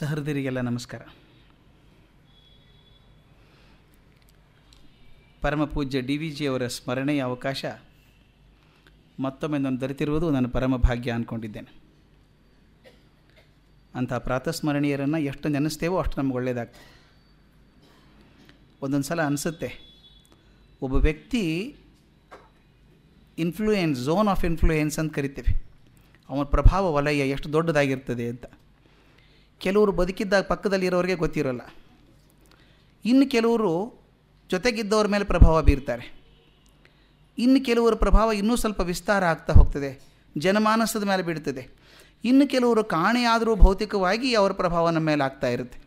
ಸಹೃದಯರಿಗೆಲ್ಲ ನಮಸ್ಕಾರ. ಪರಮ ಪೂಜ್ಯ ಡಿ ವಿ ಜಿಯವರ ಸ್ಮರಣೆಯ ಅವಕಾಶ ಮತ್ತೊಮ್ಮೆ ನಾನು ದೊರೆತಿರುವುದು ನನ್ನ ಪರಮ ಭಾಗ್ಯ ಅಂದ್ಕೊಂಡಿದ್ದೇನೆ ಅಂಥ ಪ್ರಾತಸ್ಮರಣೀಯರನ್ನು ಎಷ್ಟು ನೆನೆಸ್ತೇವೋ ಅಷ್ಟು ನಮ್ಗೆ ಒಳ್ಳೆಯದಾಗ್ತದೆ ಒಂದೊಂದು ಸಲ ಅನಿಸುತ್ತೆ, ಒಬ್ಬ ವ್ಯಕ್ತಿ ಇನ್ಫ್ಲೂಯೆನ್ಸ್ ಝೋನ್ ಆಫ್ ಇನ್ಫ್ಲೂಯೆನ್ಸ್ ಅಂತ ಕರಿತೇವೆ. ಅವನ ಪ್ರಭಾವ ವಲಯ ಎಷ್ಟು ದೊಡ್ಡದಾಗಿರ್ತದೆ ಅಂತ. ಕೆಲವರು ಬದುಕಿದ್ದಾಗ ಪಕ್ಕದಲ್ಲಿರೋರಿಗೆ ಗೊತ್ತಿರೋಲ್ಲ. ಇನ್ನು ಕೆಲವರು ಜೊತೆಗಿದ್ದವ್ರ ಮೇಲೆ ಪ್ರಭಾವ ಬೀರ್ತಾರೆ. ಇನ್ನು ಕೆಲವರ ಪ್ರಭಾವ ಇನ್ನೂ ಸ್ವಲ್ಪ ವಿಸ್ತಾರ ಆಗ್ತಾ ಹೋಗ್ತದೆ. ಜನಮಾನಸದ ಮೇಲೆ ಬೀಳ್ತದೆ. ಇನ್ನು ಕೆಲವರು ಕಾಣೆಯಾದರೂ ಭೌತಿಕವಾಗಿ ಅವರ ಪ್ರಭಾವ ನಮ್ಮ ಮೇಲೆ ಆಗ್ತಾ ಇರುತ್ತೆ.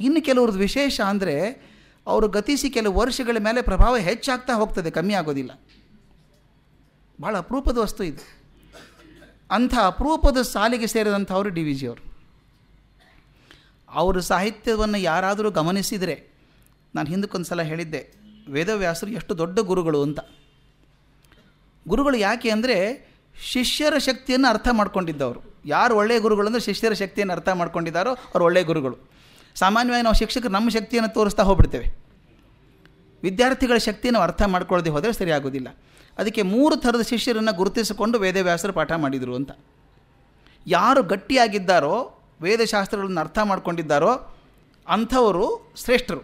ಇನ್ನು ಕೆಲವ್ರದ್ದು ವಿಶೇಷ ಅಂದರೆ ಅವರು ಗತಿಸಿ ಕೆಲವು ವರ್ಷಗಳ ಮೇಲೆ ಪ್ರಭಾವ ಹೆಚ್ಚಾಗ್ತಾ ಹೋಗ್ತದೆ, ಕಮ್ಮಿ ಆಗೋದಿಲ್ಲ. ಭಾಳ ಅಪರೂಪದ ವಸ್ತು ಇದು. ಅಂಥ ಅಪರೂಪದ ಸಾಲಿಗೆ ಸೇರಿದಂಥವರು ಡಿ ವಿ ಜಿಯವರು. ಅವರ ಸಾಹಿತ್ಯವನ್ನು ಯಾರಾದರೂ ಗಮನಿಸಿದರೆ, ನಾನು ಹಿಂದಕ್ಕೊಂದು ಸಲ ಹೇಳಿದ್ದೆ, ವೇದವ್ಯಾಸರು ಎಷ್ಟು ದೊಡ್ಡ ಗುರುಗಳು ಅಂತ. ಗುರುಗಳು ಯಾಕೆ ಅಂದರೆ, ಶಿಷ್ಯರ ಶಕ್ತಿಯನ್ನು ಅರ್ಥ ಮಾಡ್ಕೊಂಡಿದ್ದವರು. ಯಾರು ಒಳ್ಳೆಯ ಗುರುಗಳು ಅಂದರೆ ಶಿಷ್ಯರ ಶಕ್ತಿಯನ್ನು ಅರ್ಥ ಮಾಡ್ಕೊಂಡಿದ್ದಾರೋ ಅವ್ರು ಒಳ್ಳೆಯ ಗುರುಗಳು. ಸಾಮಾನ್ಯವಾಗಿ ನಾವು ಶಿಕ್ಷಕರು ನಮ್ಮ ಶಕ್ತಿಯನ್ನು ತೋರಿಸ್ತಾ ಹೋಗ್ಬಿಡ್ತೇವೆ. ವಿದ್ಯಾರ್ಥಿಗಳ ಶಕ್ತಿಯನ್ನು ಅರ್ಥ ಮಾಡ್ಕೊಳ್ಳದೆ ಹೋದರೆ ಸರಿಯಾಗೋದಿಲ್ಲ ಅದಕ್ಕೆ ಮೂರು ಥರದ ಶಿಷ್ಯರನ್ನು ಗುರುತಿಸಿಕೊಂಡು ವೇದವ್ಯಾಸರು ಪಾಠ ಮಾಡಿದರು ಅಂತ. ಯಾರು ಗಟ್ಟಿಯಾಗಿದ್ದಾರೋ ವೇದಶಾಸ್ತ್ರಗಳನ್ನು ಅರ್ಥ ಮಾಡ್ಕೊಂಡಿದ್ದಾರೋ ಅಂಥವರು ಶ್ರೇಷ್ಠರು.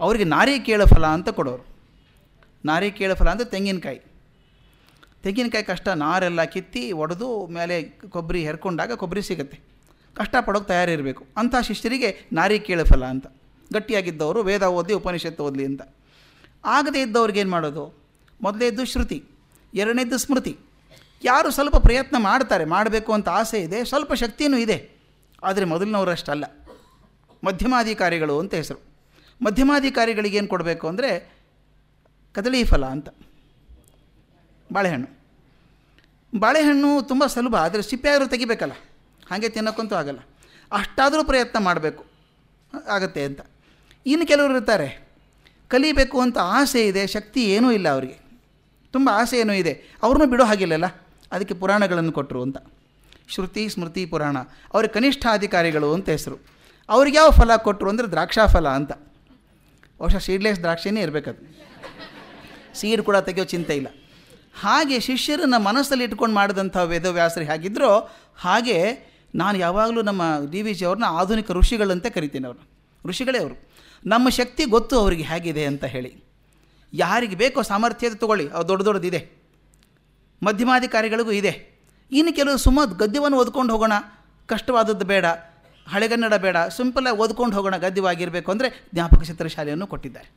ಅವರಿಗೆ ನಾರಿ ಕೇಳ ಫಲ ಅಂತ ಕೊಡೋರು. ನಾರಿ ಕೇಳ ಫಲ ಅಂದರೆ ತೆಂಗಿನಕಾಯಿ. ತೆಂಗಿನಕಾಯಿ ಕಷ್ಟ, ನಾರೆಲ್ಲ ಕಿತ್ತಿ ಒಡೆದು ಮೇಲೆ ಕೊಬ್ಬರಿ ಹೆರ್ಕೊಂಡಾಗ ಕೊಬ್ಬರಿ ಸಿಗುತ್ತೆ. ಕಷ್ಟಪಡೋಕೆ ತಯಾರಿರಬೇಕು ಅಂಥ ಶಿಷ್ಯರಿಗೆ ನಾರಿ ಕೇಳ ಫಲ ಅಂತ. ಗಟ್ಟಿಯಾಗಿದ್ದವರು ವೇದ ಓದಿ, ಉಪನಿಷತ್ತು ಓದಲಿ ಅಂತ. ಆಗದೇ ಇದ್ದವ್ರಿಗೆ ಏನು ಮಾಡೋದು? ಮೊದಲೇದ್ದು ಶ್ರುತಿ, ಎರಡನೇದ್ದು ಸ್ಮೃತಿ. ಯಾರು ಸ್ವಲ್ಪ ಪ್ರಯತ್ನ ಮಾಡ್ತಾರೆ, ಮಾಡಬೇಕು ಅಂತ ಆಸೆ ಇದೆ, ಸ್ವಲ್ಪ ಶಕ್ತಿಯೂ ಇದೆ. ಆದರೆ ಮೊದಲಿನವರಷ್ಟಲ್ಲ ಮಧ್ಯಮಾಧಿಕಾರಿಗಳು ಅಂತ ಹೆಸರು. ಮಧ್ಯಮಾಧಿಕಾರಿಗಳಿಗೆ ಏನು ಕೊಡಬೇಕು ಅಂದರೆ ಕದಳಿ ಫಲ ಅಂತ. ಬಾಳೆಹಣ್ಣು. ಬಾಳೆಹಣ್ಣು ತುಂಬ ಸುಲಭ, ಆದರೆ ಸಿಪ್ಪೆಯಾದರೂ ತೆಗಿಬೇಕಲ್ಲ. ಹಾಗೆ ತಿನ್ನೋಕ್ಕಂತೂ ಆಗಲ್ಲ. ಅಷ್ಟಾದರೂ ಪ್ರಯತ್ನ ಮಾಡಬೇಕು. ಆಗತ್ತೆ ಅಂತ. ಇನ್ನು ಕೆಲವರು ಇರ್ತಾರೆ. ಕಲಿಬೇಕು ಅಂತ ಆಸೆ ಇದೆ, ಶಕ್ತಿ ಏನೂ ಇಲ್ಲ ಅವರಿಗೆ. ತುಂಬ ಆಸೆ ಏನೂ ಇದೆ. ಅವ್ರನ್ನೂ ಬಿಡೋ ಹಾಗಿಲ್ಲಲ್ಲ ಅದಕ್ಕೆ ಪುರಾಣಗಳನ್ನು ಕೊಟ್ಟರು ಅಂತ. ಶ್ರುತಿ, ಸ್ಮೃತಿ, ಪುರಾಣ. ಅವ್ರಿಗೆ ಕನಿಷ್ಠಾಧಿಕಾರಿಗಳು ಅಂತ ಹೆಸರು. ಅವ್ರಿಗೆ ಯಾವ ಫಲ ಕೊಟ್ಟರು ಅಂದರೆ ದ್ರಾಕ್ಷಾ ಫಲ ಅಂತ. ಬಹುಶಃ ಸೀಡ್ಲೆಸ್ ದ್ರಾಕ್ಷಿನೇ ಇರಬೇಕದು. ಸೀಡ್ ಕೂಡ ತೆಗೆಯೋ ಚಿಂತೆ ಇಲ್ಲ. ಹಾಗೆ ಶಿಷ್ಯರನ್ನು ಮನಸ್ಸಲ್ಲಿ ಇಟ್ಕೊಂಡು ಮಾಡಿದಂಥ ವೇದವ್ಯಾಸರು ಹೇಗಿದ್ದರೋ ಹಾಗೆ ನಾನು ಯಾವಾಗಲೂ ನಮ್ಮ ಡಿ ವಿ ಜಿ ಅವ್ರನ್ನ ಆಧುನಿಕ ಋಷಿಗಳಂತೆ ಕರಿತೀನಿ ಅವರು ಋಷಿಗಳೇ ಅವರು. ನಮ್ಮ ಶಕ್ತಿ ಗೊತ್ತು ಅವರಿಗೆ ಹೇಗಿದೆ ಅಂತ ಹೇಳಿ. ಯಾರಿಗೆ ಬೇಕೋ ಸಾಮರ್ಥ್ಯದ ತಗೊಳ್ಳಿ. ಅವು ದೊಡ್ಡ ದೊಡ್ಡದಿದೆ. ಮಧ್ಯಮಾಧಿಕಾರಿಗಳಿಗೂ ಇದೆ. ಇನ್ನು ಕೆಲವು ಸುಮ್ಮ ಗದ್ಯವನ್ನು ಓದ್ಕೊಂಡು ಹೋಗೋಣ. ಕಷ್ಟವಾದದ್ದು ಬೇಡ. ಹಳೆಗನ್ನಡ ಬೇಡ. ಸಿಂಪಲಾಗಿ ಓದ್ಕೊಂಡು ಹೋಗೋಣ ಗದ್ಯವಾಗಿರಬೇಕು ಅಂದರೆ ಜ್ಞಾಪಕ ಚಿತ್ರಶಾಲೆಯನ್ನು ಕೊಟ್ಟಿದ್ದಾರೆ.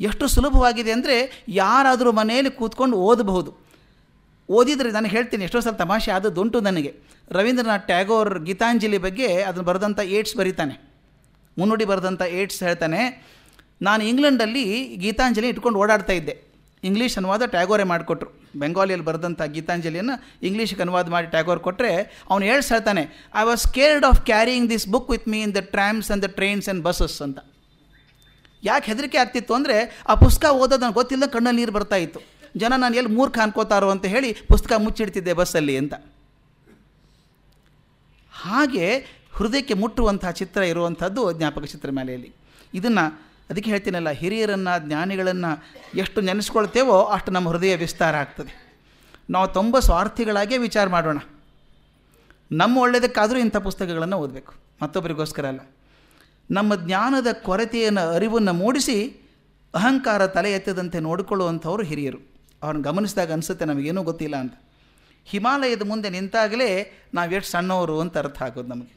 ಎಷ್ಟು ಸುಲಭವಾಗಿದೆ ಅಂದರೆ ಯಾರಾದರೂ ಮನೆಯಲ್ಲಿ ಕೂತ್ಕೊಂಡು ಓದಬಹುದು. ಓದಿದರೆ ನಾನು ಹೇಳ್ತೀನಿ, ಎಷ್ಟೋ ಸಲ ತಮಾಷೆ ಆದದ್ದುಂಟು ನನಗೆ. ರವೀಂದ್ರನಾಥ್ ಟ್ಯಾಗೋರ್ ಗೀತಾಂಜಲಿ ಬಗ್ಗೆ ಅದನ್ನು ಬರೆದಂಥ ಏಟ್ಸ್ ಬರೀತಾನೆ. ಮುನ್ನುಡಿ ಬರೆದಂಥ ಏಟ್ಸ್ ಹೇಳ್ತಾನೆ, ನಾನು ಇಂಗ್ಲೆಂಡಲ್ಲಿ ಗೀತಾಂಜಲಿ ಇಟ್ಕೊಂಡು ಓಡಾಡ್ತಾ ಇದ್ದೆ. ಇಂಗ್ಲೀಷ್ ಅನುವಾದ ಟ್ಯಾಗೋರೆ ಮಾಡಿಕೊಟ್ರು. ಬೆಂಗಾಲಿಯಲ್ಲಿ ಬರೆದಂಥ ಗೀತಾಂಜಲಿಯನ್ನು ಇಂಗ್ಲೀಷ್ಗೆ ಅನುವಾದ ಮಾಡಿ ಟ್ಯಾಗೋರ್ ಕೊಟ್ಟರೆ ಅವನು ಹೇಳ್ಸ್ ಹೇಳ್ತಾನೆ I was scared of carrying this book with me in the trams and the trains and buses ಅಂತ. ಯಾಕೆ ಹೆದರಿಕೆ ಆಗ್ತಿತ್ತು ಅಂದರೆ ಆ ಪುಸ್ತಕ ಓದೋದು ನನಗೆ ಗೊತ್ತಿಲ್ಲ ಕಣ್ಣಲ್ಲಿ ನೀರು ಬರ್ತಾ ಇತ್ತು. ಜನ ನಾನು ಎಲ್ಲಿ ಮೂರ್ಖ ಅನ್ಕೋತಾರೋ ಅಂತ ಹೇಳಿ ಪುಸ್ತಕ ಮುಚ್ಚಿಡ್ತಿದ್ದೆ ಬಸ್ಸಲ್ಲಿ ಅಂತ. ಹಾಗೆ ಹೃದಯಕ್ಕೆ ಮುಟ್ಟುವಂಥ ಚಿತ್ರ ಇರುವಂಥದ್ದು ಜ್ಞಾಪಕ ಚಿತ್ರಮಾಲೆಯಲ್ಲಿ ಇದನ್ನು ಅದಕ್ಕೆ ಹೇಳ್ತೀನಲ್ಲ, ಹಿರಿಯರನ್ನು, ಜ್ಞಾನಿಗಳನ್ನು ಎಷ್ಟು ನೆನೆಸ್ಕೊಳ್ತೇವೋ ಅಷ್ಟು ನಮ್ಮ ಹೃದಯ ವಿಸ್ತಾರ ಆಗ್ತದೆ. ನಾವು ತುಂಬ ಸ್ವಾರ್ಥಿಗಳಾಗೇ ವಿಚಾರ ಮಾಡೋಣ. ನಮ್ಮ ಒಳ್ಳೆಯದಕ್ಕಾದರೂ ಇಂಥ ಪುಸ್ತಕಗಳನ್ನು ಓದಬೇಕು. ಮತ್ತೊಬ್ಬರಿಗೋಸ್ಕರ ಅಲ್ಲ. ನಮ್ಮ ಜ್ಞಾನದ ಕೊರತೆಯನ್ನು, ಅರಿವನ್ನು ಮೂಡಿಸಿ ಅಹಂಕಾರ ತಲೆ ಎತ್ತದಂತೆ ನೋಡಿಕೊಳ್ಳುವಂಥವ್ರು ಹಿರಿಯರು. ಅವ್ರನ್ನ ಗಮನಿಸಿದಾಗ ಅನಿಸುತ್ತೆ, ನಮಗೇನೂ ಗೊತ್ತಿಲ್ಲ ಅಂತ. ಹಿಮಾಲಯದ ಮುಂದೆ ನಿಂತಾಗಲೇ ನಾವು ಎಷ್ಟು ಸಣ್ಣವರು ಅಂತ ಅರ್ಥ ಆಗೋದು ನಮಗೆ.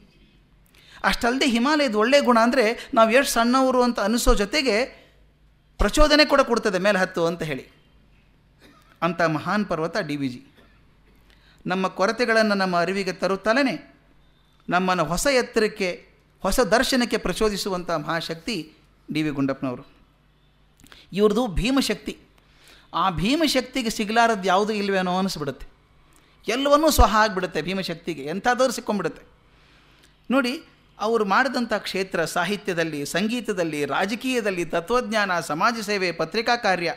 ಅಷ್ಟಲ್ಲದೆ ಹಿಮಾಲಯದ ಒಳ್ಳೆಯ ಗುಣ ಅಂದರೆ ನಾವು ಎಷ್ಟು ಸಣ್ಣವರು ಅಂತ ಅನಿಸೋ ಜೊತೆಗೆ ಪ್ರಚೋದನೆ ಕೂಡ ಕೊಡ್ತದೆ ಮೇಲೆ ಹತ್ತು ಅಂತ ಹೇಳಿ. ಅಂಥ ಮಹಾನ್ ಪರ್ವತ ಡಿ ವಿ ಜಿ. ನಮ್ಮ ಕೊರತೆಗಳನ್ನು ನಮ್ಮ ಅರಿವಿಗೆ ತರುತ್ತಲೇ ನಮ್ಮನ್ನು ಹೊಸ ಎತ್ತರಕ್ಕೆ, ಹೊಸ ದರ್ಶನಕ್ಕೆ ಪ್ರಚೋದಿಸುವಂಥ ಮಹಾಶಕ್ತಿ ಡಿ ವಿ ಗುಂಡಪ್ಪನವರು. ಇವ್ರದ್ದು ಭೀಮಶಕ್ತಿ. ಆ ಭೀಮಶಕ್ತಿಗೆ ಸಿಗಲಾರದ್ದು ಯಾವುದೂ ಇಲ್ವೇನೋ ಅನಿಸ್ಬಿಡುತ್ತೆ. ಎಲ್ಲವನ್ನೂ ಸ್ವಹ ಆಗಿಬಿಡುತ್ತೆ ಭೀಮಶಕ್ತಿಗೆ ಎಂಥಾದರೂ ಸಿಕ್ಕೊಂಡ್ಬಿಡುತ್ತೆ. ನೋಡಿ ಅವರು ಮಾಡಿದಂಥ ಕ್ಷೇತ್ರ ಸಾಹಿತ್ಯದಲ್ಲಿ, ಸಂಗೀತದಲ್ಲಿ, ರಾಜಕೀಯದಲ್ಲಿ, ತತ್ವಜ್ಞಾನ, ಸಮಾಜ ಸೇವೆ, ಪತ್ರಿಕಾ ಕಾರ್ಯ,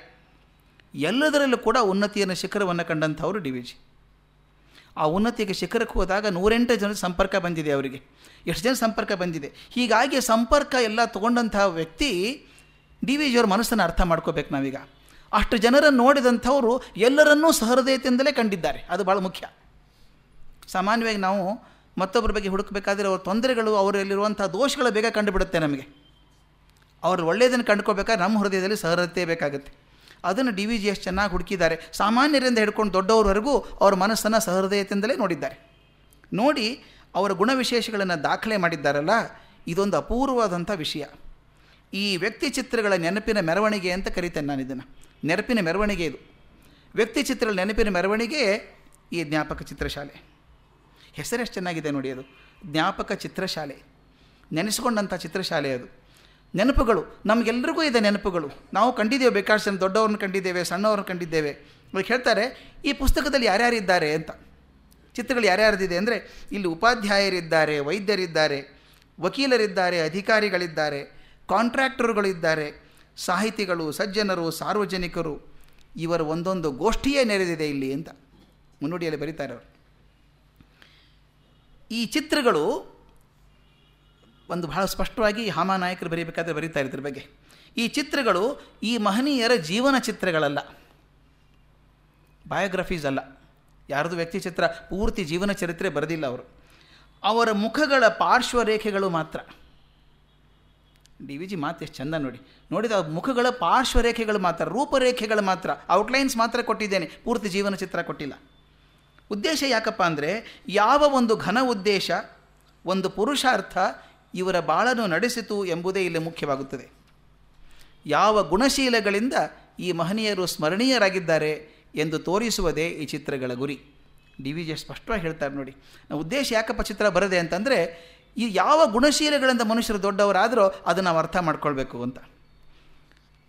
ಎಲ್ಲದರಲ್ಲೂ ಕೂಡ ಉನ್ನತಿಯನ್ನು ಶಿಖರವನ್ನು ಕಂಡಂಥವರು ಡಿ ವಿ ಜಿ. ಆ ಉನ್ನತಿಗೆ ಶಿಖರಕ್ಕೆ ಹೋದಾಗ ನೂರೆಂಟು ಜನ ಸಂಪರ್ಕ ಬಂದಿದೆ ಅವರಿಗೆ. ಎಷ್ಟು ಜನ ಸಂಪರ್ಕ ಬಂದಿದೆ? ಹೀಗಾಗಿ ಸಂಪರ್ಕ ಎಲ್ಲ ತೊಗೊಂಡಂತಹ ವ್ಯಕ್ತಿ ಡಿ ವಿ ಜಿಯವ್ರ ಮನಸ್ಸನ್ನು ಅರ್ಥ ಮಾಡ್ಕೋಬೇಕು ನಾವೀಗ. ಅಷ್ಟು ಜನರನ್ನು ನೋಡಿದಂಥವರು ಎಲ್ಲರನ್ನೂ ಸಹೃದಯತೆಯಿಂದಲೇ ಕಂಡಿದ್ದಾರೆ. ಅದು ಭಾಳ ಮುಖ್ಯ. ಸಾಮಾನ್ಯವಾಗಿ ನಾವು ಮತ್ತೊಬ್ಬರ ಬಗ್ಗೆ ಹುಡುಕಬೇಕಾದ್ರೆ ಅವ್ರ ತೊಂದರೆಗಳು ಅವರಲ್ಲಿರುವಂಥ ದೋಷಗಳು ಬೇಗ ಕಂಡುಬಿಡುತ್ತೆ ನಮಗೆ. ಅವರು ಒಳ್ಳೆಯದನ್ನು ಕಂಡುಕೋಬೇಕಾದ್ರೆ ನಮ್ಮ ಹೃದಯದಲ್ಲಿ ಸಹರತೆ ಬೇಕಾಗುತ್ತೆ. ಅದನ್ನು ಡಿ ವಿ ಜಿ ಎಸ್ ಚೆನ್ನಾಗಿ ಹುಡುಕಿದ್ದಾರೆ. ಸಾಮಾನ್ಯರಿಂದ ಹಿಡ್ಕೊಂಡು ದೊಡ್ಡವರವರೆಗೂ ಅವರ ಮನಸ್ಸನ್ನು ಸಹೃದಯತೆಯಿಂದಲೇ ನೋಡಿದ್ದಾರೆ. ನೋಡಿ, ಅವರ ಗುಣವಿಶೇಷಗಳನ್ನು ದಾಖಲೆ ಮಾಡಿದ್ದಾರಲ್ಲ, ಇದೊಂದು ಅಪೂರ್ವವಾದಂಥ ವಿಷಯ. ಈ ವ್ಯಕ್ತಿ ಚಿತ್ರಗಳ ನೆನಪಿನ ಮೆರವಣಿಗೆ ಅಂತ ಕರಿತೇನೆ ನಾನು ಇದನ್ನು. ನೆನಪಿನ ಮೆರವಣಿಗೆ ಇದು. ವ್ಯಕ್ತಿ ಚಿತ್ರಗಳ ನೆನಪಿನ ಮೆರವಣಿಗೆ ಈ ಜ್ಞಾಪಕ ಚಿತ್ರಶಾಲೆ. ಹೆಸರೆಷ್ಟು ಚೆನ್ನಾಗಿದೆ ನೋಡಿ ಅದು. ಜ್ಞಾಪಕ ಚಿತ್ರಶಾಲೆ. ನೆನೆಸ್ಕೊಂಡಂಥ ಚಿತ್ರಶಾಲೆ ಅದು. ನೆನಪುಗಳು ನಮಗೆಲ್ಲರಿಗೂ ಇದೆ ನೆನಪುಗಳು. ನಾವು ಕಂಡಿದ್ದೇವೆ ಬೇಕಾದಷ್ಟು ಜನ ದೊಡ್ಡವ್ರನ್ನ ಕಂಡಿದ್ದೇವೆ, ಸಣ್ಣವ್ರನ್ನ ಕಂಡಿದ್ದೇವೆ. ಅವ್ರಿಗೆ ಹೇಳ್ತಾರೆ, ಈ ಪುಸ್ತಕದಲ್ಲಿ ಯಾರ್ಯಾರಿದ್ದಾರೆ? ಅಂತ. ಚಿತ್ರಗಳು ಯಾರ್ಯಾರ್ದಿದೆ ಅಂದರೆ, ಇಲ್ಲಿ ಉಪಾಧ್ಯಾಯರಿದ್ದಾರೆ, ವೈದ್ಯರಿದ್ದಾರೆ, ವಕೀಲರಿದ್ದಾರೆ, ಅಧಿಕಾರಿಗಳಿದ್ದಾರೆ, ಕಾಂಟ್ರಾಕ್ಟರ್ಗಳಿದ್ದಾರೆ, ಸಾಹಿತಿಗಳು, ಸಜ್ಜನರು, ಸಾರ್ವಜನಿಕರು. ಇವರ ಒಂದೊಂದು ಗೋಷ್ಠಿಯೇ ನೆರೆದಿದೆ ಇಲ್ಲಿ ಅಂತ. ಮುನ್ನುಡಿಯಲ್ಲಿ ಬರೀತಾರೆ ಅವರು. ಈ ಚಿತ್ರಗಳು ಒಂದು ಬಹಳ ಸ್ಪಷ್ಟವಾಗಿ ಹಾಮಾನಾಯಕರು ಬರೀಬೇಕಾದ್ರೆ ಬರೀತಾ ಇದ್ರ ಬಗ್ಗೆ. ಈ ಚಿತ್ರಗಳು ಈ ಮಹನೀಯರ ಜೀವನ ಚಿತ್ರಗಳಲ್ಲ. ಬಯೋಗ್ರಫೀಸ್ ಅಲ್ಲ. ಯಾರ್ದು ವ್ಯಕ್ತಿ ಚಿತ್ರ ಪೂರ್ತಿ ಜೀವನ ಚರಿತ್ರೆ ಬರೆದಿಲ್ಲ ಅವರು. ಅವರ ಮುಖಗಳ ಪಾರ್ಶ್ವರೇಖೆಗಳು ಮಾತ್ರ. ಡಿ ವಿ ಜಿ ಮಾತು ಎಷ್ಟು ಚಂದ ನೋಡಿ. ನೋಡಿದ ಮುಖಗಳ ಪಾರ್ಶ್ವರೇಖೆಗಳು ಮಾತ್ರ, ರೂಪರೇಖೆಗಳು ಮಾತ್ರ ಔಟ್ಲೈನ್ಸ್ ಮಾತ್ರ ಕೊಟ್ಟಿದ್ದೇನೆ, ಪೂರ್ತಿ ಜೀವನ ಚಿತ್ರ ಕೊಟ್ಟಿಲ್ಲ. ಉದ್ದೇಶ ಯಾಕಪ್ಪ ಅಂದರೆ ಯಾವ ಒಂದು ಘನ ಉದ್ದೇಶ, ಒಂದು ಪುರುಷಾರ್ಥ ಇವರ ಬಾಳನ್ನು ನಡೆಸಿತು ಎಂಬುದೇ ಇಲ್ಲಿ ಮುಖ್ಯವಾಗುತ್ತದೆ. ಯಾವ ಗುಣಶೀಲಗಳಿಂದ ಈ ಮಹನೀಯರು ಸ್ಮರಣೀಯರಾಗಿದ್ದಾರೆ ಎಂದು ತೋರಿಸುವುದೇ ಈ ಚಿತ್ರಗಳ ಗುರಿ. ಡಿ ವಿ ಜೆ ಸ್ಪಷ್ಟವಾಗಿ ಹೇಳ್ತಾರೆ ನೋಡಿ. ಉದ್ದೇಶ ಯಾಕಪ್ಪ ಚಿತ್ರ ಬರದೆ ಅಂತಂದರೆ, ಈ ಯಾವ ಗುಣಶೀಲಗಳಿಂದ ಮನುಷ್ಯರು ದೊಡ್ಡವರಾದರೂ ಅದನ್ನು ನಾವು ಅರ್ಥ ಮಾಡ್ಕೊಳ್ಬೇಕು ಅಂತ.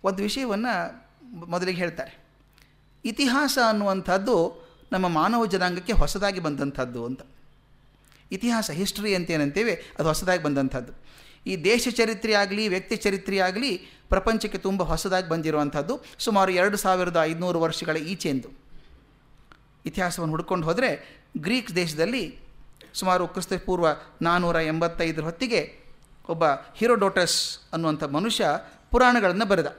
ಒಂದು ವಿಷಯವನ್ನು ಮೊದಲಿಗೆ ಹೇಳ್ತಾರೆ. ಇತಿಹಾಸ ಅನ್ನುವಂಥದ್ದು ನಮ್ಮ ಮಾನವ ಜನಾಂಗಕ್ಕೆ ಹೊಸದಾಗಿ ಬಂದಂಥದ್ದು ಅಂತ. ಇತಿಹಾಸ ಹಿಸ್ಟ್ರಿ ಅಂತ ಏನಂತೇವೆ ಅದು ಹೊಸದಾಗಿ ಬಂದಂಥದ್ದು. ಈ ದೇಶ ಚರಿತ್ರೆ ಆಗಲಿ, ವ್ಯಕ್ತಿ ಚರಿತ್ರೆ ಆಗಲಿ, ಪ್ರಪಂಚಕ್ಕೆ ತುಂಬ ಹೊಸದಾಗಿ ಬಂದಿರುವಂಥದ್ದು ಸುಮಾರು ಎರಡು ಸಾವಿರದ ಐದುನೂರು ವರ್ಷಗಳ ಈಚೆಂದು. ಇತಿಹಾಸವನ್ನು ಹುಡ್ಕೊಂಡು ಹೋದರೆ ಗ್ರೀಕ್ ದೇಶದಲ್ಲಿ ಸುಮಾರು ಕ್ರಿಸ್ತ ಪೂರ್ವ ನಾನ್ನೂರ ಎಂಬತ್ತೈದರ ಹೊತ್ತಿಗೆ ಒಬ್ಬ ಹಿರೋಡೋಟಸ್ ಅನ್ನುವಂಥ ಮನುಷ್ಯ ಪುರಾಣಗಳನ್ನು ಬರೆದ.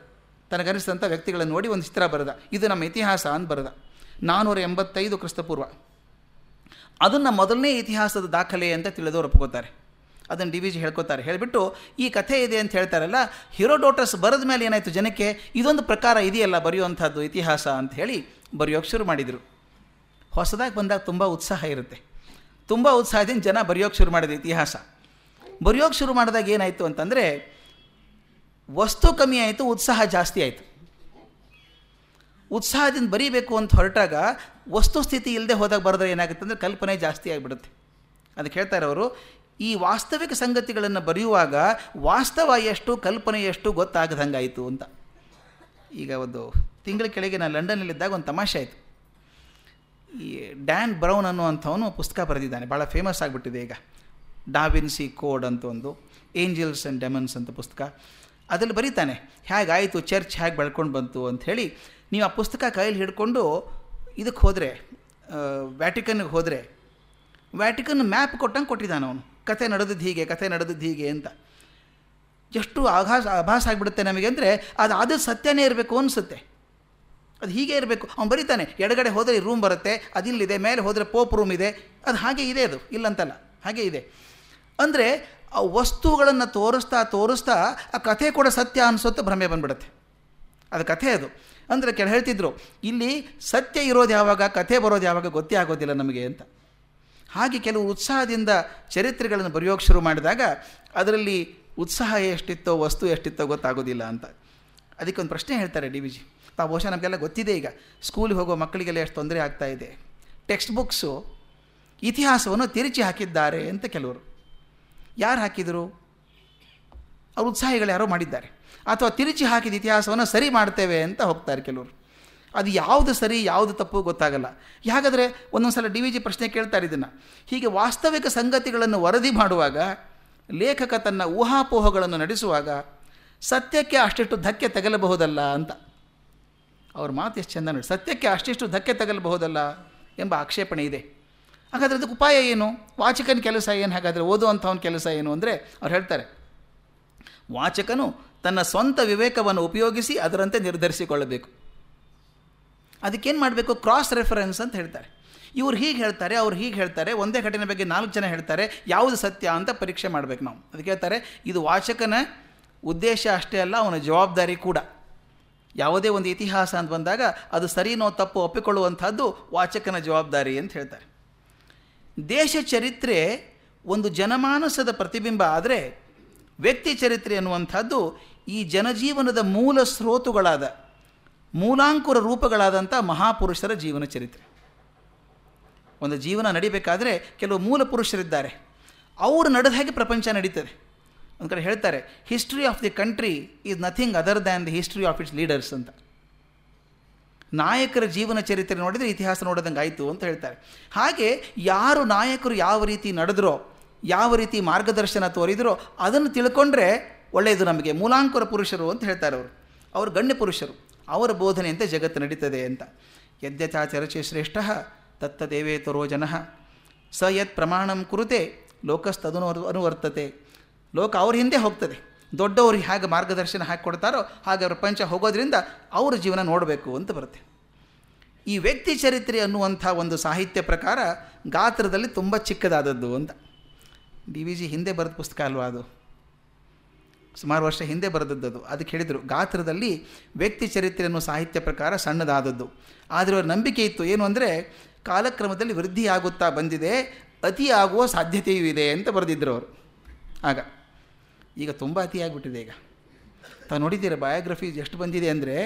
ತನಗನಿಸಿದಂಥ ವ್ಯಕ್ತಿಗಳನ್ನು ನೋಡಿ ಒಂದು ಚಿತ್ರ ಬರೆದ. ಇದು ನಮ್ಮ ಇತಿಹಾಸ ಅಂತ ಬರೆದ. ನಾನ್ನೂರ ಎಂಬತ್ತೈದು ಕ್ರಿಸ್ತಪೂರ್ವ. ಅದನ್ನು ಮೊದಲನೇ ಇತಿಹಾಸದ ದಾಖಲೆ ಅಂತ ತಿಳಿದವರು ಒಪ್ಕೋತಾರೆ. ಅದನ್ನು ಡಿ ವಿ ಜಿ ಹೇಳ್ಕೊತಾರೆ. ಹೇಳಿಬಿಟ್ಟು ಈ ಕಥೆ ಇದೆ ಅಂತ ಹೇಳ್ತಾರಲ್ಲ ಹಿರೋಡೋಟಸ್ ಬರೆದ ಮೇಲೆ ಏನಾಯಿತು ಜನಕ್ಕೆ? ಇದೊಂದು ಪ್ರಕಾರ ಇದೆಯಲ್ಲ ಬರೆಯುವಂಥದ್ದು ಇತಿಹಾಸ ಅಂತ ಹೇಳಿ ಬರೆಯೋಕ್ಕೆ ಶುರು ಮಾಡಿದರು. ಹೊಸದಾಗಿ ಬಂದಾಗ ತುಂಬ ಉತ್ಸಾಹ ಇರುತ್ತೆ. ತುಂಬ ಉತ್ಸಾಹದಿಂದ ಜನ ಬರೆಯೋಕ್ಕೆ ಶುರು ಮಾಡಿದ ಇತಿಹಾಸ. ಬರೆಯೋಕ್ಕೆ ಶುರು ಮಾಡಿದಾಗ ಏನಾಯಿತು ಅಂತಂದರೆ, ವಸ್ತು ಕಮ್ಮಿ ಆಯಿತು, ಉತ್ಸಾಹ ಜಾಸ್ತಿ ಆಯಿತು. ಉತ್ಸಾಹದಿಂದ ಬರೀಬೇಕು ಅಂತ ಹೊರಟಾಗ ವಸ್ತುಸ್ಥಿತಿ ಇಲ್ಲದೆ ಹೋದಾಗ ಬರೆದ್ರೆ ಏನಾಗುತ್ತೆ ಅಂದರೆ ಕಲ್ಪನೆ ಜಾಸ್ತಿ ಆಗಿಬಿಡುತ್ತೆ. ಅದಕ್ಕೆ ಹೇಳ್ತಾರೆ ಅವರು ಈ ವಾಸ್ತವಿಕ ಸಂಗತಿಗಳನ್ನು ಬರೆಯುವಾಗ ವಾಸ್ತವ ಎಷ್ಟು, ಕಲ್ಪನೆ ಎಷ್ಟು ಗೊತ್ತಾಗದಂಗಾಯಿತು ಅಂತ. ಈಗ ಒಂದು ತಿಂಗಳ ಕೆಳಗೆ ನಾನು ಲಂಡನ್ನಲ್ಲಿದ್ದಾಗ ಒಂದು ತಮಾಷೆ ಆಯಿತು. ಈ ಡ್ಯಾನ್ ಬ್ರೌನ್ ಅನ್ನುವಂಥವನು ಪುಸ್ತಕ ಬರೆದಿದ್ದಾನೆ ಭಾಳ ಫೇಮಸ್ ಆಗಿಬಿಟ್ಟಿದೆ ಈಗ. ಡಾವಿನ್ಸಿ ಕೋಡ್ ಅಂತ ಒಂದು, ಏಂಜಲ್ಸ್ ಆ್ಯಂಡ್ ಡೆಮನ್ಸ್ ಅಂತ ಪುಸ್ತಕ. ಅದರಲ್ಲಿ ಬರೀತಾನೆ ಹೇಗಾಯಿತು ಚರ್ಚ್ ಹೇಗೆ ಬೆಳ್ಕೊಂಡು ಬಂತು ಅಂಥೇಳಿ ನೀವು ಆ ಪುಸ್ತಕ ಕೈಯಲ್ಲಿ ಹಿಡ್ಕೊಂಡು ಇದಕ್ಕೆ ಹೋದರೆ ವ್ಯಾಟಿಕನ್ಗೆ ಹೋದರೆ, ವ್ಯಾಟಿಕನ್ ಮ್ಯಾಪ್ ಕೊಟ್ಟಂಗೆ ಕೊಟ್ಟಿದ್ದಾನೆ ಅವನು. ಕತೆ ನಡೆದದ್ದು ಹೀಗೆ ಕತೆ ನಡೆದದ್ದು ಹೀಗೆ ಅಂತ. ಎಷ್ಟು ಆಘಾಸ ಆಭಾಸ ಆಗಿಬಿಡುತ್ತೆ ನಮಗೆ ಅಂದರೆ ಅದು ಅದು ಸತ್ಯನೇ ಇರಬೇಕು ಅನಿಸುತ್ತೆ. ಅದು ಹೀಗೆ ಇರಬೇಕು. ಅವ್ನು ಬರೀತಾನೆ, ಎಡಗಡೆ ಹೋದರೆ ರೂಮ್ ಬರುತ್ತೆ, ಅದಿಲ್ಲಿದೆ, ಮೇಲೆ ಹೋದರೆ ಪೋಪ್ ರೂಮ್ ಇದೆ. ಅದು ಹಾಗೆ ಇದೆ ಅದು, ಇಲ್ಲಂತಲ್ಲ, ಹಾಗೆ ಇದೆ. ಅಂದರೆ ಆ ವಸ್ತುಗಳನ್ನು ತೋರಿಸ್ತಾ ತೋರಿಸ್ತಾ ಆ ಕಥೆ ಕೂಡ ಸತ್ಯ ಅನಿಸುತ್ತೆ, ಭ್ರಮೆ ಬಂದ್ಬಿಡುತ್ತೆ. ಅದು ಕಥೆ ಅದು. ಅಂದರೆ ಕೆಲ ಹೇಳ್ತಿದ್ರು, ಇಲ್ಲಿ ಸತ್ಯ ಇರೋದು ಯಾವಾಗ, ಕಥೆ ಬರೋದು ಯಾವಾಗ ಗೊತ್ತೇ ಆಗೋದಿಲ್ಲ ನಮಗೆ ಅಂತ. ಹಾಗೆ ಕೆಲವು ಉತ್ಸಾಹದಿಂದ ಚರಿತ್ರೆಗಳನ್ನು ಬರೆಯೋಕೆ ಶುರು ಮಾಡಿದಾಗ ಅದರಲ್ಲಿ ಉತ್ಸಾಹ ಎಷ್ಟಿತ್ತೋ, ವಸ್ತು ಎಷ್ಟಿತ್ತೋ ಗೊತ್ತಾಗೋದಿಲ್ಲ ಅಂತ. ಅದಕ್ಕೆ ಒಂದು ಪ್ರಶ್ನೆ ಹೇಳ್ತಾರೆ ಡಿ ವಿ ಜಿ. ತಾವು ಬಹುಶಃ ನಮಗೆಲ್ಲ ಗೊತ್ತಿದೆ ಈಗ ಸ್ಕೂಲಿಗೆ ಹೋಗೋ ಮಕ್ಕಳಿಗೆಲ್ಲ ಎಷ್ಟು ತೊಂದರೆ ಆಗ್ತಾ ಇದೆ. ಟೆಕ್ಸ್ಟ್ ಬುಕ್ಸು ಇತಿಹಾಸವನ್ನು ತಿರುಚಿ ಹಾಕಿದ್ದಾರೆ ಅಂತ ಕೆಲವರು. ಯಾರು ಹಾಕಿದರು? ಅವ್ರು ಉತ್ಸಾಹಿಗಳು ಯಾರೋ ಮಾಡಿದ್ದಾರೆ. ಅಥವಾ ತಿರುಚಿ ಹಾಕಿದ ಇತಿಹಾಸವನ್ನು ಸರಿ ಮಾಡ್ತೇವೆ ಅಂತ ಹೋಗ್ತಾರೆ ಕೆಲವರು. ಅದು ಯಾವುದು ಸರಿ, ಯಾವುದು ತಪ್ಪು ಗೊತ್ತಾಗಲ್ಲ. ಹಾಗಾದರೆ ಒಂದೊಂದು ಸಲ ಡಿ ವಿ ಜಿ ಪ್ರಶ್ನೆ ಕೇಳ್ತಾರೆ ಇದನ್ನು. ಹೀಗೆ ವಾಸ್ತವಿಕ ಸಂಗತಿಗಳನ್ನು ವರದಿ ಮಾಡುವಾಗ, ಲೇಖಕ ತನ್ನ ಊಹಾಪೋಹಗಳನ್ನು ನಡೆಸುವಾಗ ಸತ್ಯಕ್ಕೆ ಅಷ್ಟಿಷ್ಟು ಧಕ್ಕೆ ತಗಲಬಹುದಲ್ಲ ಅಂತ. ಅವ್ರ ಮಾತು ಎಷ್ಟು ಚೆಂದ ನೋಡಿ, ಸತ್ಯಕ್ಕೆ ಅಷ್ಟಿಷ್ಟು ಧಕ್ಕೆ ತಗಲಬಹುದಲ್ಲ ಎಂಬ ಆಕ್ಷೇಪಣೆ ಇದೆ. ಹಾಗಾದರೆ ಅದಕ್ಕೆ ಉಪಾಯ ಏನು? ವಾಚಕನ ಕೆಲಸ ಏನು? ಹಾಗಾದರೆ ಓದುವಂಥವನ ಕೆಲಸ ಏನು? ಅಂದರೆ ಅವ್ರು ಹೇಳ್ತಾರೆ, ವಾಚಕನು ತನ್ನ ಸ್ವಂತ ವಿವೇಕವನ್ನು ಉಪಯೋಗಿಸಿ ಅದರಂತೆ ನಿರ್ಧರಿಸಿಕೊಳ್ಳಬೇಕು. ಅದಕ್ಕೇನು ಮಾಡಬೇಕು? ಕ್ರಾಸ್ ರೆಫರೆನ್ಸ್ ಅಂತ ಹೇಳ್ತಾರೆ. ಇವ್ರು ಹೀಗೆ ಹೇಳ್ತಾರೆ, ಅವ್ರು ಹೀಗೆ ಹೇಳ್ತಾರೆ, ಒಂದೇ ಘಟನೆ ಬಗ್ಗೆ ನಾಲ್ಕು ಜನ ಹೇಳ್ತಾರೆ, ಯಾವುದು ಸತ್ಯ ಅಂತ ಪರೀಕ್ಷೆ ಮಾಡಬೇಕು ನಾವು. ಅದಕ್ಕೆ ಹೇಳ್ತಾರೆ, ಇದು ವಾಚಕನ ಉದ್ದೇಶ ಅಷ್ಟೇ ಅಲ್ಲ, ಅವನ ಜವಾಬ್ದಾರಿ ಕೂಡ. ಯಾವುದೇ ಒಂದು ಇತಿಹಾಸ ಅಂತ ಬಂದಾಗ ಅದು ಸರಿನೋ ತಪ್ಪು ಒಪ್ಪಿಕೊಳ್ಳುವಂಥದ್ದು ವಾಚಕನ ಜವಾಬ್ದಾರಿ ಅಂತ ಹೇಳ್ತಾರೆ. ದೇಶ ಚರಿತ್ರೆ ಒಂದು ಜನಮಾನಸದ ಪ್ರತಿಬಿಂಬ ಆದರೆ ವ್ಯಕ್ತಿ ಚರಿತ್ರೆ ಅನ್ನುವಂಥದ್ದು ಈ ಜನಜೀವನದ ಮೂಲ ಸ್ರೋತುಗಳಾದ ಮೂಲಾಂಕುರ ರೂಪಗಳಾದಂಥ ಮಹಾಪುರುಷರ ಜೀವನ ಚರಿತ್ರೆ. ಒಂದು ಜೀವನ ನಡಿಬೇಕಾದರೆ ಕೆಲವು ಮೂಲ ಪುರುಷರಿದ್ದಾರೆ. ಅವರು ನಡೆದ ಹಾಗೆ ಪ್ರಪಂಚ ನಡೀತದೆ. ಒಂದು ಕಡೆ ಹೇಳ್ತಾರೆ history of the country is nothing other than the history of its leaders ಅಂತ. ನಾಯಕರ ಜೀವನ ಚರಿತ್ರೆ ನೋಡಿದರೆ ಇತಿಹಾಸ ನೋಡಿದಂಗೆ ಆಯಿತು ಅಂತ ಹೇಳ್ತಾರೆ. ಹಾಗೆ ಯಾರು ನಾಯಕರು ಯಾವ ರೀತಿ ನಡೆದ್ರೋ, ಯಾವ ರೀತಿ ಮಾರ್ಗದರ್ಶನ ತೋರಿದ್ರೋ ಅದನ್ನು ತಿಳ್ಕೊಂಡ್ರೆ ಒಳ್ಳೆಯದು ನಮಗೆ. ಮೂಲಾಂಕುರ ಪುರುಷರು ಅಂತ ಹೇಳ್ತಾರೆ ಅವರು. ಅವರು ಗಣ್ಯ ಪುರುಷರು. ಅವರ ಬೋಧನೆಯಂತೆ ಜಗತ್ತು ನಡೀತದೆ ಅಂತ. ಯದ್ಯಥಾಚರಚಿ ಶ್ರೇಷ್ಠ ತತ್ತದೇವೇತರೋ ಜನಃ. ಸ ಯತ್ ಪ್ರಮಾಣಂ ಕುರುತೆ, ಲೋಕಸ್ತದನು ಅನುವರ್ತತೆ. ಲೋಕ ಅವ್ರ ಹಿಂದೆ ಹೋಗ್ತದೆ. ದೊಡ್ಡವ್ರಿಗೆ ಹೇಗೆ ಮಾರ್ಗದರ್ಶನ ಹಾಕಿ ಕೊಡ್ತಾರೋ ಹಾಗೆ ಪ್ರಪಂಚ ಹೋಗೋದ್ರಿಂದ ಅವರ ಜೀವನ ನೋಡಬೇಕು ಅಂತ ಬರುತ್ತೆ. ಈ ವ್ಯಕ್ತಿ ಚರಿತ್ರೆ ಅನ್ನುವಂಥ ಒಂದು ಸಾಹಿತ್ಯ ಪ್ರಕಾರ ಗಾತ್ರದಲ್ಲಿ ತುಂಬ ಚಿಕ್ಕದಾದದ್ದು ಅಂತ. ಡಿ ವಿ ಜಿ ಹಿಂದೆ ಬರೆದ ಪುಸ್ತಕ ಅಲ್ವಾ ಅದು? ಸುಮಾರು ವರ್ಷ ಹಿಂದೆ ಬರೆದದ್ದು ಅದಕ್ಕೆ ಹೇಳಿದರು, ಗಾತ್ರದಲ್ಲಿ ವ್ಯಕ್ತಿ ಚರಿತ್ರೆ ಅನ್ನೋ ಸಾಹಿತ್ಯ ಪ್ರಕಾರ ಸಣ್ಣದಾದದ್ದು. ಆದರೆ ಅವರ ನಂಬಿಕೆ ಇತ್ತು ಏನು ಅಂದರೆ, ಕಾಲಕ್ರಮದಲ್ಲಿ ವೃದ್ಧಿಯಾಗುತ್ತಾ ಬಂದಿದೆ ಅತಿ ಆಗುವ ಸಾಧ್ಯತೆಯೂ ಇದೆ ಅಂತ ಬರೆದಿದ್ದರು ಅವರು. ಆಗ, ಈಗ ತುಂಬ ಅತಿಯಾಗಿಬಿಟ್ಟಿದೆ ಈಗ. ತಾವು ನೋಡಿದ್ದೀರ ಬಯೋಗ್ರಫಿ ಎಷ್ಟು ಬಂದಿದೆ ಅಂದರೆ,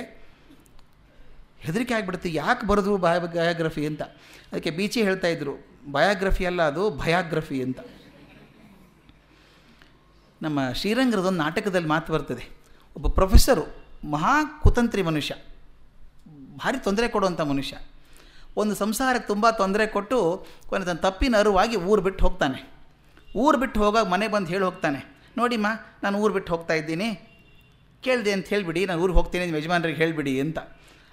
ಹೆದರಿಕೆ ಆಗಿಬಿಡುತ್ತೆ, ಯಾಕೆ ಬರೆದು ಬಯ ಬಯೋಗ್ರಫಿ ಅಂತ. ಅದಕ್ಕೆ ಬೀಚಿ ಹೇಳ್ತಾ ಇದ್ರು ಬಯೋಗ್ರಫಿ ಅಲ್ಲ ಅದು ಭಯಾಗ್ರಫಿ ಅಂತ. ನಮ್ಮ ಶ್ರೀರಂಗರದೊಂದು ನಾಟಕದಲ್ಲಿ ಮಾತು ಬರ್ತದೆ. ಒಬ್ಬ ಪ್ರೊಫೆಸರು, ಮಹಾ ಕುತಂತ್ರಿ ಮನುಷ್ಯ, ಭಾರಿ ತೊಂದರೆ ಕೊಡುವಂಥ ಮನುಷ್ಯ. ಒಂದು ಸಂಸಾರಕ್ಕೆ ತುಂಬ ತೊಂದರೆ ಕೊಟ್ಟು ಕೊನೆ ತನ್ನ ತಪ್ಪಿನ ಅರುವಾಗಿ ಊರು ಬಿಟ್ಟು ಹೋಗ್ತಾನೆ. ಊರು ಬಿಟ್ಟು ಹೋಗಾಗ ಮನೆ ಬಂದು ಹೇಳಿ ಹೋಗ್ತಾನೆ. ನೋಡಿಮ್ಮ ನಾನು ಊರು ಬಿಟ್ಟು ಹೋಗ್ತಾ ಇದ್ದೀನಿ. ಕೇಳಿದೆ ಅಂತ ಹೇಳಿಬಿಡಿ, ನಾನು ಊರಿಗೆ ಹೋಗ್ತೀನಿ ನಿಮ್ಮ ಯಜಮಾನರಿಗೆ ಹೇಳಿಬಿಡಿ ಅಂತ.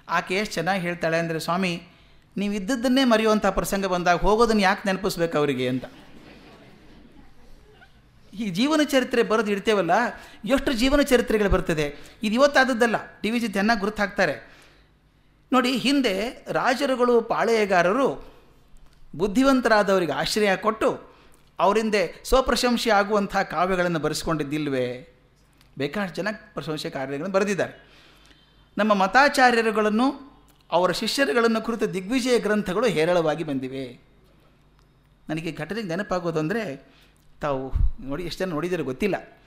ಆಕೆ ಎಷ್ಟು ಚೆನ್ನಾಗಿ ಹೇಳ್ತಾಳೆ ಅಂದರೆ, ಸ್ವಾಮಿ ನೀವು ಇದ್ದದ್ದನ್ನೇ ಮರೆಯುವಂಥ ಪ್ರಸಂಗ ಬಂದಾಗ ಹೋಗೋದನ್ನು ಯಾಕೆ ನೆನಪಿಸ್ಬೇಕು ಅವರಿಗೆ? ಅಂತ. ಈ ಜೀವನ ಚರಿತ್ರೆ ಬರೆದು ಇಡ್ತೇವಲ್ಲ, ಎಷ್ಟು ಜೀವನ ಚರಿತ್ರೆಗಳು ಬರ್ತದೆ. ಇದು ಇವತ್ತಾದದ್ದಲ್ಲ ಟಿ ವಿ ಜಿ ಚೆನ್ನಾಗಿ ಗುರುತು ನೋಡಿ, ಹಿಂದೆ ರಾಜರುಗಳು ಪಾಳೆಯಗಾರರು, ಬುದ್ಧಿವಂತರಾದವರಿಗೆ ಆಶ್ರಯ ಕೊಟ್ಟು, ಅವರಿಂದೆ ಸ್ವಪ್ರಶಂಸೆ ಆಗುವಂಥ ಕಾವ್ಯಗಳನ್ನು ಬರೆಸ್ಕೊಂಡಿದ್ದಿಲ್ವೇ? ಬೇಕಾಷ್ಟು ಜನ ಪ್ರಶಂಸೆ ಕಾರ್ಯಗಳನ್ನು ಬರೆದಿದ್ದಾರೆ. ನಮ್ಮ ಮತಾಚಾರ್ಯರುಗಳನ್ನು, ಅವರ ಶಿಷ್ಯರುಗಳನ್ನು ಕುರಿತು ದಿಗ್ವಿಜಯ ಗ್ರಂಥಗಳು ಹೇರಳವಾಗಿ ಬಂದಿವೆ. ನನಗೆ ಘಟನೆಗೆ ನೆನಪಾಗೋದು ಅಂದರೆ ತಾವು ನೋಡಿ ಎಷ್ಟು ಜನ ನೋಡಿದರೆ ಗೊತ್ತಿಲ್ಲ.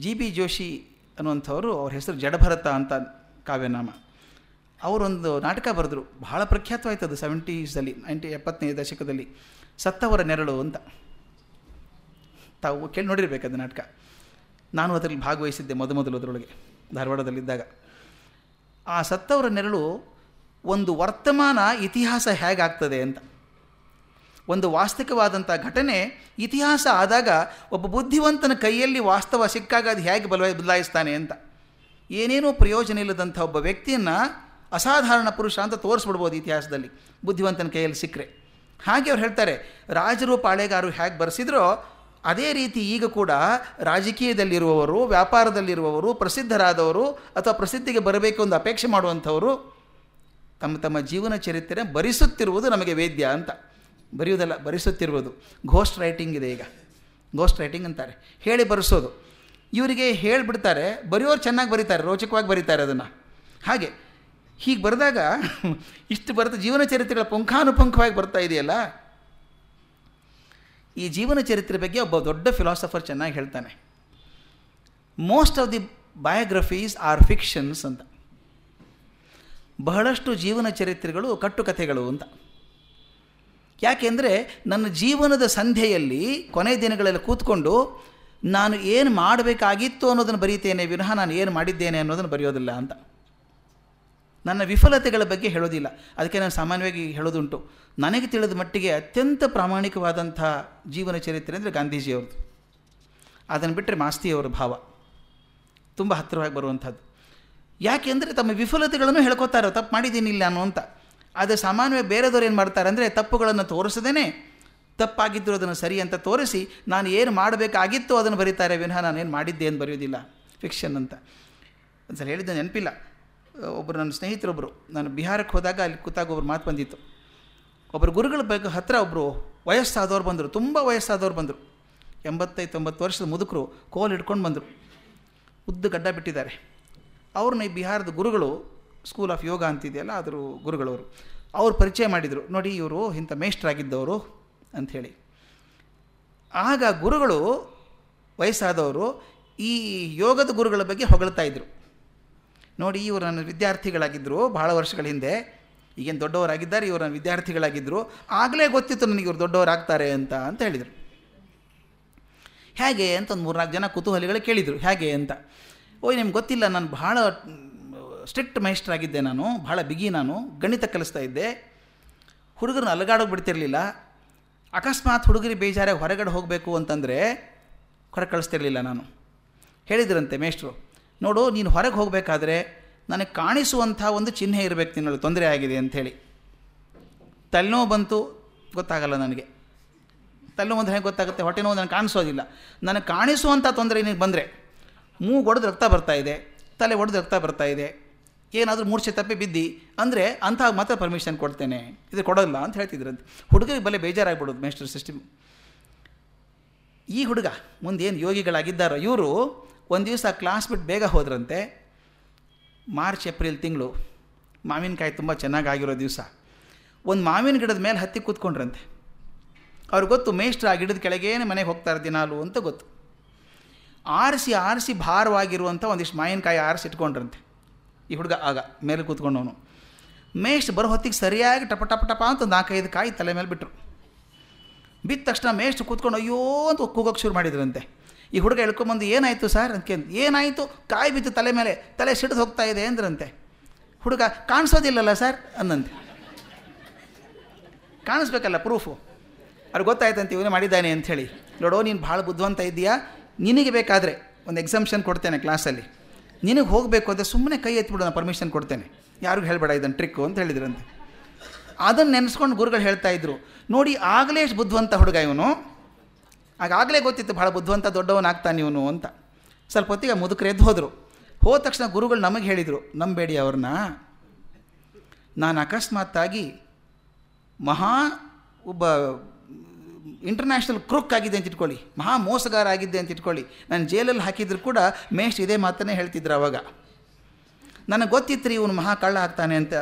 ಜಿ ಬಿ ಜೋಶಿ ಅನ್ನುವಂಥವರು ಅವ್ರ ಹೆಸರು ಜಡಭರತ ಅಂತ ಕಾವ್ಯನಾಮ. ಅವರೊಂದು ನಾಟಕ ಬರೆದ್ರು. ಬಹಳ ಪ್ರಖ್ಯಾತವಾಯ್ತು ಅದು ಸೆವೆಂಟೀಸಲ್ಲಿ ನೈಂಟಿ ಎಪ್ಪತ್ತನೇ ದಶಕದಲ್ಲಿ. ಸತ್ತವರ ನೆರಳು ಅಂತ. ತಾವು ಕೇಳಿ ನೋಡಿರ್ಬೇಕು ಅದು ನಾಟಕ. ನಾನು ಅದರಲ್ಲಿ ಭಾಗವಹಿಸಿದ್ದೆ ಮೊದಮೊದಲು ಅದರೊಳಗೆ, ಧಾರವಾಡದಲ್ಲಿದ್ದಾಗ. ಆ ಸತ್ತವರ ನೆರಳು ಒಂದು ವರ್ತಮಾನ ಇತಿಹಾಸ ಹೇಗಾಗ್ತದೆ ಅಂತ. ಒಂದು ವಾಸ್ತವಿಕವಾದಂಥ ಘಟನೆ ಇತಿಹಾಸ ಆದಾಗ ಒಬ್ಬ ಬುದ್ಧಿವಂತನ ಕೈಯಲ್ಲಿ ವಾಸ್ತವ ಸಿಕ್ಕಾಗ ಅದು ಹೇಗೆ ಬಲ ಬದಲಾಯಿಸ್ತಾನೆ ಅಂತ. ಏನೇನೋ ಪ್ರಯೋಜನ ಇಲ್ಲದಂಥ ಒಬ್ಬ ವ್ಯಕ್ತಿಯನ್ನು ಅಸಾಧಾರಣ ಪುರುಷ ಅಂತ ತೋರಿಸ್ಬಿಡ್ಬೋದು ಇತಿಹಾಸದಲ್ಲಿ ಬುದ್ಧಿವಂತನ ಕೈಯಲ್ಲಿ ಸಿಕ್ಕರೆ. ಹಾಗೆ ಅವ್ರು ಹೇಳ್ತಾರೆ, ರಾಜರು ಪಾಳೆಗಾರರು ಹೇಗೆ ಬರೆಸಿದ್ರೋ ಅದೇ ರೀತಿ ಈಗ ಕೂಡ ರಾಜಕೀಯದಲ್ಲಿರುವವರು, ವ್ಯಾಪಾರದಲ್ಲಿರುವವರು, ಪ್ರಸಿದ್ಧರಾದವರು ಅಥವಾ ಪ್ರಸಿದ್ಧಿಗೆ ಬರಬೇಕು ಎಂದು ಅಪೇಕ್ಷೆ ಮಾಡುವಂಥವರು ತಮ್ಮ ತಮ್ಮ ಜೀವನ ಚರಿತ್ರೆ ಬರಿಸುತ್ತಿರುವುದು ನಮಗೆ ವೇದ್ಯ ಅಂತ. ಬರೆಯುವುದಲ್ಲ, ಬರೆಸುತ್ತಿರುವುದು. ಘೋಸ್ಟ್ ರೈಟಿಂಗ್ ಇದೆ ಈಗ. ಘೋಸ್ಟ್ ರೈಟಿಂಗ್ ಅಂತಾರೆ. ಹೇಳಿ ಬರೆಸೋದು. ಇವರಿಗೆ ಹೇಳಿಬಿಡ್ತಾರೆ, ಬರೆಯೋರು ಚೆನ್ನಾಗಿ ಬರೀತಾರೆ, ರೋಚಕವಾಗಿ ಬರೀತಾರೆ ಅದನ್ನು. ಹಾಗೆ, ಹೀಗೆ ಬರೆದಾಗ ಇಷ್ಟು ಬರೆದ ಜೀವನ ಚರಿತ್ರೆಗಳ ಪುಂಖಾನುಪುಂಖವಾಗಿ ಬರ್ತಾ ಇದೆಯಲ್ಲ? ಈ ಜೀವನ ಚರಿತ್ರೆ ಬಗ್ಗೆ ಒಬ್ಬ ದೊಡ್ಡ ಫಿಲಾಸಫರ್ ಚೆನ್ನಾಗಿ ಹೇಳ್ತಾನೆ. Most of the biographies are fictions ಅಂತ. ಬಹಳಷ್ಟು ಜೀವನ ಚರಿತ್ರೆಗಳು ಕಟ್ಟುಕಥೆಗಳು ಅಂತ. ಯಾಕೆಂದರೆ ನನ್ನ ಜೀವನದ ಸಂಧ್ಯೆಯಲ್ಲಿ ಕೊನೆ ದಿನಗಳಲ್ಲಿ ಕೂತ್ಕೊಂಡು ನಾನು ಏನು ಮಾಡಬೇಕಾಗಿತ್ತು ಅನ್ನೋದನ್ನು ಬರೀತೇನೆ, ವಿನಃ ನಾನು ಏನು ಮಾಡಿದ್ದೇನೆ ಅನ್ನೋದನ್ನು ಬರೆಯೋದಿಲ್ಲ ಅಂತ. ನನ್ನ ವಿಫಲತೆಗಳ ಬಗ್ಗೆ ಹೇಳೋದಿಲ್ಲ. ಅದಕ್ಕೆ ನಾನು ಸಾಮಾನ್ಯವಾಗಿ ಹೇಳೋದುಂಟು. ನನಗೆ ತಿಳಿದ ಮಟ್ಟಿಗೆ ಅತ್ಯಂತ ಪ್ರಾಮಾಣಿಕವಾದಂಥ ಜೀವನ ಚರಿತ್ರೆ ಅಂದರೆ ಗಾಂಧೀಜಿಯವ್ರದ್ದು. ಅದನ್ನು ಬಿಟ್ಟರೆ ಮಾಸ್ತಿಯವರ ಭಾವ. ತುಂಬ ಹತ್ತಿರವಾಗಿ ಬರುವಂಥದ್ದು. ಯಾಕೆಂದರೆ ತಮ್ಮ ವಿಫಲತೆಗಳನ್ನು ಹೇಳ್ಕೋತಾರೆ ತಪ್ಪು ಮಾಡಿದ್ದೀನಿ ಇಲ್ಲ ಅನ್ನುವಂಥ ಆದರೆ ಸಾಮಾನ್ಯವಾಗಿ ಬೇರೆದವ್ರು ಏನು ಮಾಡ್ತಾರೆ ಅಂದರೆ ತಪ್ಪುಗಳನ್ನು ತೋರಿಸದೇ ತಪ್ಪಾಗಿದ್ದರೂ ಅದನ್ನು ಸರಿ ಅಂತ ತೋರಿಸಿ ನಾನು ಏನು ಮಾಡಬೇಕಾಗಿತ್ತು ಅದನ್ನು ಬರೀತಾರೆ, ವಿನಃ ನಾನೇನು ಮಾಡಿದ್ದೆ ಅಂತ ಬರೆಯೋದಿಲ್ಲ ಫಿಕ್ಷನ್ ಅಂತ. ಒಂದ್ಸಲ ಹೇಳಿದ್ದೆ ನೆನಪಿಲ್ಲ. ಒಬ್ಬರು ನನ್ನ ಸ್ನೇಹಿತರೊಬ್ಬರು ನಾನು ಬಿಹಾರಕ್ಕೆ ಹೋದಾಗ ಅಲ್ಲಿ ಕೂತಾಗ ಒಬ್ರು ಮಾತು ಬಂದಿತ್ತು. ಒಬ್ಬರು ಗುರುಗಳ ಬಗ್ಗೆ ಹತ್ತಿರ ಒಬ್ಬರು ವಯಸ್ಸಾದವ್ರು ಬಂದರು, ತುಂಬ ವಯಸ್ಸಾದವ್ರು ಬಂದರು. ಎಂಬತ್ತೈದು ತೊಂಬತ್ತು ವರ್ಷದ ಮುದುಕರು ಕೋಲ್ ಹಿಡ್ಕೊಂಡು ಬಂದರು. ಉದ್ದ ಗಡ್ಡ ಬಿಟ್ಟಿದ್ದಾರೆ. ಅವ್ರನ್ನ ಈ ಬಿಹಾರದ ಗುರುಗಳು ಸ್ಕೂಲ್ ಆಫ್ ಯೋಗ ಅಂತಿದೆಯಲ್ಲ ಅದ್ರ ಗುರುಗಳವರು. ಅವ್ರು ಪರಿಚಯ ಮಾಡಿದರು, ನೋಡಿ ಇವರು ಇಂಥ ಮೇಷ್ಟ್ರಾಗಿದ್ದವರು ಅಂಥೇಳಿ ಆಗ ಗುರುಗಳು ವಯಸ್ಸಾದವರು ಈ ಯೋಗದ ಗುರುಗಳ ಬಗ್ಗೆ ಹೊಗಳ್ತಾ ಇದ್ದರು ನೋಡಿ, ಇವರು ನನ್ನ ವಿದ್ಯಾರ್ಥಿಗಳಾಗಿದ್ದರು ಭಾಳ ವರ್ಷಗಳ ಹಿಂದೆ, ಈಗೇನು ದೊಡ್ಡವರಾಗಿದ್ದಾರೆ, ಇವರು ನನ್ನ ವಿದ್ಯಾರ್ಥಿಗಳಾಗಿದ್ದರು ಆಗಲೇ ಗೊತ್ತಿತ್ತು ನನಗೆ ಇವರು ದೊಡ್ಡವರಾಗ್ತಾರೆ ಅಂತ ಅಂತ ಹೇಳಿದರು. ಹೇಗೆ? ಅಂತ ಒಂದು ಮೂರ್ನಾಲ್ಕು ಜನ ಕುತೂಹಲಿಗಳು ಕೇಳಿದರು. ಹೇಗೆ? ಅಂತ. ಓಯ್, ನಿಮ್ಗೆ ಗೊತ್ತಿಲ್ಲ, ನಾನು ಭಾಳ ಸ್ಟ್ರಿಕ್ಟ್ ಮೈಸ್ಟ್ರಾಗಿದ್ದೆ ನಾನು ಭಾಳ ಬಿಗಿ ನಾನು, ಗಣಿತ ಕಲಿಸ್ತಾ ಇದ್ದೆ. ಹುಡುಗರನ್ನ ಅಲುಗಾಡೋಗಿ ಬಿಡ್ತಿರಲಿಲ್ಲ. ಅಕಸ್ಮಾತ್ ಹುಡುಗರಿ ಬೇಜಾರಾಗಿ ಹೊರಗಡೆ ಹೋಗಬೇಕು ಅಂತಂದರೆ ಹೊರಗೆ ಕಳಿಸ್ತಿರಲಿಲ್ಲ ನಾನು. ಹೇಳಿದ್ರಂತೆ ಮೇಷ್ಟ್ರು, ನೋಡು, ನೀನು ಹೊರಗೆ ಹೋಗಬೇಕಾದ್ರೆ ನನಗೆ ಕಾಣಿಸುವಂಥ ಒಂದು ಚಿಹ್ನೆ ಇರಬೇಕು, ನಿನ್ನಲ್ಲಿ ತೊಂದರೆ ಆಗಿದೆ ಅಂಥೇಳಿ. ತಲೆನೋವು ಬಂತು, ಗೊತ್ತಾಗಲ್ಲ ನನಗೆ. ತಲೆನೋವು ಅಂದರೆ ಹೇಗೆ ಗೊತ್ತಾಗುತ್ತೆ? ಹೊಟ್ಟೆ ನೋವು ನನಗೆ ಕಾಣಿಸೋದಿಲ್ಲ. ನನಗೆ ಕಾಣಿಸುವಂಥ ತೊಂದರೆ ನಿನಗೆ ಬಂದರೆ, ಮೂಗು ಒಡೆದು ರಕ್ತ ಬರ್ತಾ ಇದೆ, ತಲೆ ಒಡೆದು ರಕ್ತ ಬರ್ತಾ ಇದೆ ಏನಾದರೂ ಮೂರ್ಛೆ ತಪ್ಪಿ ಬಿದ್ದಿ ಅಂದರೆ ಅಂತಹ ಮಾತ್ರ ಪರ್ಮಿಷನ್ ಕೊಡ್ತೇನೆ. ಇದು ಕೊಡೋಲ್ಲ ಅಂತ ಹೇಳ್ತಿದ್ರಂತೆ. ಹುಡುಗರಿಗೆ ಬಲೆ ಬೇಜಾರಾಗ್ಬಿಡೋದು ಮೇಸ್ಟರ್ ಸಿಸ್ಟಮ್ ಈ ಹುಡುಗ ಮುಂದೇನು ಯೋಗಿಗಳಾಗಿದ್ದಾರೋ, ಇವರು ಒಂದು ದಿವಸ ಕ್ಲಾಸ್ ಬಿಟ್ಟು ಬೇಗ ಹೋದ್ರಂತೆ. ಮಾರ್ಚ್, ಏಪ್ರಿಲ್ ತಿಂಗಳು. ಮಾವಿನಕಾಯಿ ತುಂಬ ಚೆನ್ನಾಗಾಗಿರೋ ದಿವಸ. ಒಂದು ಮಾವಿನ ಗಿಡದ ಮೇಲೆ ಹತ್ತಿ ಕೂತ್ಕೊಂಡ್ರಂತೆ. ಅವ್ರಿಗೆ ಗೊತ್ತು ಮೇಷ್ಟ್ರ ಆ ಗಿಡದ ಕೆಳಗೇನೆ ಮನೆಗೆ ಹೋಗ್ತಾರೆ ದಿನಾಲು ಅಂತ ಗೊತ್ತು. ಆರಿಸಿ ಆರಿಸಿ ಭಾರವಾಗಿರುವಂಥ ಒಂದಿಷ್ಟು ಮಾವಿನಕಾಯಿ ಆರಿಸಿ ಇಟ್ಕೊಂಡ್ರಂತೆ. ಈ ಹುಡುಗ ಆಗ ಮೇಲೆ ಕೂತ್ಕೊಂಡವನು. ಮೇಷ್ಟ್ ಬರೋ ಹೊತ್ತಿಗೆ ಸರಿಯಾಗಿ ಟಪ ಟಪ ಟಪ ಅಂತ ನಾಲ್ಕೈದು ಕಾಯಿ ತಲೆ ಮೇಲೆ ಬಿಟ್ಟರು ಬಿದ್ದ ತಕ್ಷಣ ಮೇಷ್ಟ್ ಕೂತ್ಕೊಂಡು ಅಯ್ಯೋ ಅಂತ ಕೂಗೋಕೆ ಶುರು ಮಾಡಿದ್ರಂತೆ. ಈ ಹುಡುಗ ಎಳ್ಕೊಂಬಂದು ಏನಾಯಿತು ಸರ್ ಅಂತ ಏನಾಯಿತು? ಕಾಯಿ ಬಿತ್ತು ತಲೆ ಮೇಲೆ, ತಲೆ ಸಿಡಿದು ಹೋಗ್ತಾ ಇದೆ ಅಂದ್ರಂತೆ. ಹುಡುಗ ಕಾಣಿಸೋದಿಲ್ಲಲ್ಲ ಸರ್ ಅಂದಂತೆ ಕಾಣಿಸ್ಬೇಕಲ್ಲ ಪ್ರೂಫು. ಅವ್ರಿಗೆ ಗೊತ್ತಾಯ್ತಂತ ಇವನೇ ಮಾಡಿದ್ದಾನೆ ಅಂಥೇಳಿ. ನೋಡೋ, ನೀನು ಭಾಳ ಬುದ್ಧಿವಂತ ಇದೆಯಾ ನಿನಗೆ ಬೇಕಾದರೆ ಒಂದು ಎಕ್ಸಾಮ್ಷನ್ ಕೊಡ್ತೇನೆ ಕ್ಲಾಸಲ್ಲಿ. ನಿನಗೆ ಹೋಗಬೇಕು ಅಂದರೆ ಸುಮ್ಮನೆ ಕೈ ಎತ್ಬಿಡು ನಾನು ಪರ್ಮಿಷನ್ ಕೊಡ್ತೇನೆ. ಯಾರಿಗೂ ಹೇಳಬೇಡ ಇದನ್ನು ಟ್ರಿಕ್ಕು ಅಂತ ಹೇಳಿದ್ರಂತೆ. ಅದನ್ನು ನೆನೆಸ್ಕೊಂಡು ಗುರುಗಳು ಹೇಳ್ತಾ ಇದ್ರು. ನೋಡಿ, ಆಗಲೇ ಎಷ್ಟು ಬುದ್ಧಿವಂತ ಹುಡುಗ ಇವನು. ಆಗಾಗಲೇ ಗೊತ್ತಿತ್ತು, ಭಾಳ ಬುದ್ಧಿವಂತ ದೊಡ್ಡವನಾಗ್ತಾನೆ ಇವನು ಅಂತ. ಸ್ವಲ್ಪ ಹೊತ್ತಿಗೆ ಮುದುಕರು ಎದ್ದು ಹೋದರು. ಹೋದ ತಕ್ಷಣ ಗುರುಗಳು ನಮಗೆ ಹೇಳಿದರು, ನಂಬೇಡಿ ಅವ್ರನ್ನ ನಾನು ಅಕಸ್ಮಾತ್ತಾಗಿ ಮಹಾ ಒಬ್ಬ ಇಂಟರ್ನ್ಯಾಷನಲ್ ಕ್ರುಕ್ ಆಗಿದೆ ಅಂತ ಇಟ್ಕೊಳ್ಳಿ. ಮಹಾ ಮೋಸಗಾರ ಆಗಿದ್ದೆ ಅಂತ ಇಟ್ಕೊಳ್ಳಿ. ನಾನು ಜೈಲಲ್ಲಿ ಹಾಕಿದ್ರು ಕೂಡ ಮೇಷ್ಟ್ ಇದೇ ಮಾತನ್ನೇ ಹೇಳ್ತಿದ್ರು ಅವಾಗ. ನನಗೆ ಗೊತ್ತಿತ್ತು ರೀ ಇವನು ಮಹಾ ಕಳ್ಳ ಆಗ್ತಾನೆ ಅಂತ.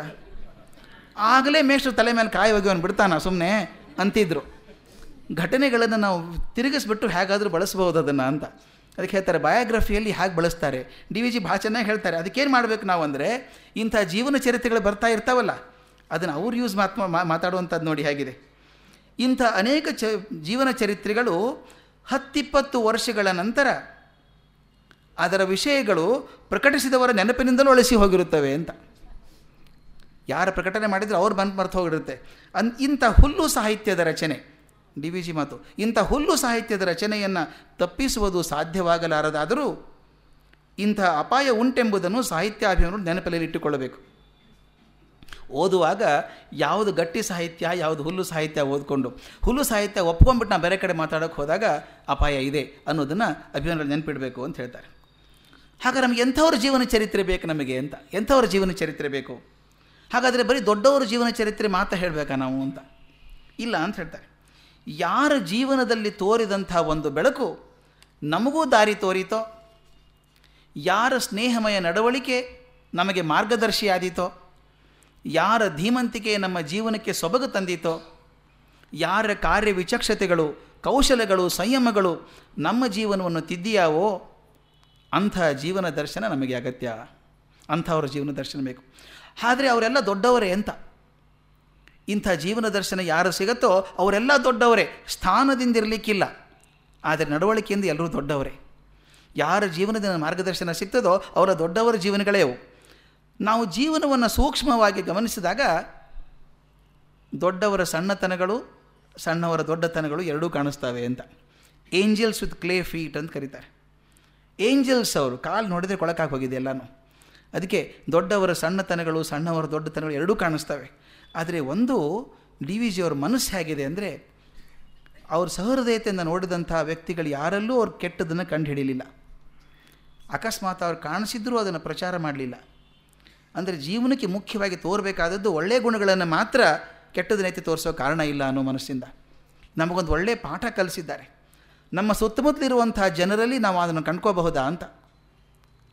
ಆಗಲೇ ಮೇಷ್ಟ್ರು ತಲೆ ಮೇಲೆ ಕಾಯಿ ಹೋಗಿ ಅವನು ಬಿಡ್ತಾನ ಸುಮ್ಮನೆ ಅಂತಿದ್ರು. ಘಟನೆಗಳನ್ನು ನಾವು ತಿರುಗಿಸ್ಬಿಟ್ಟು ಹೇಗಾದರೂ ಬಳಸ್ಬೋದು ಅದನ್ನು ಅಂತ. ಅದಕ್ಕೆ ಹೇಳ್ತಾರೆ ಬಯೋಗ್ರಫಿಯಲ್ಲಿ ಹೇಗೆ ಬಳಸ್ತಾರೆ. ಡಿ ವಿ ಜಿ ಭಾಳ ಚೆನ್ನಾಗಿ ಹೇಳ್ತಾರೆ. ಅದಕ್ಕೇನು ಮಾಡಬೇಕು ನಾವು ಅಂದರೆ, ಇಂಥ ಜೀವನ ಚರಿತ್ರೆಗಳು ಬರ್ತಾ ಇರ್ತಾವಲ್ಲ, ಅದನ್ನು ಅವ್ರು ಯೂಸ್ ಮಾತು ಮಾತಾಡುವಂಥದ್ದು ನೋಡಿ ಹೇಗಿದೆ. ಇಂಥ ಅನೇಕ ಚ ಜೀವನ ಚರಿತ್ರೆಗಳು ಹತ್ತಿಪ್ಪತ್ತು ವರ್ಷಗಳ ನಂತರ ಅದರ ವಿಷಯಗಳು ಪ್ರಕಟಿಸಿದವರ ನೆನಪಿನಿಂದಲೂ ಅಳಿಸಿ ಹೋಗಿರುತ್ತವೆ ಅಂತ. ಯಾರು ಪ್ರಕಟಣೆ ಮಾಡಿದರೆ ಅವ್ರು ಬಂದು ಮರ್ತು ಹೋಗಿರುತ್ತೆ. ಅನ್ ಇಂಥ ಹುಲ್ಲು ಸಾಹಿತ್ಯದ ರಚನೆ, ಡಿ ವಿ ಜಿ ಮಾತು, ಇಂಥ ಹುಲ್ಲು ಸಾಹಿತ್ಯದ ರಚನೆಯನ್ನು ತಪ್ಪಿಸುವುದು ಸಾಧ್ಯವಾಗಲಾರದಾದರೂ ಇಂಥ ಅಪಾಯ ಉಂಟೆಂಬುದನ್ನು ಸಾಹಿತ್ಯಾಭಿಮಾನರು ನೆನಪಲ್ಲಿ ಇಟ್ಟುಕೊಳ್ಳಬೇಕು ಓದುವಾಗ ಯಾವುದು ಗಟ್ಟಿ ಸಾಹಿತ್ಯ, ಯಾವುದು ಹುಲ್ಲು ಸಾಹಿತ್ಯ ಓದ್ಕೊಂಡು. ಹುಲ್ಲು ಸಾಹಿತ್ಯ ಒಪ್ಕೊಂಡ್ಬಿಟ್ಟು ನಾವು ಬೇರೆ ಕಡೆ ಮಾತಾಡೋಕ್ಕೆ ಹೋದಾಗ ಅಪಾಯ ಇದೆ ಅನ್ನೋದನ್ನು ಅಭಿಮಾನಿಗಳು ನೆನಪಿಡಬೇಕು ಅಂತ ಹೇಳ್ತಾರೆ. ಹಾಗೆ ನಮಗೆ ಎಂಥವ್ರ ಜೀವನ ಚರಿತ್ರೆ ಬೇಕು ನಮಗೆ ಅಂತ? ಎಂಥವ್ರ ಜೀವನ ಚರಿತ್ರೆ ಬೇಕು? ಹಾಗಾದರೆ ಬರೀ ದೊಡ್ಡವರ ಜೀವನ ಚರಿತ್ರೆ ಮಾತ್ರ ಹೇಳಬೇಕಾ ನಾವು ಅಂತ? ಇಲ್ಲ ಅಂತ ಹೇಳ್ತಾರೆ. ಯಾರ ಜೀವನದಲ್ಲಿ ತೋರಿದಂಥ ಒಂದು ಬೆಳಕು ನಮಗೂ ದಾರಿ ತೋರಿತೋ? ಯಾರ ಸ್ನೇಹಮಯ ನಡವಳಿಕೆ ನಮಗೆ ಮಾರ್ಗದರ್ಶಿಯಾದೀತೋ? ಯಾರ ಧೀಮಂತಿಕೆ ನಮ್ಮ ಜೀವನಕ್ಕೆ ಸೊಬಗು ತಂದಿತೋ, ಯಾರ ಕಾರ್ಯ ವಿಚಕ್ಷತೆಗಳು ಕೌಶಲಗಳು, ಸಂಯಮಗಳು ನಮ್ಮ ಜೀವನವನ್ನು ತಿದ್ದಿಯಾವೋ, ಅಂಥ ಜೀವನ ದರ್ಶನ ನಮಗೆ ಅಗತ್ಯ. ಅಂಥವ್ರ ಜೀವನ ದರ್ಶನ ಬೇಕು. ಆದರೆ ಅವರೆಲ್ಲ ದೊಡ್ಡವರೇ ಅಂತ. ಇಂಥ ಜೀವನ ದರ್ಶನ ಯಾರು ಸಿಗುತ್ತೋ, ಅವರೆಲ್ಲ ದೊಡ್ಡವರೇ. ಸ್ಥಾನದಿಂದ ಇರಲಿಕ್ಕಿಲ್ಲ. ಆದರೆ ನಡವಳಿಕೆಯಿಂದ ಎಲ್ಲರೂ ದೊಡ್ಡವರೇ. ಯಾರ ಜೀವನದಿಂದ ಮಾರ್ಗದರ್ಶನ ಸಿಗ್ತದೋ, ಅವರ ದೊಡ್ಡವರ ಜೀವನಗಳೇ ಅವು. ನಾವು ಜೀವನವನ್ನು ಸೂಕ್ಷ್ಮವಾಗಿ ಗಮನಿಸಿದಾಗ ದೊಡ್ಡವರ ಸಣ್ಣತನಗಳು, ಸಣ್ಣವರ ದೊಡ್ಡತನಗಳು ಎರಡೂ ಕಾಣಿಸ್ತವೆ ಅಂತ. ಏಂಜಲ್ಸ್ ವಿತ್ ಕ್ಲೇ ಫೀಟ್ ಅಂತ ಕರೀತಾರೆ. ಏಂಜಲ್ಸ್ ಅವರು, ಕಾಲು ನೋಡಿದರೆ ಕೊಳಕಾಗಿ ಹೋಗಿದೆ ಎಲ್ಲನೂ. ಅದಕ್ಕೆ ದೊಡ್ಡವರ ಸಣ್ಣತನಗಳು, ಸಣ್ಣವರ ದೊಡ್ಡತನಗಳು ಎರಡೂ ಕಾಣಿಸ್ತವೆ. ಆದರೆ ಒಂದು ಡಿ ವಿ ಜಿಯವ್ರ ಮನಸ್ಸು ಹೇಗಿದೆ ಅಂದರೆ ಅವ್ರ ಸಹೃದಯತೆಯಿಂದ ನೋಡಿದಂಥ ವ್ಯಕ್ತಿಗಳು ಯಾರಲ್ಲೂ ಅವ್ರು ಕೆಟ್ಟದನ್ನು ಕಂಡುಹಿಡಿಯಲಿಲ್ಲ ಅಕಸ್ಮಾತ್ ಅವ್ರು ಕಾಣಿಸಿದ್ರೂ ಅದನ್ನು ಪ್ರಚಾರ ಮಾಡಲಿಲ್ಲ. ಅಂದರೆ ಜೀವನಕ್ಕೆ ಮುಖ್ಯವಾಗಿ ತೋರಬೇಕಾದದ್ದು ಒಳ್ಳೆಯ ಗುಣಗಳನ್ನು ಮಾತ್ರ ಕೆಟ್ಟದನ್ನೈತಿ ತೋರಿಸೋ ಕಾರಣ ಇಲ್ಲ ಅನ್ನೋ ಮನಸ್ಸಿಂದ. ನಮಗೊಂದು ಒಳ್ಳೆಯ ಪಾಠ ಕಲಿಸಿದ್ದಾರೆ. ನಮ್ಮ ಸುತ್ತಮುತ್ತಲಿರುವಂಥ ಜನರಲ್ಲಿ ನಾವು ಅದನ್ನು ಕಂಡ್ಕೋಬಹುದಾ ಅಂತ.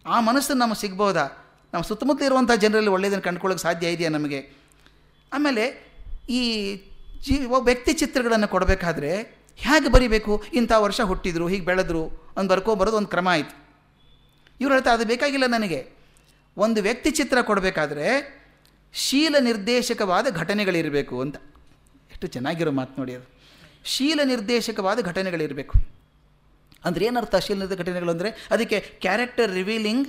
ಆ ಮನಸ್ಸನ್ನು ನಮಗೆ ಸಿಗ್ಬೋದಾ ನಮ್ಮ ಸುತ್ತಮುತ್ತಲಿರುವಂಥ ಜನರಲ್ಲಿ ಒಳ್ಳೆಯದನ್ನು ಕಂಡ್ಕೊಳ್ಳೋಕೆ ಸಾಧ್ಯ ಇದೆಯಾ ನಮಗೆ? ಆಮೇಲೆ ಈ ಜೀ ವ್ಯಕ್ತಿ ಚಿತ್ರಗಳನ್ನು ಕೊಡಬೇಕಾದ್ರೆ ಹೇಗೆ ಬರಿಬೇಕು? ಇಂಥ ವರ್ಷ ಹುಟ್ಟಿದ್ರು, ಹೀಗೆ ಬೆಳೆದ್ರು ಒಂದು ಬರ್ಕೊಬರೋದು ಒಂದು ಕ್ರಮ ಆಯಿತು. ಇವ್ರು ಹೇಳ್ತಾ ಅದು ಬೇಕಾಗಿಲ್ಲ ನನಗೆ. ಒಂದು ವ್ಯಕ್ತಿ ಚಿತ್ರ ಕೊಡಬೇಕಾದ್ರೆ ಶೀಲ ನಿರ್ದೇಶಕವಾದ ಘಟನೆಗಳಿರಬೇಕು ಅಂತ. ಎಷ್ಟು ಚೆನ್ನಾಗಿರೋ ಮಾತು ನೋಡಿ ಅದು. ಶೀಲ ನಿರ್ದೇಶಕವಾದ ಘಟನೆಗಳಿರಬೇಕು. ಅಂದರೆ ಏನರ್ಥ ಶೀಲ ನಿರ್ದೇಶಕ ಘಟನೆಗಳು ಅಂದರೆ? ಅದಕ್ಕೆ ಕ್ಯಾರೆಕ್ಟರ್ ರಿವೀಲಿಂಗ್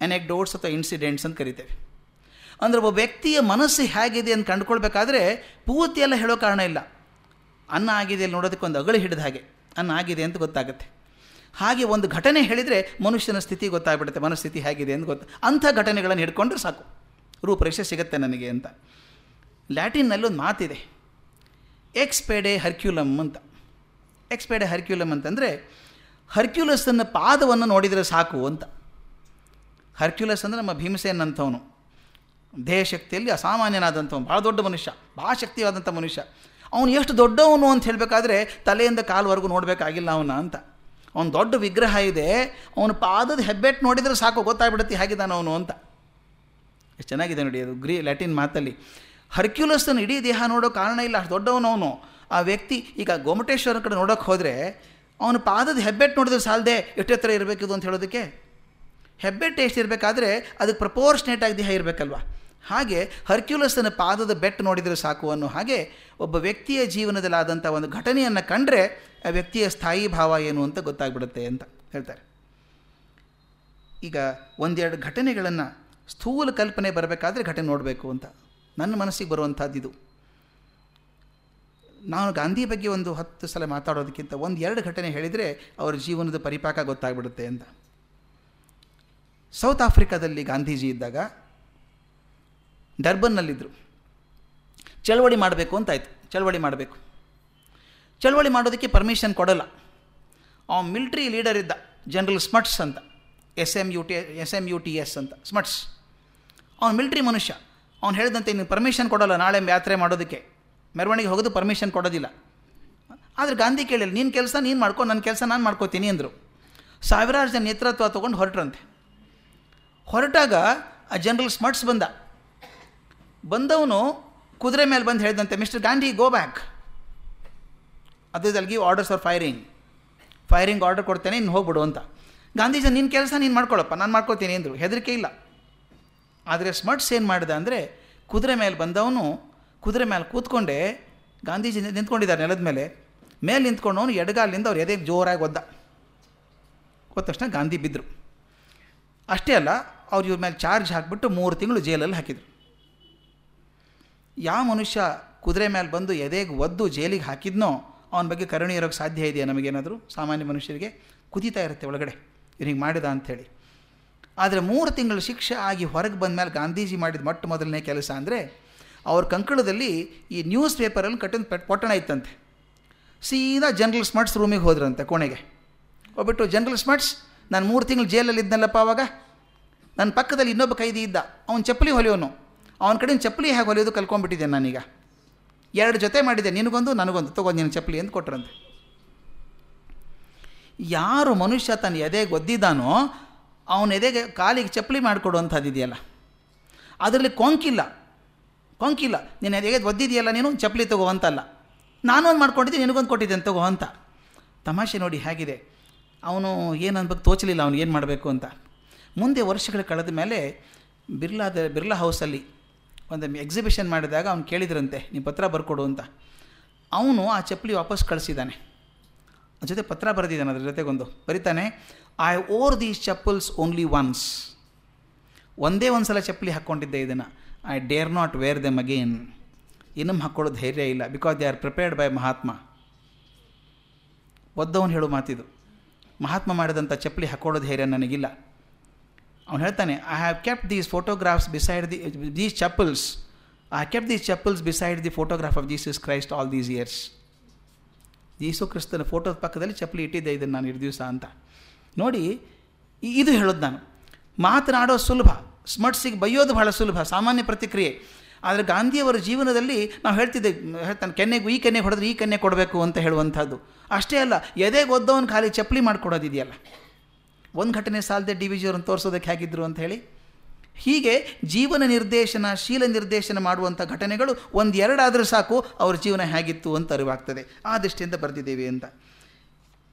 ಅನೆಕ್ಡೋಟ್ಸ್ ಅಥವಾ ಇನ್ಸಿಡೆಂಟ್ಸ್ ಅಂತ ಕರಿತೇವೆ. ಅಂದರೆ ಒಬ್ಬ ವ್ಯಕ್ತಿಯ ಮನಸ್ಸು ಹೇಗಿದೆ ಅಂತ ಕಂಡುಕೊಳ್ಬೇಕಾದ್ರೆ ಪೂರ್ತಿಯೆಲ್ಲ ಹೇಳೋ ಕಾರಣ ಇಲ್ಲ. ಅನ್ನ ಆಗಿದೆ ಅಲ್ಲಿ ನೋಡೋದಕ್ಕೆ ಒಂದು ಅಗಳು ಹಿಡಿದ ಹಾಗೆ. ಅನ್ನ ಆಗಿದೆ ಅಂತ ಗೊತ್ತಾಗುತ್ತೆ. ಹಾಗೆ ಒಂದು ಘಟನೆ ಹೇಳಿದರೆ ಮನುಷ್ಯನ ಸ್ಥಿತಿ ಗೊತ್ತಾಗ್ಬಿಡುತ್ತೆ, ಮನಸ್ಥಿತಿ ಹೇಗಿದೆ ಅಂತ ಗೊತ್ತು. ಅಂಥ ಘಟನೆಗಳನ್ನು ಹಿಡ್ಕೊಂಡ್ರೆ ಸಾಕು. ರೂಪರೇಷೆ ಸಿಗುತ್ತೆ ನನಗೆ ಅಂತ. ಲ್ಯಾಟಿನ್ನಲ್ಲಿ ಒಂದು ಮಾತಿದೆ. ಎಕ್ಸ್ಪೇಡೆ ಹರ್ಕ್ಯುಲಮ್ ಅಂತ. ಎಕ್ಸ್ಪೇಡೆ ಹರ್ಕ್ಯುಲಮ್ ಅಂತಂದರೆ ಹರ್ಕ್ಯುಲಸ್ಸನ್ನು ಪಾದವನ್ನು ನೋಡಿದರೆ ಸಾಕು ಅಂತ. ಹರ್ಕ್ಯುಲಸ್ ಅಂದರೆ ನಮ್ಮ ಭೀಮಸೇನ್ ಅಂಥವನು ದೇಹಶಕ್ತಿಯಲ್ಲಿ ಅಸಾಮಾನ್ಯನಾದಂಥವನು. ಭಾಳ ದೊಡ್ಡ ಮನುಷ್ಯ. ಭಾಳ ಶಕ್ತಿಯಾದಂಥ ಮನುಷ್ಯ. ಅವನು ಎಷ್ಟು ದೊಡ್ಡವನು ಅಂತ ಹೇಳಬೇಕಾದ್ರೆ ತಲೆಯಿಂದ ಕಾಲುವರೆಗೂ ನೋಡಬೇಕಾಗಿಲ್ಲ ಅವನ ಅಂತ. ಅವನು ದೊಡ್ಡ ವಿಗ್ರಹ ಇದೆ, ಅವನ ಪಾದದ ಹೆಬ್ಬೆಟ್ಟು ನೋಡಿದರೆ ಸಾಕು, ಗೊತ್ತಾಗ್ಬಿಡುತ್ತೆ ಹೇಗಿದ್ದಾನೆ ಅವನು ಅಂತ. ಎಷ್ಟು ಚೆನ್ನಾಗಿದೆ ನೋಡಿ ಅದು ಗ್ರೀ, ಲ್ಯಾಟಿನ್ ಮಾತಲ್ಲಿ. ಹರ್ಕ್ಯುಲಸ್ನ ಇಡೀ ದೇಹ ನೋಡೋ ಕಾರಣ ಇಲ್ಲ, ಅಷ್ಟು ದೊಡ್ಡವನು ಅವನು. ಆ ವ್ಯಕ್ತಿ, ಈಗ ಗೊಮಟೇಶ್ವರ ಕಡೆ ನೋಡೋಕ್ಕೆ ಹೋದರೆ, ಅವನ ಪಾದದ ಹೆಬ್ಬೆಟ್ಟು ನೋಡಿದ್ರೆ ಸಾಲದೆ ಎಷ್ಟೆತ್ತರ ಇರಬೇಕಿದು ಅಂತ ಹೇಳೋದಕ್ಕೆ. ಹೆಬ್ಬೆಟ್ಟು ಎಷ್ಟು ಇರಬೇಕಾದ್ರೆ, ಅದಕ್ಕೆ ಪ್ರಪೋರ್ಷನೇಟ್ ಆಗಿ ದೇಹ ಇರಬೇಕಲ್ವ? ಹಾಗೆ ಹರ್ಕ್ಯುಲಸ್ನ ಪಾದದ ಬೆಟ್ ನೋಡಿದರೆ ಸಾಕು ಅನ್ನೋ ಹಾಗೆ ಒಬ್ಬ ವ್ಯಕ್ತಿಯ ಜೀವನದಲ್ಲಾದಂಥ ಒಂದು ಘಟನೆಯನ್ನು ಕಂಡ್ರೆ ಆ ವ್ಯಕ್ತಿಯ ಸ್ಥಾಯಿ ಭಾವ ಏನು ಅಂತ ಗೊತ್ತಾಗ್ಬಿಡುತ್ತೆ ಅಂತ ಹೇಳ್ತಾರೆ. ಈಗ ಒಂದೆರಡು ಘಟನೆಗಳನ್ನು ಸ್ಥೂಲ ಕಲ್ಪನೆ ಬರಬೇಕಾದ್ರೆ ಘಟನೆ ನೋಡಬೇಕು ಅಂತ. ನನ್ನ ಮನಸ್ಸಿಗೆ ಬರುವಂಥದ್ದು ಇದು. ನಾನು ಗಾಂಧಿ ಬಗ್ಗೆ ಒಂದು ಹತ್ತು ಸಲ ಮಾತಾಡೋದಕ್ಕಿಂತ ಒಂದು ಎರಡು ಘಟನೆ ಹೇಳಿದರೆ ಅವರ ಜೀವನದ ಪರಿಪಾಕ ಗೊತ್ತಾಗ್ಬಿಡುತ್ತೆ ಅಂತ. ಸೌತ್ ಆಫ್ರಿಕಾದಲ್ಲಿ ಗಾಂಧೀಜಿ ಇದ್ದಾಗ ಡರ್ಬನ್ನಲ್ಲಿದ್ದರು ಚಳವಳಿ ಮಾಡಬೇಕು ಅಂತಾಯಿತು. ಚಳವಳಿ ಮಾಡಬೇಕು. ಚಳವಳಿ ಮಾಡೋದಕ್ಕೆ ಪರ್ಮಿಷನ್ ಕೊಡಲ್ಲ. ಆ ಮಿಲ್ಟ್ರಿ ಲೀಡರ್ ಇದ್ದ ಜನರಲ್ ಸ್ಮಟ್ಸ್ ಅಂತ S M U T S M U T S ಅಂತ ಸ್ಮಟ್ಸ್ ಅವ್ನು ಮಿಲ್ಟ್ರಿ ಮನುಷ್ಯ. ಅವ್ನು ಹೇಳಿದಂತೆ ನೀನು ಪರ್ಮಿಷನ್ ಕೊಡೋಲ್ಲ ನಾಳೆ ಯಾತ್ರೆ ಮಾಡೋದಕ್ಕೆ. ಮೆರವಣಿಗೆ ಹೋಗೋದು ಪರ್ಮಿಷನ್ ಕೊಡೋದಿಲ್ಲ. ಆದರೆ ಗಾಂಧಿ ಕೇಳಿಲ್ಲ ನಿನ್ನ ಕೆಲಸ ನೀನು ಮಾಡ್ಕೊ ನನ್ನ ಕೆಲಸ ನಾನು ಮಾಡ್ಕೋತೀನಿ ಅಂದರು. ಸಾವಿರಾರು ಜನ ನೇತೃತ್ವ ತೊಗೊಂಡು ಹೊರಟ್ರಂತೆ. ಹೊರಟಾಗ ಆ ಜನರಲ್ ಸ್ಮಟ್ಸ್ ಬಂದ. ಬಂದವನು ಕುದುರೆ ಮೇಲೆ ಬಂದು ಹೇಳಿದಂತೆ ಮಿಸ್ಟರ್ ಗಾಂಧಿ ಗೋ ಬ್ಯಾಕ್ ಅದು give orders or firing firing order ಕೊಡ್ತೇನೆ, ಇನ್ನು ಹೋಗ್ಬಿಡು ಅಂತ. ಗಾಂಧೀಜಿ ನಿನ್ನ ಕೆಲಸ ನೀನು ಮಾಡ್ಕೊಳ್ಳಪ್ಪ ನಾನು ಮಾಡ್ಕೋತೀನಿ ಅಂದರು. ಹೆದರಿಕೆ ಇಲ್ಲ. ಆದರೆ ಸ್ಮಟ್ಸ್ ಏನು ಮಾಡಿದೆ ಅಂದರೆ, ಕುದುರೆ ಮೇಲೆ ಬಂದವನು ಕುದುರೆ ಮೇಲೆ ಕೂತ್ಕೊಂಡೆ ಗಾಂಧೀಜಿ ನಿಂತ್ಕೊಂಡಿದ್ದಾರೆ ನೆಲದ ಮೇಲೆ. ಮೇಲೆ ನಿಂತ್ಕೊಂಡವನು ಎಡಗಾಲಿಂದ ಅವ್ರು ಎದೆಗೆ ಜೋರಾಗಿ ಒದ್ದ. ಹೋದ ತಕ್ಷಣ ಗಾಂಧಿ ಬಿದ್ದರು ಅಷ್ಟೇ ಅಲ್ಲ, ಅವ್ರು ಇವ್ರ ಮೇಲೆ ಚಾರ್ಜ್ ಹಾಕಿಬಿಟ್ಟು ಮೂರು ತಿಂಗಳು ಜೈಲಲ್ಲಿ ಹಾಕಿದರು. ಯಾವ ಮನುಷ್ಯ ಕುದುರೆ ಮೇಲೆ ಬಂದು ಎದೆಗೆ ಒದ್ದು ಜೈಲಿಗೆ ಹಾಕಿದ್ನೋ ಅವನ ಬಗ್ಗೆ ಕರುಣೆ ಇರೋಕ್ಕೆ ಸಾಧ್ಯ ಇದೆಯಾ ನಮಗೇನಾದರೂ? ಸಾಮಾನ್ಯ ಮನುಷ್ಯರಿಗೆ ಕುದೀತಾ ಇರುತ್ತೆ ಒಳಗಡೆ. ಇವ್ರಿಗೆ ಮಾಡಿದ ಅಂಥೇಳಿ ಆದರೆ ಮೂರು ತಿಂಗಳು ಶಿಕ್ಷೆ ಆಗಿ ಹೊರಗೆ ಬಂದ ಮೇಲೆ ಗಾಂಧೀಜಿ ಮಾಡಿದ ಮೊಟ್ಟ ಮೊದಲನೇ ಕೆಲಸ ಅಂದರೆ ಅವ್ರ ಕಂಕಣದಲ್ಲಿ ಈ ನ್ಯೂಸ್ ಪೇಪರಲ್ಲಿ ಕಟ್ಟಿನ ಪೆಟ್ ಪೊಟ್ಟಣ ಇತ್ತಂತೆ. ಸೀದಾ ಜನರಲ್ ಸ್ಮಟ್ಸ್ ರೂಮಿಗೆ ಹೋದ್ರಂತೆ ಕೋಣೆಗೆ. ಹೋಗ್ಬಿಟ್ಟು ಜನರಲ್ ಸ್ಮಟ್ಸ್ ನಾನು ಮೂರು ತಿಂಗಳು ಜೈಲಲ್ಲಿ ಇದ್ನಲ್ಲಪ್ಪ ಅವಾಗ? ನನ್ನ ಪಕ್ಕದಲ್ಲಿ ಇನ್ನೊಬ್ಬ ಕೈದಿ ಇದ್ದ. ಅವನು ಚಪ್ಪಲಿ ಹೊಲಿಯೋನು. ಅವನ ಕಡೆಯಿಂದ ಚಪ್ಪಲಿ ಹೇಗೆ ಹೊಲಿಯೋದು ಕಲ್ಕೊಂಡ್ಬಿಟ್ಟಿದ್ದೆ ನಾನೀಗ. ಎರಡು ಜೊತೆ ಮಾಡಿದೆ, ನಿನಗೊಂದು, ನನಗೊಂದು. ತಗೋ ನಿನ್ನ ಚಪ್ಪಲಿ ಅಂತ ಕೊಟ್ರಂತೆ. ಯಾರು ಮನುಷ್ಯ ತನ್ನ ಎದೆಗೆ ಒದ್ದಿದ್ದಾನೋ, ಅವನ ಎದೆಗೆ ಕಾಲಿಗೆ ಚಪ್ಪಲಿ ಮಾಡಿಕೊಡುವಂಥದ್ದಿದೆಯಲ್ಲ ಅದರಲ್ಲಿ ಕೊಂಕಿಲ್ಲ. ಕೊಂಕಿಲ್ಲ. ನೀನು ಎದೆಗೆ ಒದ್ದಿದೆಯಲ್ಲ ನೀನು, ಚಪ್ಪಲಿ ತಗೋ ಅಂತಲ್ಲ. ನಾನೊಂದು ಮಾಡ್ಕೊಂಡಿದ್ದೆ, ನಿನಗೊಂದು ಕೊಟ್ಟಿದ್ದೇನೆ ತಗೋ ಅಂತ. ತಮಾಷೆ ನೋಡಿ ಹೇಗಿದೆ. ಅವನು ಏನು ಅನ್ಬೇಕು ತೋಚಲಿಲ್ಲ, ಅವನು ಏನು ಮಾಡಬೇಕು ಅಂತ. ಮುಂದೆ ವರ್ಷಗಳು ಕಳೆದ ಮೇಲೆ ಬಿರ್ಲಾದ, ಬಿರ್ಲಾ ಹೌಸಲ್ಲಿ ಒಂದು ಎಕ್ಸಿಬಿಷನ್ ಮಾಡಿದಾಗ ಅವ್ನು ಕೇಳಿದ್ರಂತೆ ನೀವು ಪತ್ರ ಬರ್ಕೊಡು ಅಂತ. ಅವನು ಆ ಚಪ್ಪಲಿ ವಾಪಸ್ ಕಳಿಸಿದ್ದಾನೆ ಜೊತೆ ಪತ್ರ ಬರೆದಿದ್ದಾನೆ ಅದ್ರ ಜೊತೆಗೊಂದು. ಬರಿತಾನೆ I wore these chappals only once ಒಂದೇ ಒಂದು ಸಲ ಚಪ್ಪಲಿ ಹಾಕ್ಕೊಂಡಿದ್ದೆ ಇದನ್ನು. I dare not wear them again ಇನ್ನೂ ಹಾಕ್ಕೊಳ್ಳೋ ಧೈರ್ಯ ಇಲ್ಲ. Because they are prepared by Mahatma ಒದ್ದವನು ಹೇಳೋ ಮಾತಿದು. ಮಹಾತ್ಮ ಮಾಡಿದಂಥ ಚಪ್ಪಲಿ ಹಾಕ್ಕೊಳ್ಳೋ ಧೈರ್ಯ ನನಗಿಲ್ಲ. ಅವನು ಹೇಳ್ತಾನೆ I have kept these photographs beside the these chappals I kept these chappals beside the photograph of Jesus Christ all these years ಯೇಸು ಕ್ರಿಸ್ತನ ಫೋಟೋದ ಪಕ್ಕದಲ್ಲಿ ಚಪ್ಪಲಿ ಇಟ್ಟಿದ್ದೆ ಇದನ್ನು ನಾನು ಇರು ದಿವಸ ಅಂತ. ನೋಡಿ ಇದು ಹೇಳೋದು ನಾನು. ಮಾತನಾಡೋ ಸುಲಭ, ಸ್ಮರ್ಟ್ಸಿಗೆ ಬೈಯೋದು ಬಹಳ ಸುಲಭ, ಸಾಮಾನ್ಯ ಪ್ರತಿಕ್ರಿಯೆ. ಆದರೆ ಗಾಂಧಿಯವರ ಜೀವನದಲ್ಲಿ ನಾವು ಹೇಳ್ತಿದ್ದೆ, ಹೇಳ್ತಾನೆ, ಕೆನ್ನೆಗೆ ಈ ಕೆನ್ನೆಗೆ ಹೊಡೆದ್ರೆ ಈ ಕೆನ್ನೆ ಕೊಡಬೇಕು ಅಂತ ಹೇಳುವಂಥದ್ದು. ಅಷ್ಟೇ ಅಲ್ಲ, ಎದೆಗೆ ಒದ್ದವನು ಖಾಲಿ ಚಪ್ಪಲಿ ಮಾಡಿಕೊಡೋದಿದೆಯಲ್ಲ. ಒಂದು ಘಟನೆ ಸಾಲದೆ ಡಿ ವಿ ಜಿಯವ್ರನ್ನ ತೋರಿಸೋದಕ್ಕೆ ಹೇಗಿದ್ರು ಅಂತ ಹೇಳಿ, ಹೀಗೆ ಜೀವನ ನಿರ್ದೇಶನ, ಶೀಲ ನಿರ್ದೇಶನ ಮಾಡುವಂಥ ಘಟನೆಗಳು ಒಂದು ಎರಡಾದರೂ ಸಾಕು ಅವ್ರ ಜೀವನ ಹೇಗಿತ್ತು ಅಂತ ಅರಿವಾಗ್ತದೆ. ಆ ದೃಷ್ಟಿಯಿಂದ ಬರೆದಿದ್ದೇವೆ ಅಂತ.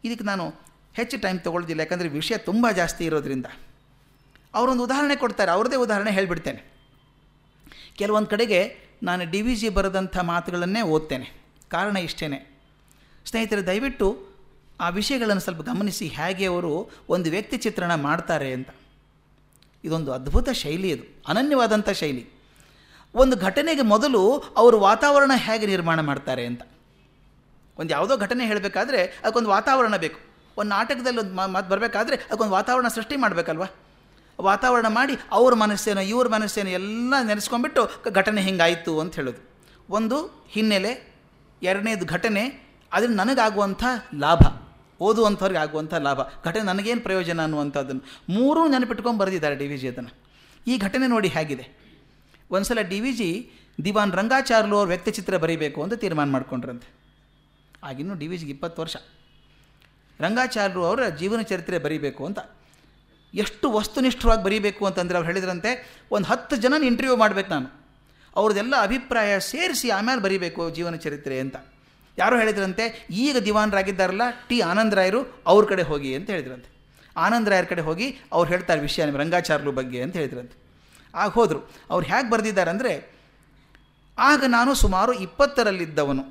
ಇದಕ್ಕೆ ನಾನು ಹೆಚ್ಚು ಟೈಮ್ ತೊಗೊಳ್ಳೋದಿಲ್ಲ ಯಾಕಂದರೆ ವಿಷಯ ತುಂಬ ಜಾಸ್ತಿ ಇರೋದ್ರಿಂದ. ಅವರೊಂದು ಉದಾಹರಣೆ ಕೊಡ್ತಾರೆ ಅವ್ರದ್ದೇ ಉದಾಹರಣೆ ಹೇಳಿಬಿಡ್ತೇನೆ. ಕೆಲವೊಂದು ಕಡೆಗೆ ನಾನು ಡಿ ವಿ ಜಿ ಬರೆದಂಥ ಮಾತುಗಳನ್ನೇ ಓದ್ತೇನೆ. ಕಾರಣ ಇಷ್ಟೇ ಸ್ನೇಹಿತರೆ, ದಯವಿಟ್ಟು ಆ ವಿಷಯಗಳನ್ನು ಸ್ವಲ್ಪ ಗಮನಿಸಿ ಹೇಗೆ ಅವರು ಒಂದು ವ್ಯಕ್ತಿ ಚಿತ್ರಣ ಮಾಡ್ತಾರೆ ಅಂತ. ಇದೊಂದು ಅದ್ಭುತ ಶೈಲಿ ಅದು, ಅನನ್ಯವಾದಂಥ ಶೈಲಿ. ಒಂದು ಘಟನೆಗೆ ಮೊದಲು ಅವರು ವಾತಾವರಣ ಹೇಗೆ ನಿರ್ಮಾಣ ಮಾಡ್ತಾರೆ ಅಂತ. ಒಂದು ಯಾವುದೋ ಘಟನೆ ಹೇಳಬೇಕಾದ್ರೆ ಅದಕ್ಕೊಂದು ವಾತಾವರಣ ಬೇಕು. ಒಂದು ನಾಟಕದಲ್ಲಿ ಒಂದು ಮಾತು ಬರಬೇಕಾದ್ರೆ ಅದಕ್ಕೊಂದು ವಾತಾವರಣ ಸೃಷ್ಟಿ ಮಾಡಬೇಕಲ್ವ? ವಾತಾವರಣ ಮಾಡಿ ಅವ್ರ ಮನಸ್ಸೇನೋ, ಇವ್ರ ಮನಸ್ಸೇನೋ ಎಲ್ಲ ನೆನೆಸ್ಕೊಂಡ್ಬಿಟ್ಟು ಘಟನೆ ಹಿಂಗಾಯಿತು ಅಂತ ಹೇಳೋದು. ಒಂದು ಹಿನ್ನೆಲೆ, ಎರಡನೇದು ಘಟನೆ ಅದರಿಂದ ನನಗಾಗುವಂಥ ಲಾಭ. ಓದುವಂಥವ್ರಿಗೆ ಆಗುವಂಥ ಲಾಭ. ಘಟನೆ ನನಗೇನು ಪ್ರಯೋಜನ ಅನ್ನುವಂಥದ್ದನ್ನು ಮೂರೂ ನೆನಪಿಟ್ಕೊಂಡು ಬರೆದಿದ್ದಾರೆ ಡಿ ವಿ ಜಿ ಅದನ್ನು. ಈ ಘಟನೆ ನೋಡಿ ಹೇಗಿದೆ. ಒಂದು ಸಲ D V G Diwan Rangacharlu ಅವ್ರ ವ್ಯಕ್ತಿಚಿತ್ರ ಬರೀಬೇಕು ಅಂತ ತೀರ್ಮಾನ ಮಾಡ್ಕೊಂಡ್ರಂತೆ. ಆಗಿನ್ನೂ ಡಿ ವಿ ಜಿಗೆ ಇಪ್ಪತ್ತು ವರ್ಷ. ರಂಗಾಚಾರ್ಯರು ಅವರ ಜೀವನ ಚರಿತ್ರೆ ಬರೀಬೇಕು ಅಂತ. ಎಷ್ಟು ವಸ್ತುನಿಷ್ಠವಾಗಿ ಬರೀಬೇಕು ಅಂತಂದರೆ ಅವ್ರು ಹೇಳಿದ್ರಂತೆ, ಒಂದು ಹತ್ತು ಜನನ ಇಂಟರ್ವ್ಯೂ ಮಾಡಬೇಕು ನಾನು. ಅವ್ರದ್ದೆಲ್ಲ ಅಭಿಪ್ರಾಯ ಸೇರಿಸಿ ಆಮೇಲೆ ಬರೀಬೇಕು ಜೀವನ ಚರಿತ್ರೆ ಅಂತ. ಯಾರೋ ಹೇಳಿದ್ರಂತೆ? ಈಗ ದಿವಾನರಾಗಿದ್ದಾರಲ್ಲ, ಟಿ ಆನಂದರಾಯರು ಅವ್ರ ಕಡೆ ಹೋಗಿ ಅಂತ ಹೇಳಿದ್ರಂತೆ. ಆನಂದರಾಯರ ಕಡೆ ಹೋಗಿ ಅವ್ರು ಹೇಳ್ತಾರೆ ವಿಷಯ ನಿಮ್ಮ ರಂಗಾಚಾರ್ಲು ಬಗ್ಗೆ ಅಂತ ಹೇಳಿದ್ರಂತೆ. ಆಗ ಹೋದರು. ಅವ್ರು ಹೇಗೆ ಬರೆದಿದ್ದಾರೆ ಅಂದರೆ ಆಗ ನಾನು ಸುಮಾರು ಇಪ್ಪತ್ತರಲ್ಲಿದ್ದವನು.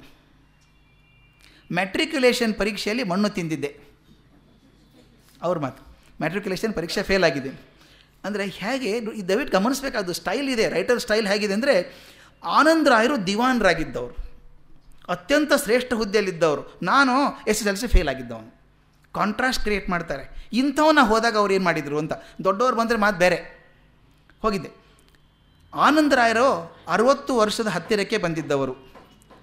ಮೆಟ್ರಿಕ್ಯುಲೇಷನ್ ಪರೀಕ್ಷೆಯಲ್ಲಿ ಮಣ್ಣು ತಿಂದಿದ್ದೆ. ಅವ್ರ ಮಾತು. ಮ್ಯಾಟ್ರಿಕ್ಯುಲೇಷನ್ ಪರೀಕ್ಷೆ ಫೇಲ್ ಆಗಿದೆ. ಅಂದರೆ ಹೇಗೆ, ದಯವಿಟ್ಟು ಗಮನಿಸಬೇಕಾದ ಸ್ಟೈಲ್ ಇದೆ ರೈಟರ್ ಸ್ಟೈಲ್ ಹೇಗಿದೆ ಅಂದರೆ ಆನಂದರಾಯರು ದಿವಾನರಾಗಿದ್ದವರು. ಅತ್ಯಂತ ಶ್ರೇಷ್ಠ ಹುದ್ದೆಯಲ್ಲಿದ್ದವರು. ನಾನು S S L C fail ಆಗಿದ್ದವನು. Contrast create ಮಾಡ್ತಾರೆ. ಇಂಥವನ್ನ ಹೋದಾಗ ಅವ್ರು ಏನು ಮಾಡಿದರು ಅಂತ. ದೊಡ್ಡವ್ರು ಬಂದರೆ ಮಾತು ಬೇರೆ. ಹೋಗಿದ್ದೆ. ಆನಂದರಾಯರು ಅರುವತ್ತು ವರ್ಷದ ಹತ್ತಿರಕ್ಕೆ ಬಂದಿದ್ದವರು.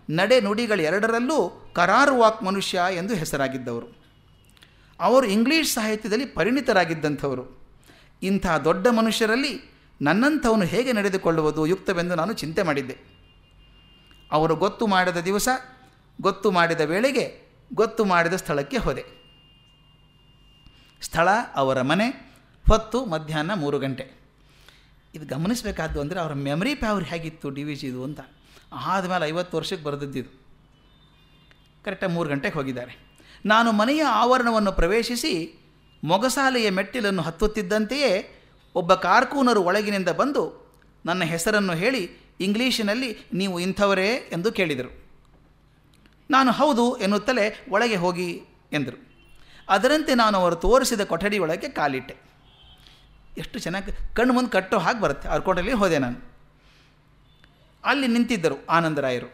ನಡೆ ನುಡಿಗಳು ಎರಡರಲ್ಲೂ ಕರಾರುವಾಕ್ ಮನುಷ್ಯ ಎಂದು ಹೆಸರಾಗಿದ್ದವರು. ಅವರು ಇಂಗ್ಲೀಷ್ ಸಾಹಿತ್ಯದಲ್ಲಿ ಪರಿಣಿತರಾಗಿದ್ದಂಥವರು. ಇಂಥ ದೊಡ್ಡ ಮನುಷ್ಯರಲ್ಲಿ ನನ್ನಂಥವನು ಹೇಗೆ ನಡೆದುಕೊಳ್ಳುವುದು ಯುಕ್ತವೆಂದು ನಾನು ಚಿಂತೆ ಮಾಡಿದ್ದೆ. ಅವರು ಗೊತ್ತು ಮಾಡಿದ ದಿವಸ, ಗೊತ್ತು ಮಾಡಿದ ವೇಳೆಗೆ ಗೊತ್ತು ಮಾಡಿದ ಸ್ಥಳಕ್ಕೆ ಹೋದೆ. ಸ್ಥಳ ಅವರ ಮನೆ, ಹೊತ್ತು ಮಧ್ಯಾಹ್ನ ಮೂರು ಗಂಟೆ. ಇದು ಗಮನಿಸಬೇಕಾದ್ದು ಅಂದರೆ ಅವರ ಮೆಮರಿ ಪವರ್ ಹೇಗಿತ್ತು ಡಿ ವಿ ಜಿದು ಅಂತ. ಆದಮೇಲೆ ಐವತ್ತು ವರ್ಷಕ್ಕೆ ಬರೆದಿದ್ದಿದ್ದು ಕರೆಕ್ಟಾಗಿ ಮೂರು ಗಂಟೆಗೆ ಹೋಗಿದ್ದಾರೆ. ನಾನು ಮನೆಯ ಆವರಣವನ್ನು ಪ್ರವೇಶಿಸಿ ಮೊಗಸಾಲೆಯ ಮೆಟ್ಟಿಲನ್ನು ಹತ್ತುತ್ತಿದ್ದಂತೆಯೇ ಒಬ್ಬ ಕಾರ್ಕೂನರು ಒಳಗಿನಿಂದ ಬಂದು ನನ್ನ ಹೆಸರನ್ನು ಹೇಳಿ ಇಂಗ್ಲೀಷಿನಲ್ಲಿ ನೀವು ಇಂಥವರೇ ಎಂದು ಕೇಳಿದರು. ನಾನು ಹೌದು ಎನ್ನುತ್ತಲೇ ಒಳಗೆ ಹೋಗಿ ಎಂದರು. ಅದರಂತೆ ನಾನು ಅವರು ತೋರಿಸಿದ ಕೊಠಡಿ ಒಳಗೆ ಕಾಲಿಟ್ಟೆ. ಎಷ್ಟು ಚೆನ್ನಾಗಿ ಕಣ್ಣು ಮುಂದೆ ಕಟ್ಟೋ ಹಾಗೆ ಬರುತ್ತೆ, ಅವ್ರ ಕೊಠಡಿಯಲ್ಲಿ ಹೋದೆ ನಾನು. ಅಲ್ಲಿ ನಿಂತಿದ್ದರು ಆನಂದರಾಯರು.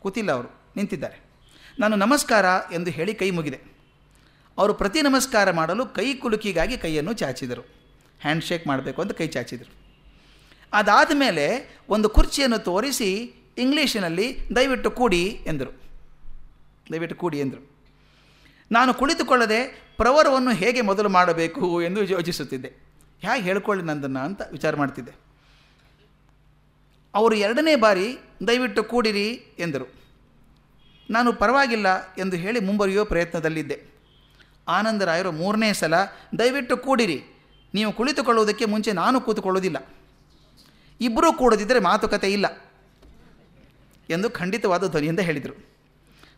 ಕೂತಿಲ್ಲ ಅವರು ನಿಂತಿದ್ದಾರೆ. ನಾನು ನಮಸ್ಕಾರ ಎಂದು ಹೇಳಿ ಕೈ ಮುಗಿದೆ. ಅವರು ಪ್ರತಿ ನಮಸ್ಕಾರ ಮಾಡಲು ಕೈ ಕುಲುಕಿಗಾಗಿ ಕೈಯನ್ನು ಚಾಚಿದರು. ಹ್ಯಾಂಡ್ ಶೇಕ್ ಮಾಡಬೇಕು ಅಂತ ಕೈ ಚಾಚಿದರು. ಅದಾದ ಮೇಲೆ ಒಂದು ಕುರ್ಚಿಯನ್ನು ತೋರಿಸಿ ಇಂಗ್ಲೀಷಿನಲ್ಲಿ ದಯವಿಟ್ಟು ಕೂಡಿ ಎಂದರು. ದಯವಿಟ್ಟು ಕೂಡಿ ಎಂದರು. ನಾನು ಕುಳಿತುಕೊಳ್ಳದೆ ಪ್ರವರವನ್ನು ಹೇಗೆ ಮೊದಲು ಮಾಡಬೇಕು ಎಂದು ಯೋಚಿಸುತ್ತಿದ್ದೆ. ಹೇಗೆ ಹೇಳ್ಕೊಳ್ಳಿ ನಂದನ್ನು ಅಂತ ವಿಚಾರ ಮಾಡ್ತಿದ್ದೆ. ಅವರು ಎರಡನೇ ಬಾರಿ ದಯವಿಟ್ಟು ಕೂಡಿರಿ ಎಂದರು. ನಾನು ಪರವಾಗಿಲ್ಲ ಎಂದು ಹೇಳಿ ಮುಂಬರಿಯೋ ಪ್ರಯತ್ನದಲ್ಲಿದ್ದೆ. ಆನಂದರಾಯರು ಮೂರನೇ ಸಲ ದಯವಿಟ್ಟು ಕೂಡಿರಿ. ನೀವು ಕುಳಿತುಕೊಳ್ಳುವುದಕ್ಕೆ ಮುಂಚೆ ನಾನು ಕೂತುಕೊಳ್ಳುವುದಿಲ್ಲ. ಇಬ್ಬರೂ ಕೂಡದಿದ್ದರೆ ಮಾತುಕತೆ ಇಲ್ಲ ಎಂದು ಖಂಡಿತವಾದ ಧ್ವನಿಯಿಂದ ಹೇಳಿದರು.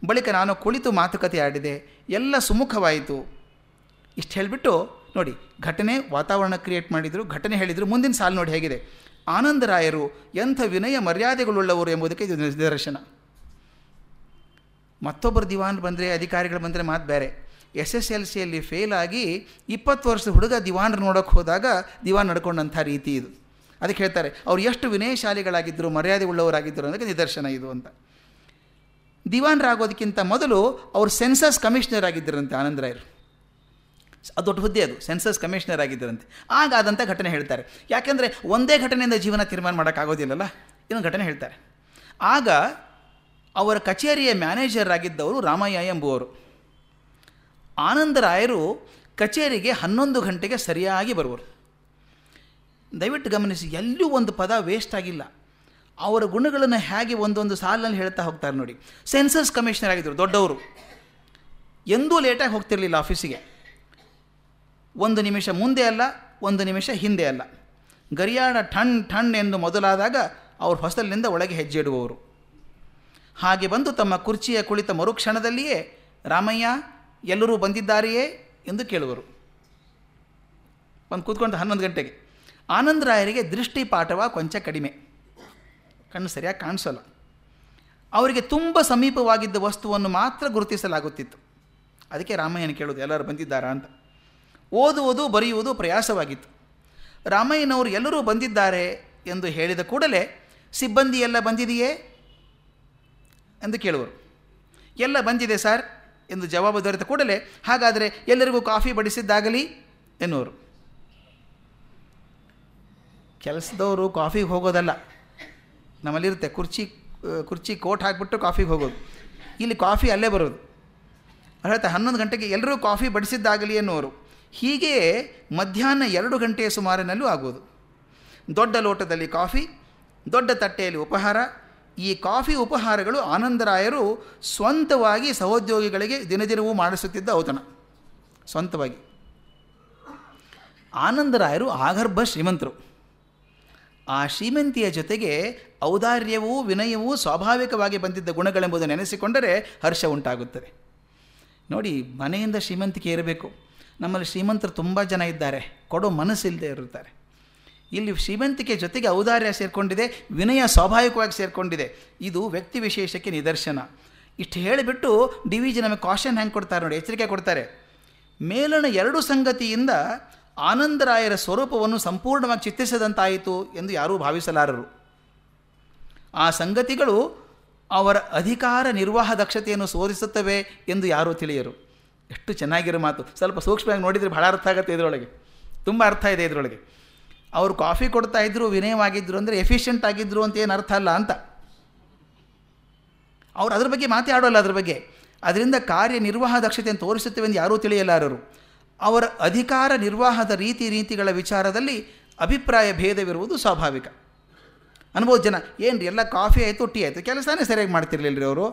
ಬಳಿಕ ನಾನು ಕುಳಿತು ಮಾತುಕತೆ ಆಡಿದೆ. ಎಲ್ಲ ಸುಮುಖವಾಯಿತು. ಇಷ್ಟು ಹೇಳಿಬಿಟ್ಟು ನೋಡಿ, ಘಟನೆ ವಾತಾವರಣ ಕ್ರಿಯೇಟ್ ಮಾಡಿದರು, ಘಟನೆ ಹೇಳಿದರು, ಮುಂದಿನ ಸಾಲು ನೋಡಿ ಹೇಗಿದೆ. ಆನಂದರಾಯರು ಎಂಥ ವಿನಯ ಮರ್ಯಾದೆಗಳುಳ್ಳವರು ಎಂಬುದಕ್ಕೆ ಇದು ನಿದರ್ಶನ. ಮತ್ತೊಬ್ಬರು ದಿವಾನ್ ಬಂದರೆ, ಅಧಿಕಾರಿಗಳು ಬಂದರೆ ಮಾತು ಬೇರೆ. ಎಸ್ ಎಸ್ ಎಲ್ ಸಿಯಲ್ಲಿ ಫೇಲ್ ಆಗಿ ಇಪ್ಪತ್ತು ವರ್ಷದ ಹುಡುಗ ದಿವಾನ್ರು ನೋಡೋಕ್ಕೆ ಹೋದಾಗ ದಿವಾನ್ ನಡ್ಕೊಂಡಂಥ ರೀತಿ ಇದು. ಅದಕ್ಕೆ ಹೇಳ್ತಾರೆ, ಅವ್ರು ಎಷ್ಟು ವಿನಯಶಾಲಿಗಳಾಗಿದ್ದರು, ಮರ್ಯಾದೆ ಉಳ್ಳವರಾಗಿದ್ದರು ಅನ್ನೋದಕ್ಕೆ ನಿದರ್ಶನ ಇದು ಅಂತ. ದಿವಾನರಾಗೋದಕ್ಕಿಂತ ಮೊದಲು ಅವರು ಸೆನ್ಸಸ್ ಕಮಿಷನರ್ ಆಗಿದ್ದರಂತೆ ಆನಂದರಾಯರು ಅದು ದೊಡ್ಡ ಹುದ್ದೆ ಅದು, ಸೆನ್ಸಸ್ ಕಮಿಷನರ್ ಆಗಿದ್ದರಂತೆ. ಆಗಾದಂಥ ಘಟನೆ ಹೇಳ್ತಾರೆ. ಯಾಕೆಂದರೆ ಒಂದೇ ಘಟನೆಯಿಂದ ಜೀವನ ತೀರ್ಮಾನ ಮಾಡೋಕ್ಕಾಗೋದಿಲ್ಲಲ್ಲ? ಇನ್ನೊಂದು ಘಟನೆ ಹೇಳ್ತಾರೆ. ಆಗ ಅವರ ಕಚೇರಿಯ ಮ್ಯಾನೇಜರ್ ಆಗಿದ್ದವರು ರಾಮಯ್ಯ ಎಂಬುವರು. ಆನಂದರಾಯರು ಕಚೇರಿಗೆ ಹನ್ನೊಂದು ಗಂಟೆಗೆ ಸರಿಯಾಗಿ ಬರುವರು. ದಯವಿಟ್ಟು ಗಮನಿಸಿ, ಎಲ್ಲೂ ಒಂದು ಪದ ವೇಸ್ಟ್ ಆಗಿಲ್ಲ. ಅವರ ಗುಣಗಳನ್ನು ಹೇಗೆ ಒಂದೊಂದು ಸಾಲಿನಲ್ಲಿ ಹೇಳ್ತಾ ಹೋಗ್ತಾರೆ ನೋಡಿ. ಸೆನ್ಸಸ್ ಕಮಿಷನರ್ ಆಗಿದ್ದರು ದೊಡ್ಡವರು. ಎಂದೂ ಲೇಟಾಗಿ ಹೋಗ್ತಿರಲಿಲ್ಲ ಆಫೀಸಿಗೆ ಒಂದು ನಿಮಿಷ ಮುಂದೆ ಅಲ್ಲ, ಒಂದು ನಿಮಿಷ ಹಿಂದೆ ಅಲ್ಲ. ಗರಿಯಾಡ ಠಣ್ ಠಣ್ ಎಂದು ಮೊದಲಾದಾಗ ಅವರು ಹೊಸಲಿನಿಂದ ಒಳಗೆ ಹೆಜ್ಜೆ ಇಡುವವರು. ಹಾಗೆ ಬಂದು ತಮ್ಮ ಕುರ್ಚಿಯ ಕುಳಿತ ಮರುಕ್ಷಣದಲ್ಲಿಯೇ, ರಾಮಯ್ಯ, ಎಲ್ಲರೂ ಬಂದಿದ್ದಾರೆಯೇ? ಎಂದು ಕೇಳುವರು. ಬಂದು ಕೂತ್ಕೊಂಡು ಹನ್ನೊಂದು ಗಂಟೆಗೆ. ಆನಂದರಾಯರಿಗೆ ದೃಷ್ಟಿಪಾಠವ ಕೊಂಚ ಕಡಿಮೆ. ಕಣ್ಣು ಸರಿಯಾಗಿ ಕಾಣಿಸೋಲ್ಲ. ಅವರಿಗೆ ತುಂಬ ಸಮೀಪವಾಗಿದ್ದ ವಸ್ತುವನ್ನು ಮಾತ್ರ ಗುರುತಿಸಲಾಗುತ್ತಿತ್ತು. ಅದಕ್ಕೆ ರಾಮಯ್ಯನ ಕೇಳೋದು ಎಲ್ಲರೂ ಬಂದಿದ್ದಾರಾ ಅಂತ. ಓದುವುದು, ಬರೆಯುವುದು ಪ್ರಯಾಸವಾಗಿತ್ತು. ರಾಮಯ್ಯನವರು ಎಲ್ಲರೂ ಬಂದಿದ್ದಾರೆ ಎಂದು ಹೇಳಿದ ಕೂಡಲೇ, ಸಿಬ್ಬಂದಿ ಎಲ್ಲ ಬಂದಿದೆಯೇ ಎಂದು ಕೇಳುವರು. ಎಲ್ಲ ಬಂದಿದೆ ಸರ್ ಎಂದು ಜವಾಬು ದೊರೆತ ಕೂಡಲೇ, ಹಾಗಾದರೆ ಎಲ್ಲರಿಗೂ ಕಾಫಿ ಬಡಿಸಿದ್ದಾಗಲಿ ಎನ್ನುವರು. ಕೆಲಸದವರು ಕಾಫಿಗೆ ಹೋಗೋದಲ್ಲ. ನಮ್ಮಲ್ಲಿರುತ್ತೆ ಕುರ್ಚಿ ಕುರ್ಚಿ ಕೋಟ್ ಹಾಕಿಬಿಟ್ಟು ಕಾಫಿಗೆ ಹೋಗೋದು. ಇಲ್ಲಿ ಕಾಫಿ ಅಲ್ಲೇ ಬರೋದು. ಅರ್ಥ ಹನ್ನೊಂದು ಗಂಟೆಗೆ ಎಲ್ಲರೂ ಕಾಫಿ ಬಡಿಸಿದ್ದಾಗಲಿ ಎನ್ನುವರು ಹೀಗೆ ಮಧ್ಯಾಹ್ನ ಎರಡು ಗಂಟೆಯ ಸುಮಾರಿನಲ್ಲೂ ಆಗೋದು. ದೊಡ್ಡ ಲೋಟದಲ್ಲಿ ಕಾಫಿ, ದೊಡ್ಡ ತಟ್ಟೆಯಲ್ಲಿ ಉಪಹಾರ. ಈ ಕಾಫಿ ಉಪಹಾರಗಳು ಆನಂದರಾಯರು ಸ್ವಂತವಾಗಿ ಸಹೋದ್ಯೋಗಿಗಳಿಗೆ ದಿನದಿನವೂ ಮಾಡಿಸುತ್ತಿದ್ದ ಔತಣ. ಸ್ವಂತವಾಗಿ. ಆನಂದರಾಯರು ಆಗರ್ಭ ಶ್ರೀಮಂತರು. ಆ ಶ್ರೀಮಂತಿಯ ಜೊತೆಗೆ ಔದಾರ್ಯವೂ ವಿನಯವೂ ಸ್ವಾಭಾವಿಕವಾಗಿ ಬಂದಿದ್ದ ಗುಣಗಳೆಂಬುದು ನೆನೆಸಿಕೊಂಡರೆ ಹರ್ಷ ಉಂಟಾಗುತ್ತದೆ. ನೋಡಿ, ಮನೆಯಿಂದ ಶ್ರೀಮಂತಿಕೆ ಇರಬೇಕು. ನಮ್ಮಲ್ಲಿ ಶ್ರೀಮಂತರು ತುಂಬ ಜನ ಇದ್ದಾರೆ. ಕೊಡೋ ಮನಸ್ಸಿಲ್ಲದೆ ಇರುತ್ತಾರೆ. ಇಲ್ಲಿ ಶ್ರೀಮಂತಿಕೆ ಜೊತೆಗೆ ಔದಾರ್ಯ ಸೇರಿಕೊಂಡಿದೆ, ವಿನಯ ಸ್ವಾಭಾವಿಕವಾಗಿ ಸೇರಿಕೊಂಡಿದೆ. ಇದು ವ್ಯಕ್ತಿ ವಿಶೇಷಕ್ಕೆ ನಿದರ್ಶನ. ಇಷ್ಟು ಹೇಳಿಬಿಟ್ಟು ಡಿ ವಿ ಜಿ ನಮಗೆ ಕಾಷನ್ ಹೆಂಗೆ ಕೊಡ್ತಾರೆ ನೋಡಿ, ಎಚ್ಚರಿಕೆ ಕೊಡ್ತಾರೆ. ಮೇಲಣ ಎರಡು ಸಂಗತಿಯಿಂದ ಆನಂದರಾಯರ ಸ್ವರೂಪವನ್ನು ಸಂಪೂರ್ಣವಾಗಿ ಚಿತ್ರಿಸದಂತಾಯಿತು ಎಂದು ಯಾರೂ ಭಾವಿಸಲಾರರು. ಆ ಸಂಗತಿಗಳು ಅವರ ಅಧಿಕಾರ ನಿರ್ವಾಹ ದಕ್ಷತೆಯನ್ನು ಸೋರಿಸುತ್ತವೆ ಎಂದು ಯಾರೂ ತಿಳಿಯರು. ಎಷ್ಟು ಚೆನ್ನಾಗಿರೋ ಮಾತು. ಸ್ವಲ್ಪ ಸೂಕ್ಷ್ಮವಾಗಿ ನೋಡಿದರೆ ಬಹಳ ಅರ್ಥ ಆಗುತ್ತೆ ಇದರೊಳಗೆ. ತುಂಬ ಅರ್ಥ ಇದೆ ಇದರೊಳಗೆ. ಅವರು ಕಾಫಿ ಕೊಡ್ತಾ ಇದ್ದರು ವಿನಯವಾಗಿದ್ದರು ಅಂದರೆ ಎಫಿಷಿಯೆಂಟ್ ಆಗಿದ್ದರು ಅಂತ ಏನು ಅರ್ಥ ಅಲ್ಲ ಅಂತ. ಅವ್ರು ಅದ್ರ ಬಗ್ಗೆ ಮಾತಾಡೋಲ್ಲ ಅದ್ರ ಬಗ್ಗೆ. ಅದರಿಂದ ಕಾರ್ಯನಿರ್ವಾಹ ದಕ್ಷತೆಯನ್ನು ತೋರಿಸುತ್ತೇವೆ ಎಂದು ಯಾರೂ ತಿಳಿಯಲಾರರು. ಅವರ ಅಧಿಕಾರ ನಿರ್ವಾಹದ ರೀತಿ ರೀತಿಗಳ ವಿಚಾರದಲ್ಲಿ ಅಭಿಪ್ರಾಯ ಭೇದವಿರುವುದು ಸ್ವಾಭಾವಿಕ. ಅನ್ಬೋದು ಜನ ಏನು ರೀ ಎಲ್ಲ ಕಾಫಿ ಆಯಿತು, ಟೀ ಆಯಿತು, ಕೆಲಸನೇ ಸರಿಯಾಗಿ ಮಾಡ್ತಿರ್ಲಿಲ್ಲ ರೀ ಅವರು?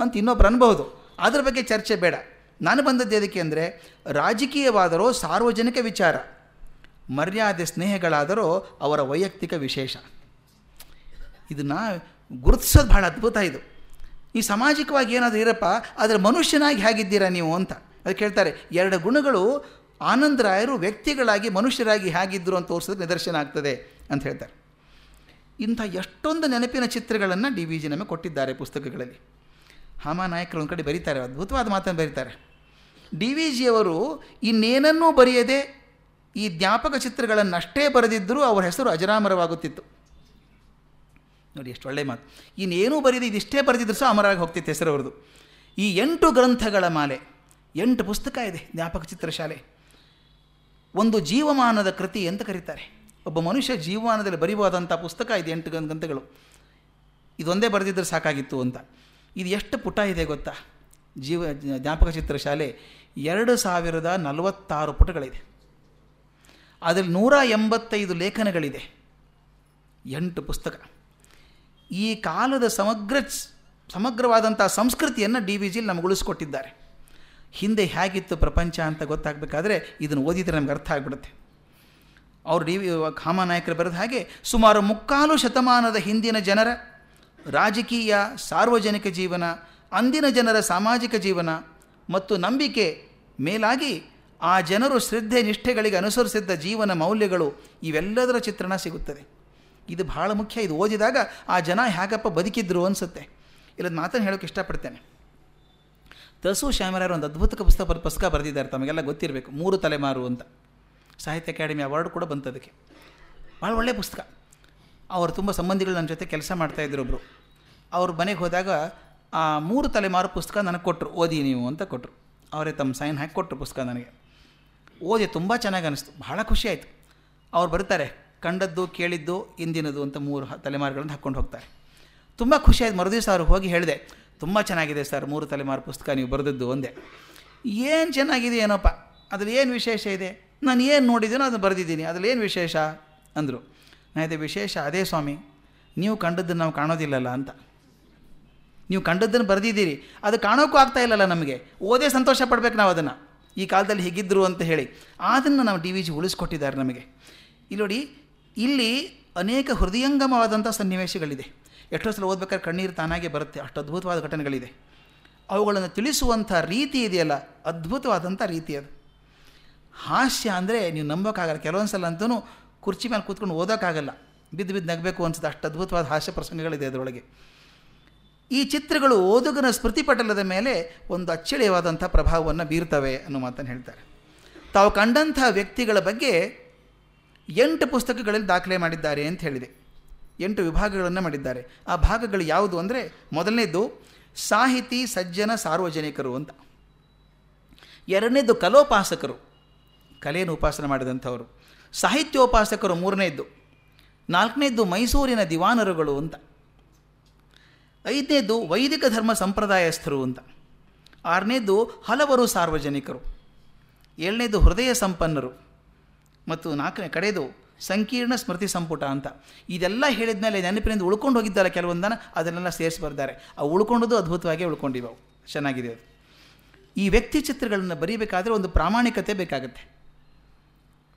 ಅಂತ ಇನ್ನೊಬ್ರು ಅನ್ಬೋದು ಅದ್ರ ಬಗ್ಗೆ ಚರ್ಚೆ ಬೇಡ. ನಾನು ಬಂದದ್ದು ಎದಕ್ಕೆ ಅಂದರೆ, ರಾಜಕೀಯವಾದರೋ ಸಾರ್ವಜನಿಕ ವಿಚಾರ, ಮರ್ಯಾದೆ ಸ್ನೇಹಗಳಾದರೂ ಅವರ ವೈಯಕ್ತಿಕ ವಿಶೇಷ. ಇದನ್ನು ಗುರುತಿಸೋದು ಭಾಳ ಅದ್ಭುತ ಇದು. ಈ ಸಾಮಾಜಿಕವಾಗಿ ಏನಾದರೂ ಇರಪ್ಪ, ಆದರೆ ಮನುಷ್ಯನಾಗಿ ಹೇಗಿದ್ದೀರಾ ನೀವು ಅಂತ. ಅದು ಹೇಳ್ತಾರೆ ಎರಡು ಗುಣಗಳು ಆನಂದರಾಯರು ವ್ಯಕ್ತಿಗಳಾಗಿ, ಮನುಷ್ಯರಾಗಿ ಹೇಗಿದ್ದರು ಅಂತ ತೋರಿಸೋದಕ್ಕೆ ನಿದರ್ಶನ ಆಗ್ತದೆ ಅಂತ ಹೇಳ್ತಾರೆ. ಇಂಥ ಎಷ್ಟೊಂದು ನೆನಪಿನ ಚಿತ್ರಗಳನ್ನು ಡಿ ವಿ ಜಿ ನಮಗೆ ಕೊಟ್ಟಿದ್ದಾರೆ ಪುಸ್ತಕಗಳಲ್ಲಿ. ಹಾಮಾನಾಯಕರು ಒಂದು ಕಡೆ ಬರೀತಾರೆ, ಅದ್ಭುತವಾದ ಮಾತನ್ನು ಬರೀತಾರೆ. ಡಿ ವಿ ಜಿಯವರು ಇನ್ನೇನನ್ನೂ ಬರೆಯದೆ ಈ ಜ್ಞಾಪಕ ಚಿತ್ರಗಳನ್ನಷ್ಟೇ ಬರೆದಿದ್ದರೂ ಅವರ ಹೆಸರು ಅಜರಾಮರವಾಗುತ್ತಿತ್ತು. ನೋಡಿ, ಎಷ್ಟು ಒಳ್ಳೆಯ ಮಾತು. ಇನ್ನೇನೂ ಬರೀದು ಇದಿಷ್ಟೇ ಬರೆದಿದ್ರು ಸಹ ಅಮರಾಗಿ ಹೋಗ್ತಿತ್ತು ಹೆಸರು ಅವ್ರದ್ದು ಈ ಎಂಟು ಗ್ರಂಥಗಳ ಮಾಲೆ. ಎಂಟು ಪುಸ್ತಕ ಇದೆ ಜ್ಞಾಪಕ ಚಿತ್ರಶಾಲೆ. ಒಂದು ಜೀವಮಾನದ ಕೃತಿ ಅಂತ ಕರೀತಾರೆ. ಒಬ್ಬ ಮನುಷ್ಯ ಜೀವಮಾನದಲ್ಲಿ ಬರೆಯುವಾದಂಥ ಪುಸ್ತಕ ಇದೆ ಎಂಟು ಗ್ರಂಥಗಳು. ಇದೊಂದೇ ಬರೆದಿದ್ದರೆ ಸಾಕಾಗಿತ್ತು ಅಂತ. ಇದು ಎಷ್ಟು ಪುಟ ಇದೆ ಗೊತ್ತಾ? ಜೀವ ಜ್ಞಾಪಕ ಚಿತ್ರಶಾಲೆ ಎರಡು ಸಾವಿರದ ನಲವತ್ತಾರು ಪುಟಗಳಿದೆ. ಅದರಲ್ಲಿ ನೂರ ಎಂಬತ್ತೈದು ಲೇಖನಗಳಿದೆ. ಎಂಟು ಪುಸ್ತಕ. ಈ ಕಾಲದ ಸಮಗ್ರ ಸಮಗ್ರವಾದಂಥ ಸಂಸ್ಕೃತಿಯನ್ನು ಡಿ ವಿ ಜಿಲ್ ನಮಗೆ ಉಳಿಸ್ಕೊಟ್ಟಿದ್ದಾರೆ. ಹಿಂದೆ ಹೇಗಿತ್ತು ಪ್ರಪಂಚ ಅಂತ ಗೊತ್ತಾಗಬೇಕಾದ್ರೆ ಇದನ್ನು ಓದಿದರೆ ನಮ್ಗೆ ಅರ್ಥ ಆಗ್ಬಿಡುತ್ತೆ. ಅವರು ಡಿ ವಿ ಕಾಮನಾಯಕರು ಬರೆದ ಹಾಗೆ ಸುಮಾರು ಮುಕ್ಕಾಲು ಶತಮಾನದ ಹಿಂದಿನ ಜನರ ರಾಜಕೀಯ, ಸಾರ್ವಜನಿಕ ಜೀವನ, ಅಂದಿನ ಜನರ ಸಾಮಾಜಿಕ ಜೀವನ ಮತ್ತು ನಂಬಿಕೆ ಮೇಲಾಗಿ ಆ ಜನರು ಶ್ರದ್ಧೆ ನಿಷ್ಠೆಗಳಿಗೆ ಅನುಸರಿಸಿದ್ದ ಜೀವನ ಮೌಲ್ಯಗಳು ಇವೆಲ್ಲದರ ಚಿತ್ರಣ ಸಿಗುತ್ತದೆ. ಇದು ಬಹಳ ಮುಖ್ಯ. ಇದು ಓದಿದಾಗ ಆ ಜನ ಹೇಗಪ್ಪ ಬದುಕಿದ್ರು ಅನಿಸುತ್ತೆ. ಇಲ್ಲದ ಮಾತನ್ನು ಹೇಳೋಕ್ಕೆ ಇಷ್ಟಪಡ್ತೇನೆ. ತಸು ಶ್ಯಾಮರಾಯರು ಒಂದು ಅದ್ಭುತ ಪುಸ್ತಕ ಪುಸ್ತಕ ಬರೆದಿದ್ದಾರೆ, ತಮಗೆಲ್ಲ ಗೊತ್ತಿರಬೇಕು. ಮೂರು ತಲೆಮಾರು ಅಂತ. ಸಾಹಿತ್ಯ ಅಕಾಡೆಮಿ ಅವಾರ್ಡ್ ಕೂಡ ಬಂತು ಅದಕ್ಕೆ. ಭಾಳ ಒಳ್ಳೆಯ ಪುಸ್ತಕ. ಅವರು ತುಂಬ ಸಂಬಂಧಿಗಳು ನನ್ನ ಜೊತೆ ಕೆಲಸ ಮಾಡ್ತಾಯಿದ್ರು ಒಬ್ಬರು ಅವ್ರ ಮನೆಗೆ ಹೋದಾಗ, ಆ, ಮೂರು ತಲೆಮಾರು ಪುಸ್ತಕ ನನಗೆ ಕೊಟ್ಟರು ಓದಿ ನೀವು ಅಂತ ಕೊಟ್ಟರು ಅವರೇ ತಮ್ಮ ಸೈನ್ ಹಾಕಿ ಕೊಟ್ಟರು ಪುಸ್ತಕ ನನಗೆ. ಓದಿ ತುಂಬ ಚೆನ್ನಾಗಿ ಅನ್ನಿಸ್ತು ಭಾಳ ಖುಷಿ ಆಯಿತು. ಅವ್ರು ಬರ್ತಾರೆ, ಕಂಡದ್ದು, ಕೇಳಿದ್ದು ಇಂದಿನದು ಅಂತ ಮೂರು ತಲೆಮಾರುಗಳನ್ನು ಹಾಕ್ಕೊಂಡು ಹೋಗ್ತಾರೆ. ತುಂಬ ಖುಷಿಯಾಯಿತು ಮರುದಿವಸ ಅವ್ರಿಗೆ ಹೋಗಿ ಹೇಳಿದೆ ತುಂಬ ಚೆನ್ನಾಗಿದೆ ಸರ್, ಮೂರು ತಲೆಮಾರು ಪುಸ್ತಕ ನೀವು ಬರೆದದ್ದು ಒಂದೇ. ಏನು ಚೆನ್ನಾಗಿದೆ ಏನೋಪ್ಪ? ಅದ್ರಲ್ಲಿ ಏನು ವಿಶೇಷ ಇದೆ? ನಾನು ಏನು ನೋಡಿದ್ದೀನೋ ಅದನ್ನು ಬರೆದಿದ್ದೀನಿ. ಅದ್ರಲ್ಲಿ ಏನು ವಿಶೇಷ? ಅಂದರು. ನಾನು ಇದೆ ವಿಶೇಷ, ಅದೇ ಸ್ವಾಮಿ. ನೀವು ಕಂಡದ್ದನ್ನು ನಾವು ಕಾಣೋದಿಲ್ಲಲ್ಲ ಅಂತ. ನೀವು ಕಂಡದ್ದನ್ನು ಬರೆದಿದ್ದೀರಿ. ಅದು ಕಾಣೋಕ್ಕೂ ಆಗ್ತಾ ಇಲ್ಲಲ್ಲ ನಮಗೆ. ಓದೇ ಸಂತೋಷ ಪಡ್ಬೇಕು ನಾವು ಅದನ್ನು. ಈ ಕಾಲದಲ್ಲಿ ಹೇಗಿದ್ದರು ಅಂತ ಹೇಳಿ. ಅದನ್ನು ನಾವು ಡಿ ವಿ ಜಿ ಉಳಿಸ್ಕೊಟ್ಟಿದ್ದಾರೆ ನಮಗೆ. ಇಲ್ಲಿ ನೋಡಿ ಇಲ್ಲಿ ಅನೇಕ ಹೃದಯಂಗಮವಾದಂಥ ಸನ್ನಿವೇಶಗಳಿದೆ. ಎಷ್ಟೋ ಸಲ ಓದ್ಬೇಕಾದ್ರೆ ಕಣ್ಣೀರು ತಾನಾಗೆ ಬರುತ್ತೆ. ಅಷ್ಟು ಅದ್ಭುತವಾದ ಘಟನೆಗಳಿದೆ. ಅವುಗಳನ್ನು ತಿಳಿಸುವಂಥ ರೀತಿ ಇದೆಯಲ್ಲ? ಅದ್ಭುತವಾದಂಥ ರೀತಿ ಅದು. ಹಾಸ್ಯ ಅಂದರೆ ನೀವು ನಂಬೋಕ್ಕಾಗಲ್ಲ. ಕೆಲವೊಂದು ಸಲ ಅಂತೂ ಕುರ್ಚಿ ಮೇಲೆ ಕೂತ್ಕೊಂಡು ಓದೋಕ್ಕಾಗಲ್ಲ. ಬಿದ್ದು ಬಿದ್ದು ನಗಬೇಕು ಅನ್ಸುತ್ತೆ. ಅಷ್ಟು ಅದ್ಭುತವಾದ ಹಾಸ್ಯ ಪ್ರಸಂಗಗಳಿದೆ ಅದರೊಳಗೆ. ಈ ಚಿತ್ರಗಳು ಓದುಗನ ಸ್ಮೃತಿಪಟಲದ ಮೇಲೆ ಒಂದು ಅಚ್ಚಳಿಯವಾದಂಥ ಪ್ರಭಾವವನ್ನು ಬೀರ್ತವೆ ಅನ್ನೋ ಮಾತನ್ನು ಹೇಳ್ತಾರೆ. ತಾವು ಕಂಡಂಥ ವ್ಯಕ್ತಿಗಳ ಬಗ್ಗೆ ಎಂಟು ಪುಸ್ತಕಗಳಲ್ಲಿ ದಾಖಲೆ ಮಾಡಿದ್ದಾರೆ ಅಂತ ಹೇಳಿದೆ. ಎಂಟು ವಿಭಾಗಗಳನ್ನು ಮಾಡಿದ್ದಾರೆ. ಆ ಭಾಗಗಳು ಯಾವುದು ಅಂದರೆ ಮೊದಲನೇದು ಸಾಹಿತಿ, ಸಜ್ಜನ, ಸಾರ್ವಜನಿಕರು ಅಂತ. ಎರಡನೇದು ಕಲೋಪಾಸಕರು. ಕಲೆಯನ್ನು ಉಪಾಸನೆ ಮಾಡಿದಂಥವರು. ಸಾಹಿತ್ಯೋಪಾಸಕರು ಮೂರನೇದ್ದು ನಾಲ್ಕನೇದ್ದು ಮೈಸೂರಿನ ದಿವಾನರುಗಳು ಅಂತ. ಐದನೇದು ವೈದಿಕ ಧರ್ಮ ಸಂಪ್ರದಾಯಸ್ಥರು ಅಂತ. ಆರನೇದು ಹಲವರು ಸಾರ್ವಜನಿಕರು. ಏಳನೇದು ಹೃದಯ ಸಂಪನ್ನರು. ಮತ್ತು ನಾಲ್ಕನೇ ಕಡೆಯದು ಸಂಕೀರ್ಣ ಸ್ಮೃತಿ ಸಂಪುಟ ಅಂತ. ಇದೆಲ್ಲ ಹೇಳಿದ ಮೇಲೆ ನೆನಪಿನಿಂದ ಉಳ್ಕೊಂಡು ಹೋಗಿದ್ದಲ್ಲ ಕೆಲವೊಂದನ್ನು, ಅದನ್ನೆಲ್ಲ ಸೇರಿಸಿ ಬರ್ತಾರೆ. ಆ ಉಳ್ಕೊಂಡದ್ದು ಅದ್ಭುತವಾಗಿ ಉಳ್ಕೊಂಡಿವೆ ಅವು. ಚೆನ್ನಾಗಿದೆ ಅದು. ಈ ವ್ಯಕ್ತಿ ಚಿತ್ರಗಳನ್ನು ಬರೀಬೇಕಾದ್ರೆ ಒಂದು ಪ್ರಾಮಾಣಿಕತೆ ಬೇಕಾಗುತ್ತೆ.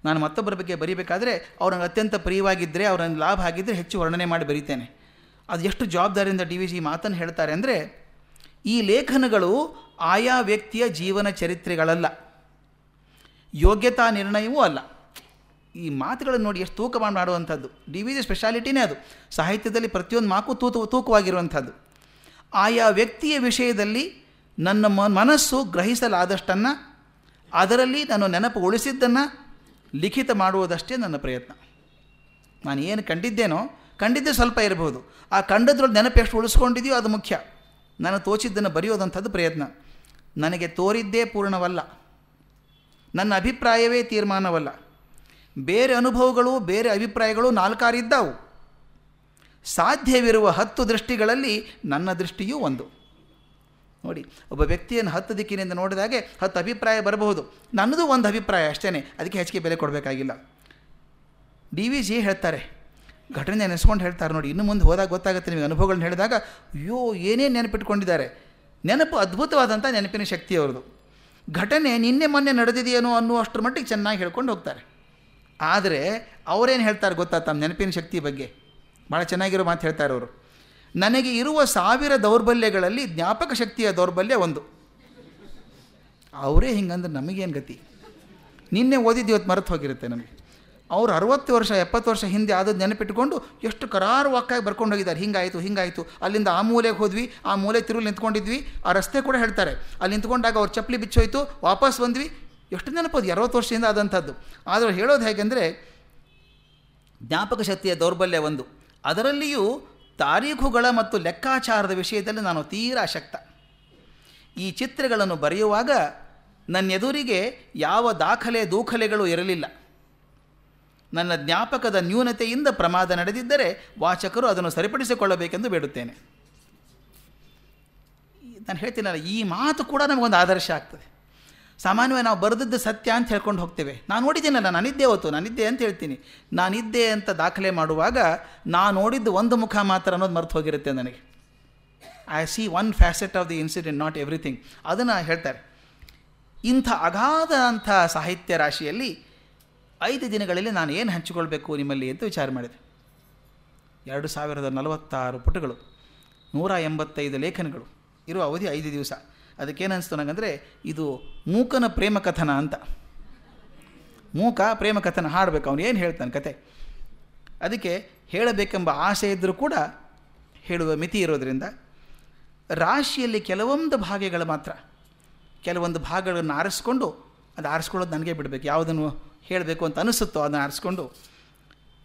ನಾನು ಮತ್ತೊಬ್ಬರ ಬಗ್ಗೆ ಬರೀಬೇಕಾದ್ರೆ ಅವ್ರಿಗೆ ಅತ್ಯಂತ ಪ್ರಿಯವಾಗಿದ್ದರೆ ಅವ್ರ ಲಾಭ ಆಗಿದ್ದರೆ ಹೆಚ್ಚು ವರ್ಣನೆ ಮಾಡಿ ಬರೀತೇನೆ. ಅದು ಎಷ್ಟು ಜವಾಬ್ದಾರಿಯಿಂದ ಡಿ ವಿ ಜಿ ಮಾತನ್ನು ಹೇಳ್ತಾರೆ ಅಂದರೆ, ಈ ಲೇಖನಗಳು ಆಯಾ ವ್ಯಕ್ತಿಯ ಜೀವನ ಚರಿತ್ರೆಗಳಲ್ಲ. ಯೋಗ್ಯತಾ ನಿರ್ಣಯವೂ ಅಲ್ಲ. ಈ ಮಾತುಗಳನ್ನು ನೋಡಿ ಎಷ್ಟು ತೂಕ ಮಾಡಿ ಮಾಡುವಂಥದ್ದು. ಡಿ ವಿ ಜಿ ಸ್ಪೆಷಾಲಿಟಿನೇ ಅದು. ಸಾಹಿತ್ಯದಲ್ಲಿ ಪ್ರತಿಯೊಂದು ಮಾಕು ತೂತು, ತೂಕವಾಗಿರುವಂಥದ್ದು. ಆಯಾ ವ್ಯಕ್ತಿಯ ವಿಷಯದಲ್ಲಿ ನನ್ನ ಮನಸ್ಸು ಗ್ರಹಿಸಲಾದಷ್ಟನ್ನು, ಅದರಲ್ಲಿ ನಾನು ನೆನಪು ಉಳಿಸಿದ್ದನ್ನು ಲಿಖಿತ ಮಾಡುವುದಷ್ಟೇ ನನ್ನ ಪ್ರಯತ್ನ. ನಾನು ಏನು ಕಂಡಿದ್ದೇನೋ, ಕಂಡಿದ್ದೇ ಸ್ವಲ್ಪ ಇರಬಹುದು. ಆ ಕಂಡದ್ರೊಳಗೆ ನೆನಪು ಎಷ್ಟು ಉಳಿಸ್ಕೊಂಡಿದೆಯೋ ಅದು ಮುಖ್ಯ. ನಾನು ತೋಚಿದ್ದನ್ನು ಬರೆಯೋದಂಥದ್ದು ಪ್ರಯತ್ನ. ನನಗೆ ತೋರಿದ್ದೇ ಪೂರ್ಣವಲ್ಲ. ನನ್ನ ಅಭಿಪ್ರಾಯವೇ ತೀರ್ಮಾನವಲ್ಲ. ಬೇರೆ ಅನುಭವಗಳು, ಬೇರೆ ಅಭಿಪ್ರಾಯಗಳು ನಾಲ್ಕಾರಿದ್ದಾವು ಸಾಧ್ಯವಿರುವ ಹತ್ತು ದೃಷ್ಟಿಗಳಲ್ಲಿ ನನ್ನ ದೃಷ್ಟಿಯೂ ಒಂದು. ನೋಡಿ, ಒಬ್ಬ ವ್ಯಕ್ತಿಯನ್ನು ಹತ್ತು ದಿಕ್ಕಿನಿಂದ ನೋಡಿದಾಗೆ ಹತ್ತು ಅಭಿಪ್ರಾಯ ಬರಬಹುದು. ನನ್ನದು ಒಂದು ಅಭಿಪ್ರಾಯ ಅಷ್ಟೇ ಅದಕ್ಕೆ ಹೆಚ್ಚಿಗೆ ಬೆಲೆ ಕೊಡಬೇಕಾಗಿಲ್ಲ. ಡಿ ವಿ ಜಿ ಹೇಳ್ತಾರೆ. ಘಟನೆ ನೆನೆಸ್ಕೊಂಡು ಹೇಳ್ತಾರೆ ನೋಡಿ, ಇನ್ನು ಮುಂದೆ ಹೋದಾಗ ಗೊತ್ತಾಗುತ್ತೆ ನಿಮಗೆ ಅನುಭವಗಳನ್ನ ಹೇಳಿದಾಗ, ಅಯ್ಯೋ ಏನೇನು ನೆನಪಿಟ್ಕೊಂಡಿದ್ದಾರೆ. ನೆನಪು ಅದ್ಭುತವಾದಂಥ ನೆನಪಿನ ಶಕ್ತಿ ಘಟನೆ ನಿನ್ನೆ ಮೊನ್ನೆ ನಡೆದಿದೆಯೇನೋ ಅನ್ನುವಷ್ಟರ ಮಟ್ಟಿಗೆ ಚೆನ್ನಾಗಿ ಹೇಳ್ಕೊಂಡು ಹೋಗ್ತಾರೆ. ಆದರೆ ಅವರೇನು ಹೇಳ್ತಾರೆ ಗೊತ್ತಾ ತಮ್ಮ ನೆನಪಿನ ಶಕ್ತಿ ಬಗ್ಗೆ? ಭಾಳ ಚೆನ್ನಾಗಿರೋ ಮಾತು ಹೇಳ್ತಾರೆ ಅವರು. ನನಗೆ ಇರುವ ಸಾವಿರ ದೌರ್ಬಲ್ಯಗಳಲ್ಲಿ ಜ್ಞಾಪಕ ಶಕ್ತಿಯ ದೌರ್ಬಲ್ಯ ಒಂದು. ಅವರೇ ಹಿಂಗಂದ್ರೆ ನಮಗೇನು ಗತಿ? ನಿನ್ನೆ ಓದಿದ್ದು ಇವತ್ತು ಮರೆತು ಹೋಗಿರುತ್ತೆ ನಮಗೆ. ಅವ್ರು ಅರವತ್ತು ವರ್ಷ, ಎಪ್ಪತ್ತು ವರ್ಷ ಹಿಂದೆ ಆದದ್ದು ನೆನಪಿಟ್ಟುಕೊಂಡು ಎಷ್ಟು ಕರಾರು ವಾಕಾಗಿ ಬರ್ಕೊಂಡು ಹೋಗಿದ್ದಾರೆ. ಹಿಂಗಾಯಿತು ಹಿಂಗಾಯಿತು. ಅಲ್ಲಿಂದ ಆ ಮೂಲೆಗೆ ಹೋದ್ವಿ, ಆ ಮೂಲೆ ತಿರುಗಿ ನಿಂತ್ಕೊಂಡಿದ್ವಿ. ಆ ರಸ್ತೆ ಕೂಡ ಹೇಳ್ತಾರೆ. ಅಲ್ಲಿ ನಿಂತ್ಕೊಂಡಾಗ ಅವ್ರು ಚಪ್ಪಲಿ ಬಿಚ್ಚೋಯ್ತು, ವಾಪಸ್ ಬಂದ್ವಿ. ಎಷ್ಟು ನೆನಪದು ಅರವತ್ತು ವರ್ಷದಿಂದ ಆದಂಥದ್ದು. ಆದರೆ ಹೇಳೋದು ಹೇಗೆಂದರೆ, ಜ್ಞಾಪಕ ಶಕ್ತಿಯ ದೌರ್ಬಲ್ಯ ಒಂದು. ಅದರಲ್ಲಿಯೂ ತಾರೀಖುಗಳ ಮತ್ತು ಲೆಕ್ಕಾಚಾರದ ವಿಷಯದಲ್ಲಿ ನಾನು ತೀರಾ ಶಕ್ತ. ಈ ಚಿತ್ರಗಳನ್ನು ಬರೆಯುವಾಗ ನನ್ನೆದುರಿಗೆ ಯಾವ ದಾಖಲೆ ದೂಖಲೆಗಳು ಇರಲಿಲ್ಲ. ನನ್ನ ಜ್ಞಾಪಕದ ನ್ಯೂನತೆಯಿಂದ ಪ್ರಮಾದ ನಡೆದಿದ್ದರೆ ವಾಚಕರು ಅದನ್ನು ಸರಿಪಡಿಸಿಕೊಳ್ಳಬೇಕೆಂದು ಬೇಡುತ್ತೇನೆ. ನಾನು ಹೇಳ್ತೀನಲ್ಲ, ಈ ಮಾತು ಕೂಡ ನಮಗೊಂದು ಆದರ್ಶ ಆಗ್ತದೆ. ಸಾಮಾನ್ಯವಾಗಿ ನಾವು ಬರೆದದ್ದು ಸತ್ಯ ಅಂತ ಹೇಳ್ಕೊಂಡು ಹೋಗ್ತೇವೆ. ನಾನು ನೋಡಿದ್ದೀನಲ್ಲ, ನಾನಿದ್ದೆ ಹೊತ್ತು, ನಾನಿದ್ದೆ ಅಂತ ಹೇಳ್ತೀನಿ. ನಾನಿದ್ದೆ ಅಂತ ದಾಖಲೆ ಮಾಡುವಾಗ ನಾನು ನೋಡಿದ್ದು ಒಂದು ಮುಖ ಮಾತ್ರ ಅನ್ನೋದು ಮರ್ತು ಹೋಗಿರುತ್ತೆ ನನಗೆ. I see one facet of the incident not everything ಅದನ್ನು ಹೇಳ್ತಾರೆ. ಇಂಥ ಅಗಾಧ ಅಂಥ ಸಾಹಿತ್ಯ ರಾಶಿಯಲ್ಲಿ ಐದು ದಿನಗಳಲ್ಲಿ ನಾನು ಏನು ಹಂಚಿಕೊಳ್ಬೇಕು ನಿಮ್ಮಲ್ಲಿ ಅಂತ ವಿಚಾರ ಮಾಡಿದೆ. ಎರಡು ಸಾವಿರದ ನಲವತ್ತಾರು ಪುಟಗಳು, ನೂರ ಎಂಬತ್ತೈದು ಲೇಖನಗಳು. ಇರುವ ಅವಧಿ ಐದು ದಿವಸ. ಅದಕ್ಕೇನಿಸ್ತು ನನಗಂದರೆ ಇದು ಮೂಕನ ಪ್ರೇಮ ಕಥನ ಅಂತ. ಮೂಕ ಪ್ರೇಮ ಕಥನ ಹಾಡಬೇಕು, ಅವನು ಏನು ಹೇಳ್ತಾನೆ ಕತೆ? ಅದಕ್ಕೆ ಹೇಳಬೇಕೆಂಬ ಆಸೆ ಇದ್ದರೂ ಕೂಡ ಹೇಳುವ ಮಿತಿ ಇರೋದರಿಂದ, ರಾಶಿಯಲ್ಲಿ ಕೆಲವೊಂದು ಭಾಗಗಳು ಮಾತ್ರ, ಕೆಲವೊಂದು ಭಾಗಗಳನ್ನು ಆರಿಸ್ಕೊಂಡು ಅದು ಆರಿಸ್ಕೊಳ್ಳೋದು ನನಗೆ ಬಿಡಬೇಕು. ಯಾವುದನ್ನು ಹೇಳಬೇಕು ಅಂತ ಅನಿಸುತ್ತೋ ಅದನ್ನು ಆರಿಸ್ಕೊಂಡು,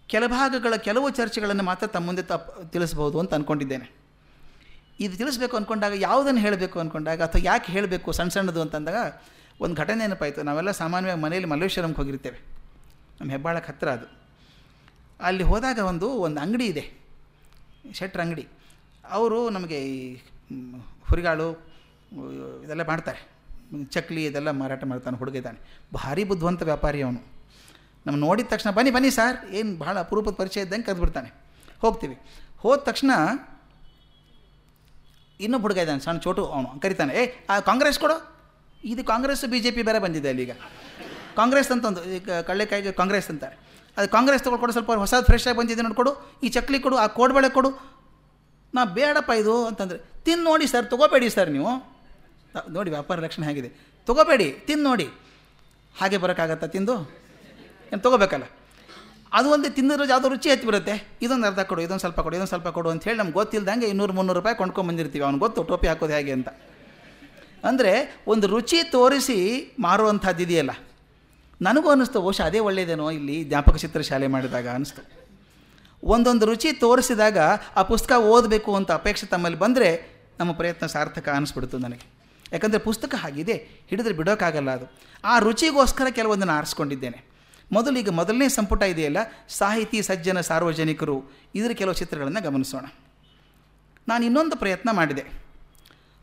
ಕೆಲ ಭಾಗಗಳ, ಕೆಲವು ಚರ್ಚೆಗಳನ್ನು ಮಾತ್ರ ತಮ್ಮ ಮುಂದೆ ತಪ್ಪು ತಿಳಿಸ್ಬೋದು ಅಂತ ಅಂದ್ಕೊಂಡಿದ್ದೇನೆ ಇದು ತಿಳಿಸ್ಬೇಕು ಅಂದ್ಕೊಂಡಾಗ ಯಾವುದನ್ನು ಹೇಳಬೇಕು ಅಂದ್ಕೊಂಡಾಗ ಅಥವಾ ಯಾಕೆ ಹೇಳಬೇಕು ಸಣ್ಣ ಸಣ್ಣದು ಅಂತಂದಾಗ, ಒಂದು ಘಟನೆ ನೆನಪಾಯಿತು ನಾವೆಲ್ಲ ಸಾಮಾನ್ಯವಾಗಿ ಮನೆಯಲ್ಲಿ ಮಲ್ಲೇಶ್ವರಂಗೆ ಹೋಗಿರ್ತೇವೆ. ನಮ್ಮ ಹೆಬ್ಬಾಳಕ್ಕೆ ಹತ್ತಿರ ಅದು. ಅಲ್ಲಿ ಹೋದಾಗ ಒಂದು ಒಂದು ಅಂಗಡಿ ಇದೆ, ಶೆಟ್ರ್ ಅಂಗಡಿ. ಅವರು ನಮಗೆ ಈ ಹುರಿಗಾಳು, ಇದೆಲ್ಲ ಮಾಡ್ತಾರೆ. ಚಕ್ಲಿ ಇದೆಲ್ಲ ಮಾರಾಟ ಮಾಡ್ತಾನೆ, ಹುಡುಗ ಇದ್ದಾನೆ. ಭಾರಿ ಬುದ್ಧಿವಂತ ವ್ಯಾಪಾರಿ ಅವನು. ನಮ್ಮ ನೋಡಿದ ತಕ್ಷಣ, ಬನ್ನಿ ಬನ್ನಿ, ಸರ್, ಏನು ಭಾಳ ಅಪರೂಪದ ಪರಿಚಯ ಇದ್ದಂಗೆ ಕರೆದ್ಬಿಡ್ತಾನೆ. ಹೋಗ್ತೀವಿ. ಹೋದ ತಕ್ಷಣ ಇನ್ನೊಬ್ಬ ಹುಡುಗ ಇದ್ದಾನೆ, ಸಣ್ಣ ಚೋಟು ಅವನು, ಕರಿತಾನೆ. ಏ, ಆ ಕಾಂಗ್ರೆಸ್ ಕೊಡು. ಇದು ಕಾಂಗ್ರೆಸ್ ಬಿ ಜೆ ಪಿ ಬೇರೆ ಬಂದಿದೆ ಅಲ್ಲಿ ಈಗ. ಕಾಂಗ್ರೆಸ್ ಅಂತ ಒಂದು, ಈಗ ಕಳ್ಳೆಕಾಯಿಗೆ ಕಾಂಗ್ರೆಸ್ ಅಂತಾರೆ. ಅದು ಕಾಂಗ್ರೆಸ್ ತೊಗೊಳ್ಕೊಡು ಸ್ವಲ್ಪ ಹೊಸದು ಫ್ರೆಶ್ ಆಗಿ ಬಂದಿದೆ ನೋಡ್ಕೊಡು ಈ ಚಕ್ಲಿ ಕೊಡು, ಆ ಕೋಡ್ಬೇಳೆ ಕೊಡು. ನಾ ಬೇಡಪ್ಪ ಇದು ಅಂತಂದರೆ ತಿಂದು ನೋಡಿ ಸರ್ ತೊಗೋಬೇಡಿ ಸರ್ ನೀವು. ನೋಡಿ ವ್ಯಾಪಾರ ಲಕ್ಷಣ ಹೇಗಿದೆ. ತೊಗೋಬೇಡಿ ತಿಂದು ನೋಡಿ. ಹಾಗೆ ಬರೋಕ್ಕಾಗತ್ತಾ ತಿಂದು? ಏನು ತೊಗೋಬೇಕಲ್ಲ? ಅದು ಒಂದೇ ತಿಂದಿರೋ ಯಾವುದೋ ರುಚಿ ಹತ್ತಿ ಬರುತ್ತೆ ಇದೊಂದು ಅರ್ಧ ಕೊಡು, ಇದೊಂದು ಸ್ವಲ್ಪ ಕೊಡು, ಇದೊಂದು ಸ್ವಲ್ಪ ಕೊಡು ಅಂತ ಹೇಳಿ ನಮ್ಗೆ ಗೊತ್ತಿಲ್ಲದಂಗೆ ಇನ್ನೂರು ಮುನ್ನೂರು ರೂಪಾಯಿ ಕೊಂಡ್ಕೊಂಡು ಬಂದಿರ್ತೀವಿ. ಅವ್ನು ಗೊತ್ತು ಟೋಪಿ ಹಾಕೋದು ಹೇಗೆ ಅಂತ. ಅಂದರೆ ಒಂದು ರುಚಿ ತೋರಿಸಿ ಮಾರುವಂಥದ್ದು ಇದೆಯಲ್ಲ. ನನಗೂ ಅನ್ನಿಸ್ತು ಬಹುಶಃ ಅದೇ ಒಳ್ಳೆಯದೇನೋ ಇಲ್ಲಿ ಜ್ಞಾಪಕ ಚಿತ್ರ ಶಾಲೆ ಮಾಡಿದಾಗ ಅನ್ನಿಸ್ತು. ಒಂದೊಂದು ರುಚಿ ತೋರಿಸಿದಾಗ ಆ ಪುಸ್ತಕ ಓದಬೇಕು ಅಂತ ಅಪೇಕ್ಷೆ ತಮ್ಮಲ್ಲಿ ಬಂದರೆ ನಮ್ಮ ಪ್ರಯತ್ನ ಸಾರ್ಥಕ ಅನ್ನಿಸ್ಬಿಡ್ತು ನನಗೆ. ಯಾಕಂದರೆ ಪುಸ್ತಕ ಹಾಗಿದೆ, ಹಿಡಿದ್ರೆ ಬಿಡೋಕ್ಕಾಗಲ್ಲ ಅದು. ಆ ರುಚಿಗೋಸ್ಕರ ಕೆಲವೊಂದನ್ನು ಆರಿಸ್ಕೊಂಡಿದ್ದೇನೆ. ಮೊದಲು ಈಗ ಮೊದಲನೇ ಸಂಪುಟ ಇದೆಯಲ್ಲ, ಸಾಹಿತಿ, ಸಜ್ಜನ, ಸಾರ್ವಜನಿಕರು, ಇದರ ಕೆಲವು ಚಿತ್ರಗಳನ್ನು ಗಮನಿಸೋಣ. ನಾನು ಇನ್ನೊಂದು ಪ್ರಯತ್ನ ಮಾಡಿದೆ.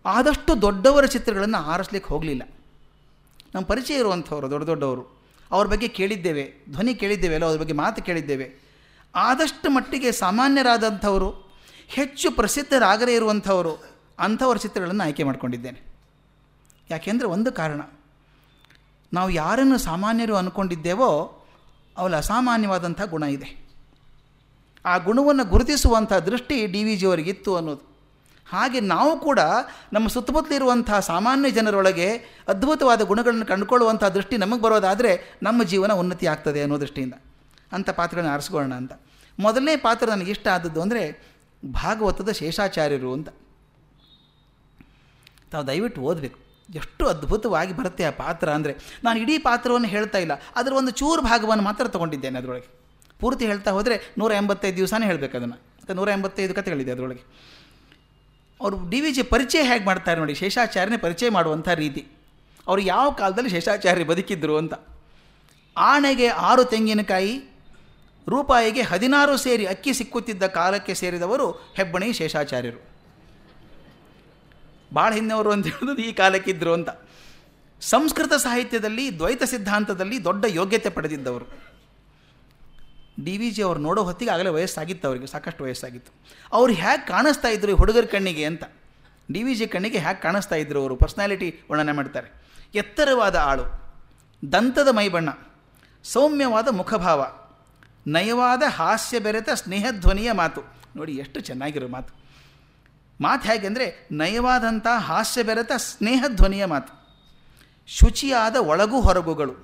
ಆದಷ್ಟು ದೊಡ್ಡವರ ಚಿತ್ರಗಳನ್ನು ಆರಿಸ್ಲಿಕ್ಕೆ ಹೋಗಲಿಲ್ಲ. ನಮ್ಮ ಪರಿಚಯ ಇರುವಂಥವ್ರು ದೊಡ್ಡ ದೊಡ್ಡವರು, ಅವ್ರ ಬಗ್ಗೆ ಕೇಳಿದ್ದೇವೆ, ಧ್ವನಿ ಕೇಳಿದ್ದೇವೆ, ಅಲ್ಲ, ಅವ್ರ ಬಗ್ಗೆ ಮಾತು ಕೇಳಿದ್ದೇವೆ. ಆದಷ್ಟು ಮಟ್ಟಿಗೆ ಸಾಮಾನ್ಯರಾದಂಥವರು, ಹೆಚ್ಚು ಪ್ರಸಿದ್ಧರಾಗದೇ ಇರುವಂಥವರು, ಅಂಥವ್ರ ಚಿತ್ರಗಳನ್ನು ಆಯ್ಕೆ ಮಾಡಿಕೊಂಡಿದ್ದೇನೆ. ಯಾಕೆಂದರೆ ಒಂದು ಕಾರಣ ನಾವು ಯಾರನ್ನು ಸಾಮಾನ್ಯರು ಅಂದ್ಕೊಂಡಿದ್ದೇವೋ ಅವಳ ಅಸಾಮಾನ್ಯವಾದಂಥ ಗುಣ ಇದೆ. ಆ ಗುಣವನ್ನು ಗುರುತಿಸುವಂಥ ದೃಷ್ಟಿ ಡಿ ವಿ ಜಿಯವರಿಗಿತ್ತು ಅನ್ನೋದು. ಹಾಗೆ ನಾವು ಕೂಡ ನಮ್ಮ ಸುತ್ತಮುತ್ತಲಿರುವಂಥ ಸಾಮಾನ್ಯ ಜನರೊಳಗೆ ಅದ್ಭುತವಾದ ಗುಣಗಳನ್ನು ಕಂಡುಕೊಳ್ಳುವಂಥ ದೃಷ್ಟಿ ನಮಗೆ ಬರೋದಾದರೆ ನಮ್ಮ ಜೀವನ ಉನ್ನತಿ ಆಗ್ತದೆ ಅನ್ನೋ ದೃಷ್ಟಿಯಿಂದ. ಅಂಥ ಪಾತ್ರಗಳನ್ನು ಆರಿಸ್ಕೊಳ್ಳೋಣ ಅಂತ. ಮೊದಲನೇ ಪಾತ್ರ ನನಗೆ ಇಷ್ಟ ಆದದ್ದು ಅಂದರೆ ಭಾಗವತದ ಶೇಷಾಚಾರ್ಯರು ಅಂತ. ತಾವು ದಯವಿಟ್ಟು ಓದಬೇಕು. ಎಷ್ಟು ಅದ್ಭುತವಾಗಿ ಬರುತ್ತೆ ಆ ಪಾತ್ರ ಅಂದರೆ ನಾನು ಇಡೀ ಪಾತ್ರವನ್ನು ಹೇಳ್ತಾ ಇಲ್ಲ ಅದರ ಒಂದು ಚೂರು ಭಾಗವನ್ನು ಮಾತ್ರ ತೊಗೊಂಡಿದ್ದೇನೆ ಅದರೊಳಗೆ. ಪೂರ್ತಿ ಹೇಳ್ತಾ ಹೋದರೆ ನೂರ ಎಂಬತ್ತೈದು ದಿವಸನೇ ಹೇಳಬೇಕು ಅದನ್ನು. ಮತ್ತು ನೂರ ಎಂಬತ್ತೈದು ಕಥೆಗಳಿದೆ ಅದರೊಳಗೆ. ಅವರು ಡಿ ವಿ ಜಿ ಪರಿಚಯ ಹೇಗೆ ಮಾಡ್ತಾರೆ ನೋಡಿ, ಶೇಷಾಚಾರ್ಯನೇ ಪರಿಚಯ ಮಾಡುವಂಥ ರೀತಿ. ಅವರು ಯಾವ ಕಾಲದಲ್ಲಿ ಶೇಷಾಚಾರ್ಯ ಬದುಕಿದ್ರು ಅಂತ. ಆಣೆಗೆ ಆರು ತೆಂಗಿನಕಾಯಿ, ರೂಪಾಯಿಗೆ ಹದಿನಾರು ಸೇರಿ ಅಕ್ಕಿ ಸಿಕ್ಕುತ್ತಿದ್ದ ಕಾಲಕ್ಕೆ ಸೇರಿದವರು ಹೆಬ್ಬಣಿ ಶೇಷಾಚಾರ್ಯರು. ಭಾಳ ಹಿಂದೆವರು ಅಂತ ಹೇಳೋದು ಈ ಕಾಲಕ್ಕಿದ್ರು ಅಂತ. ಸಂಸ್ಕೃತ ಸಾಹಿತ್ಯದಲ್ಲಿ ದ್ವೈತ ಸಿದ್ಧಾಂತದಲ್ಲಿ ದೊಡ್ಡ ಯೋಗ್ಯತೆ ಪಡೆದಿದ್ದವರು. ಡಿ ವಿ ಜಿ ಅವ್ರು ನೋಡೋ ಹೊತ್ತಿಗೆ ಆಗಲೇ ವಯಸ್ಸಾಗಿತ್ತು ಅವರಿಗೆ, ಸಾಕಷ್ಟು ವಯಸ್ಸಾಗಿತ್ತು. ಅವ್ರು ಹೇಗೆ ಕಾಣಿಸ್ತಾ ಇದ್ರು ಹುಡುಗರ ಕಣ್ಣಿಗೆ ಅಂತ. ಡಿ ವಿ ಜಿ ಕಣ್ಣಿಗೆ ಹೇಗೆ ಕಾಣಿಸ್ತಾ ಇದ್ರು ಅವರು, ಪರ್ಸ್ನಾಲಿಟಿ ವರ್ಣನೆ ಮಾಡ್ತಾರೆ. ಎತ್ತರವಾದ ಆಳು, ದಂತದ ಮೈಬಣ್ಣ, ಸೌಮ್ಯವಾದ ಮುಖಭಾವ, ನಯವಾದ ಹಾಸ್ಯ ಬೆರೆತ ಸ್ನೇಹಧ್ವನಿಯ ಮಾತು. ನೋಡಿ ಎಷ್ಟು ಚೆನ್ನಾಗಿರೋ ಮಾತು. ಮಾತು ಹೇಗೆ ಅಂದರೆ ನಯವಾದಂಥ ಹಾಸ್ಯ ಬೆರೆತ ಸ್ನೇಹಧ್ವನಿಯ ಮಾತು. ಶುಚಿಯಾದ ಒಳಗು ಹೊರಗುಗಳು.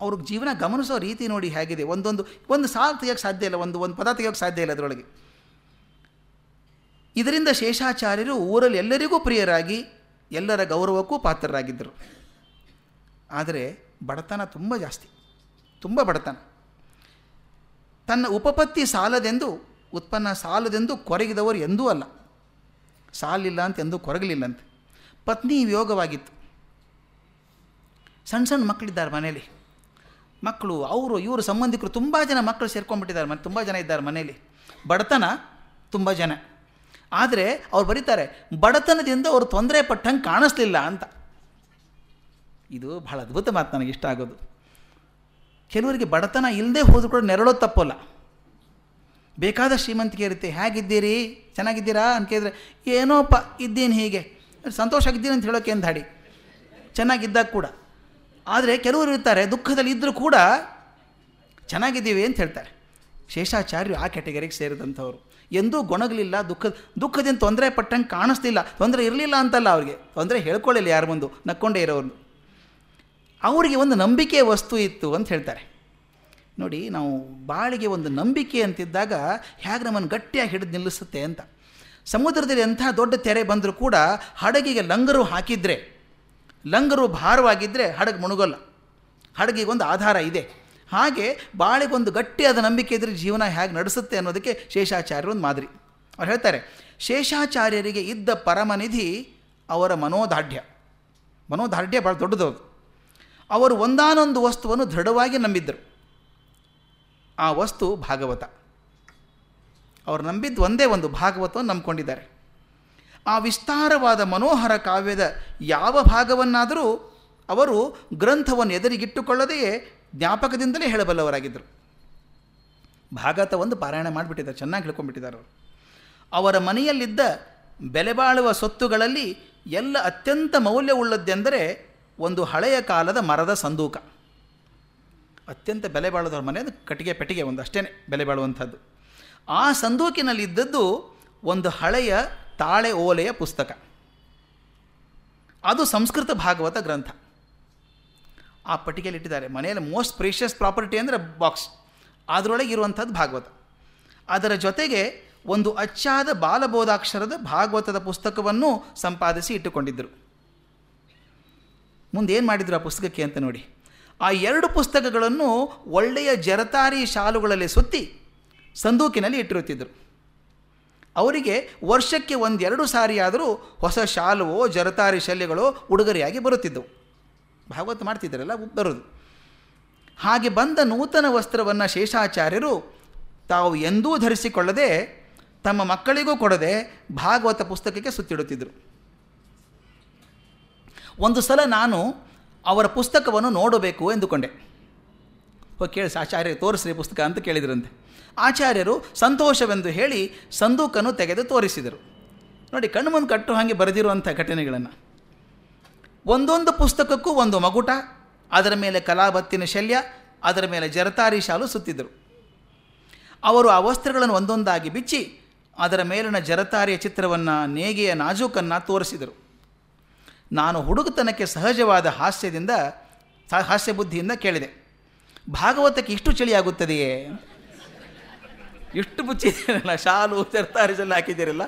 ಅವ್ರ ಜೀವನ ಗಮನಿಸೋ ರೀತಿ ನೋಡಿ ಹೇಗಿದೆ. ಒಂದೊಂದು, ಒಂದು ಸಾಲು ತೆಗಿಯೋಕ್ಕೆ ಸಾಧ್ಯ ಇಲ್ಲ, ಒಂದು ಒಂದು ಪದ ತೆಗಿಯೋಕ್ಕೆ ಸಾಧ್ಯ ಇಲ್ಲ ಅದರೊಳಗೆ. ಇದರಿಂದ ಶೇಷಾಚಾರ್ಯರು ಊರಲ್ಲಿ ಎಲ್ಲರಿಗೂ ಪ್ರಿಯರಾಗಿ, ಎಲ್ಲರ ಗೌರವಕ್ಕೂ ಪಾತ್ರರಾಗಿದ್ದರು. ಆದರೆ ಬಡತನ ತುಂಬ ಜಾಸ್ತಿ, ತುಂಬ ಬಡತನ. ತನ್ನ ಉಪಪತ್ತಿ ಸಾಲದೆಂದು ಉತ್ಪನ್ನ ಸಾಲದೆಂದು ಕೊರಗಿದವರು ಎಂದೂ ಅಲ್ಲ. ಸಾಲಿಲ್ಲ ಅಂತ ಎಂದೂ ಕೊರಗಲಿಲ್ಲಂತೆ. ಪತ್ನಿ ವಿಯೋಗವಾಗಿತ್ತು. ಸಣ್ಣ ಸಣ್ಣ ಮಕ್ಕಳಿದ್ದಾರೆ ಮನೇಲಿ. ಮಕ್ಕಳು, ಅವರು, ಇವರು ಸಂಬಂಧಿಕರು ತುಂಬ ಜನ ಮಕ್ಕಳು ಸೇರ್ಕೊಂಡ್ಬಿಟ್ಟಿದ್ದಾರೆ ಮನೆ, ತುಂಬ ಜನ ಇದ್ದಾರೆ ಮನೇಲಿ. ಬಡತನ ತುಂಬ ಜನ. ಆದರೆ ಅವ್ರು ಬರೀತಾರೆ, ಬಡತನದಿಂದ ಅವರು ತೊಂದರೆ ಪಟ್ಟಂಗೆ ಕಾಣಿಸ್ಲಿಲ್ಲ ಅಂತ. ಇದು ಬಹಳ ಅದ್ಭುತ ಮಾತು ನನಗೆ ಇಷ್ಟ ಆಗೋದು. ಕೆಲವರಿಗೆ ಬಡತನ ಇಲ್ಲದೆ ಹೋದ್ರು ಕೂಡ ನೆರಳೋದು ತಪ್ಪಲ್ಲ. ಬೇಕಾದ ಶ್ರೀಮಂತಿಕೆ ಇರುತ್ತೆ. ಹೇಗಿದ್ದೀರಿ? ಚೆನ್ನಾಗಿದ್ದೀರಾ? ಅಂತ ಕೇಳಿದ್ರೆ, ಏನೋಪ್ಪ, ಇದ್ದೀನಿ ಹೀಗೆ. ಸಂತೋಷ ಆಗಿದ್ದೀನಿ ಅಂತ ಹೇಳೋಕೆ ಏನು ಹಾಡಿ? ಚೆನ್ನಾಗಿದ್ದಾಗ ಕೂಡ. ಆದರೆ ಕೆಲವರು ಇರ್ತಾರೆ, ದುಃಖದಲ್ಲಿ ಇದ್ದರೂ ಕೂಡ ಚೆನ್ನಾಗಿದ್ದೀವಿ ಅಂತ ಹೇಳ್ತಾರೆ. ಶೇಷಾಚಾರ್ಯರು ಆ ಕ್ಯಾಟಗರಿಗೆ ಸೇರಿದಂಥವ್ರು. ಎಂದೂ ಗೊಣಗಲಿಲ್ಲ, ದುಃಖ, ದುಃಖದಿಂದ ತೊಂದರೆ ಪಟ್ಟಂಗೆ ಕಾಣಿಸ್ತಿಲ್ಲ ತೊಂದರೆ ಇರಲಿಲ್ಲ ಅಂತಲ್ಲ ಅವ್ರಿಗೆ. ತೊಂದರೆ ಹೇಳ್ಕೊಳ್ಳಿಲ್ಲ ಯಾರು ಬಂದು ನಕ್ಕೊಂಡೇ ಇರೋರು ಅವರಿಗೆ ಒಂದು ನಂಬಿಕೆ ವಸ್ತು ಇತ್ತು ಅಂತ ಹೇಳ್ತಾರೆ. ನೋಡಿ, ನಾವು ಬಾಳಿಗೆ ಒಂದು ನಂಬಿಕೆ ಅಂತಿದ್ದಾಗ ಹೇಗೆ ನಮ್ಮನ್ನು ಗಟ್ಟಿಯಾಗಿ ಹಿಡಿದು ನಿಲ್ಲಿಸುತ್ತೆ ಅಂತ. ಸಮುದ್ರದಲ್ಲಿ ಎಂಥ ದೊಡ್ಡ ತೆರೆ ಬಂದರೂ ಕೂಡ ಹಡಗಿಗೆ ಲಂಗರು ಹಾಕಿದರೆ, ಲಂಗರು ಭಾರವಾಗಿದ್ದರೆ ಹಡಗು ಮುಣುಗಲ್ಲ. ಹಡಗಿಗೆ ಒಂದು ಆಧಾರ ಇದೆ. ಹಾಗೆ ಬಾಳಿಗೊಂದು ಗಟ್ಟಿಯಾದ ನಂಬಿಕೆ ಇದ್ದರೆ ಜೀವನ ಹೇಗೆ ನಡೆಸುತ್ತೆ ಅನ್ನೋದಕ್ಕೆ ಶೇಷಾಚಾರ್ಯರು ಒಂದು ಮಾದರಿ. ಅವ್ರು ಹೇಳ್ತಾರೆ, ಶೇಷಾಚಾರ್ಯರಿಗೆ ಇದ್ದ ಪರಮನಿಧಿ ಅವರ ಮನೋದಾಢ್ಯ ಮನೋದಾಢ್ಯ ಭಾಳ ದೊಡ್ಡದವರು ಅವರು ಒಂದಾನೊಂದು ವಸ್ತುವನ್ನು ದೃಢವಾಗಿ ನಂಬಿದ್ದರು. ಆ ವಸ್ತು ಭಾಗವತ. ಅವರು ನಂಬಿದ್ದು ಒಂದೇ ಒಂದು ಭಾಗವತವನ್ನು ನಂಬಿಕೊಂಡಿದ್ದಾರೆ. ಆ ವಿಸ್ತಾರವಾದ ಮನೋಹರ ಕಾವ್ಯದ ಯಾವ ಭಾಗವನ್ನಾದರೂ ಅವರು ಗ್ರಂಥವನ್ನು ಎದುರಿಗಿಟ್ಟುಕೊಳ್ಳದೆಯೇ ಜ್ಞಾಪಕದಿಂದಲೇ ಹೇಳಬಲ್ಲವರಾಗಿದ್ದರು. ಭಾಗವತ ಒಂದು ಪಾರಾಯಣ ಮಾಡಿಬಿಟ್ಟಿದ್ದಾರೆ, ಚೆನ್ನಾಗಿ ಹೇಳ್ಕೊಂಡ್ಬಿಟ್ಟಿದ್ದಾರೆ ಅವರು. ಅವರ ಮನೆಯಲ್ಲಿದ್ದ ಬೆಲೆಬಾಳುವ ಸೊತ್ತುಗಳಲ್ಲಿ ಎಲ್ಲ ಅತ್ಯಂತ ಮೌಲ್ಯವುಳ್ಳದ್ದೆಂದರೆ ಒಂದು ಹಳೆಯ ಕಾಲದ ಮರದ ಸಂದೂಕ. ಅತ್ಯಂತ ಬೆಲೆ ಬಾಳುವುದವ್ರ ಮನೆ ಅದು ಕಟ್ಟಿಗೆ ಪೆಟ್ಟಿಗೆ ಒಂದು ಅಷ್ಟೇ ಬೆಲೆ ಬಾಳುವಂಥದ್ದು. ಆ ಸಂದೂಕಿನಲ್ಲಿ ಇದ್ದದ್ದು ಒಂದು ಹಳೆಯ ತಾಳೆ ಓಲೆಯ ಪುಸ್ತಕ. ಅದು ಸಂಸ್ಕೃತ ಭಾಗವತ ಗ್ರಂಥ. ಆ ಪಟ್ಟಿಗೆಯಲ್ಲಿ ಇಟ್ಟಿದ್ದಾರೆ. ಮನೆಯಲ್ಲಿ ಮೋಸ್ಟ್ ಪ್ರೀಷಿಯಸ್ ಪ್ರಾಪರ್ಟಿ ಅಂದರೆ ಬಾಕ್ಸ್ ಅದರೊಳಗೆ ಇರುವಂಥದ್ದು ಭಾಗವತ. ಅದರ ಜೊತೆಗೆ ಒಂದು ಅಚ್ಚಾದ ಬಾಲಬೋಧಾಕ್ಷರದ ಭಾಗವತದ ಪುಸ್ತಕವನ್ನು ಸಂಪಾದಿಸಿ ಇಟ್ಟುಕೊಂಡಿದ್ದರು. ಮುಂದೆ ಏನು ಮಾಡಿದ್ರು ಆ ಪುಸ್ತಕಕ್ಕೆ ಅಂತ ನೋಡಿ. ಆ ಎರಡು ಪುಸ್ತಕಗಳನ್ನು ಒಳ್ಳೆಯ ಜರತಾರಿ ಶಾಲುಗಳಲ್ಲಿ ಸುತ್ತಿ ಸಂದೂಕಿನಲ್ಲಿ ಇಟ್ಟಿರುತ್ತಿದ್ದರು. ಅವರಿಗೆ ವರ್ಷಕ್ಕೆ ಒಂದೆರಡು ಸಾರಿಯಾದರೂ ಹೊಸ ಶಾಲುವೋ, ಜರತಾರಿ ಶಲ್ಯಗಳು ಉಡುಗೊರೆಯಾಗಿ ಬರುತ್ತಿದ್ದವು. ಭಾಗವತ್ ಮಾಡ್ತಿದ್ದರಲ್ಲ, ಬರೋದು. ಹಾಗೆ ಬಂದ ನೂತನ ವಸ್ತ್ರವನ್ನು ಶೇಷಾಚಾರ್ಯರು ತಾವು ಎಂದೂ ಧರಿಸಿಕೊಳ್ಳದೆ ತಮ್ಮ ಮಕ್ಕಳಿಗೂ ಕೊಡದೆ ಭಾಗವತ ಪುಸ್ತಕಕ್ಕೆ ಸುತ್ತಿಡುತ್ತಿದ್ದರು. ಒಂದು ಸಲ ನಾನು ಅವರ ಪುಸ್ತಕವನ್ನು ನೋಡಬೇಕು ಎಂದುಕೊಂಡೆ. ಹೋಗಿ ಕೇಳಿಸಿ ಆಚಾರ್ಯ, ತೋರಿಸ್ರಿ ಪುಸ್ತಕ ಅಂತ ಕೇಳಿದ್ರಂತೆ. ಆಚಾರ್ಯರು ಸಂತೋಷವೆಂದು ಹೇಳಿ ಸಂದೂಕನ್ನು ತೆಗೆದು ತೋರಿಸಿದರು. ನೋಡಿ, ಕಣ್ಣು ಮುಂದೆ ಕಟ್ಟು ಹಾಗೆ ಬರೆದಿರುವಂಥ ಘಟನೆಗಳನ್ನು. ಒಂದೊಂದು ಪುಸ್ತಕಕ್ಕೂ ಒಂದು ಮಗುಟ, ಅದರ ಮೇಲೆ ಕಲಾಬತ್ತಿನ ಶಲ್ಯ, ಅದರ ಮೇಲೆ ಜರತಾರಿ ಶಾಲು ಸುತ್ತಿದ್ದರು. ಅವರು ಆ ವಸ್ತ್ರಗಳನ್ನು ಒಂದೊಂದಾಗಿ ಬಿಚ್ಚಿ, ಅದರ ಮೇಲಿನ ಜರತಾರಿಯ ಚಿತ್ರವನ್ನು ನೇಗೆಯ ನಾಜೂಕನ್ನು ತೋರಿಸಿದರು. ನಾನು ಹುಡುಗತನಕ್ಕೆ ಸಹಜವಾದ ಹಾಸ್ಯದಿಂದ ಹಾಸ್ಯ ಬುದ್ಧಿಯಿಂದ ಕೇಳಿದೆ. ಭಾಗವತಕ್ಕೆ ಇಷ್ಟು ಚಳಿಯಾಗುತ್ತದೆಯೇ ಇಷ್ಟು ಬುಚ್ಚಿದ್ದೀರಲ್ಲ ಶಾಲು ಜರತಾರಿ ಶಲ್ಯ ಹಾಕಿದ್ದೀರಲ್ಲ.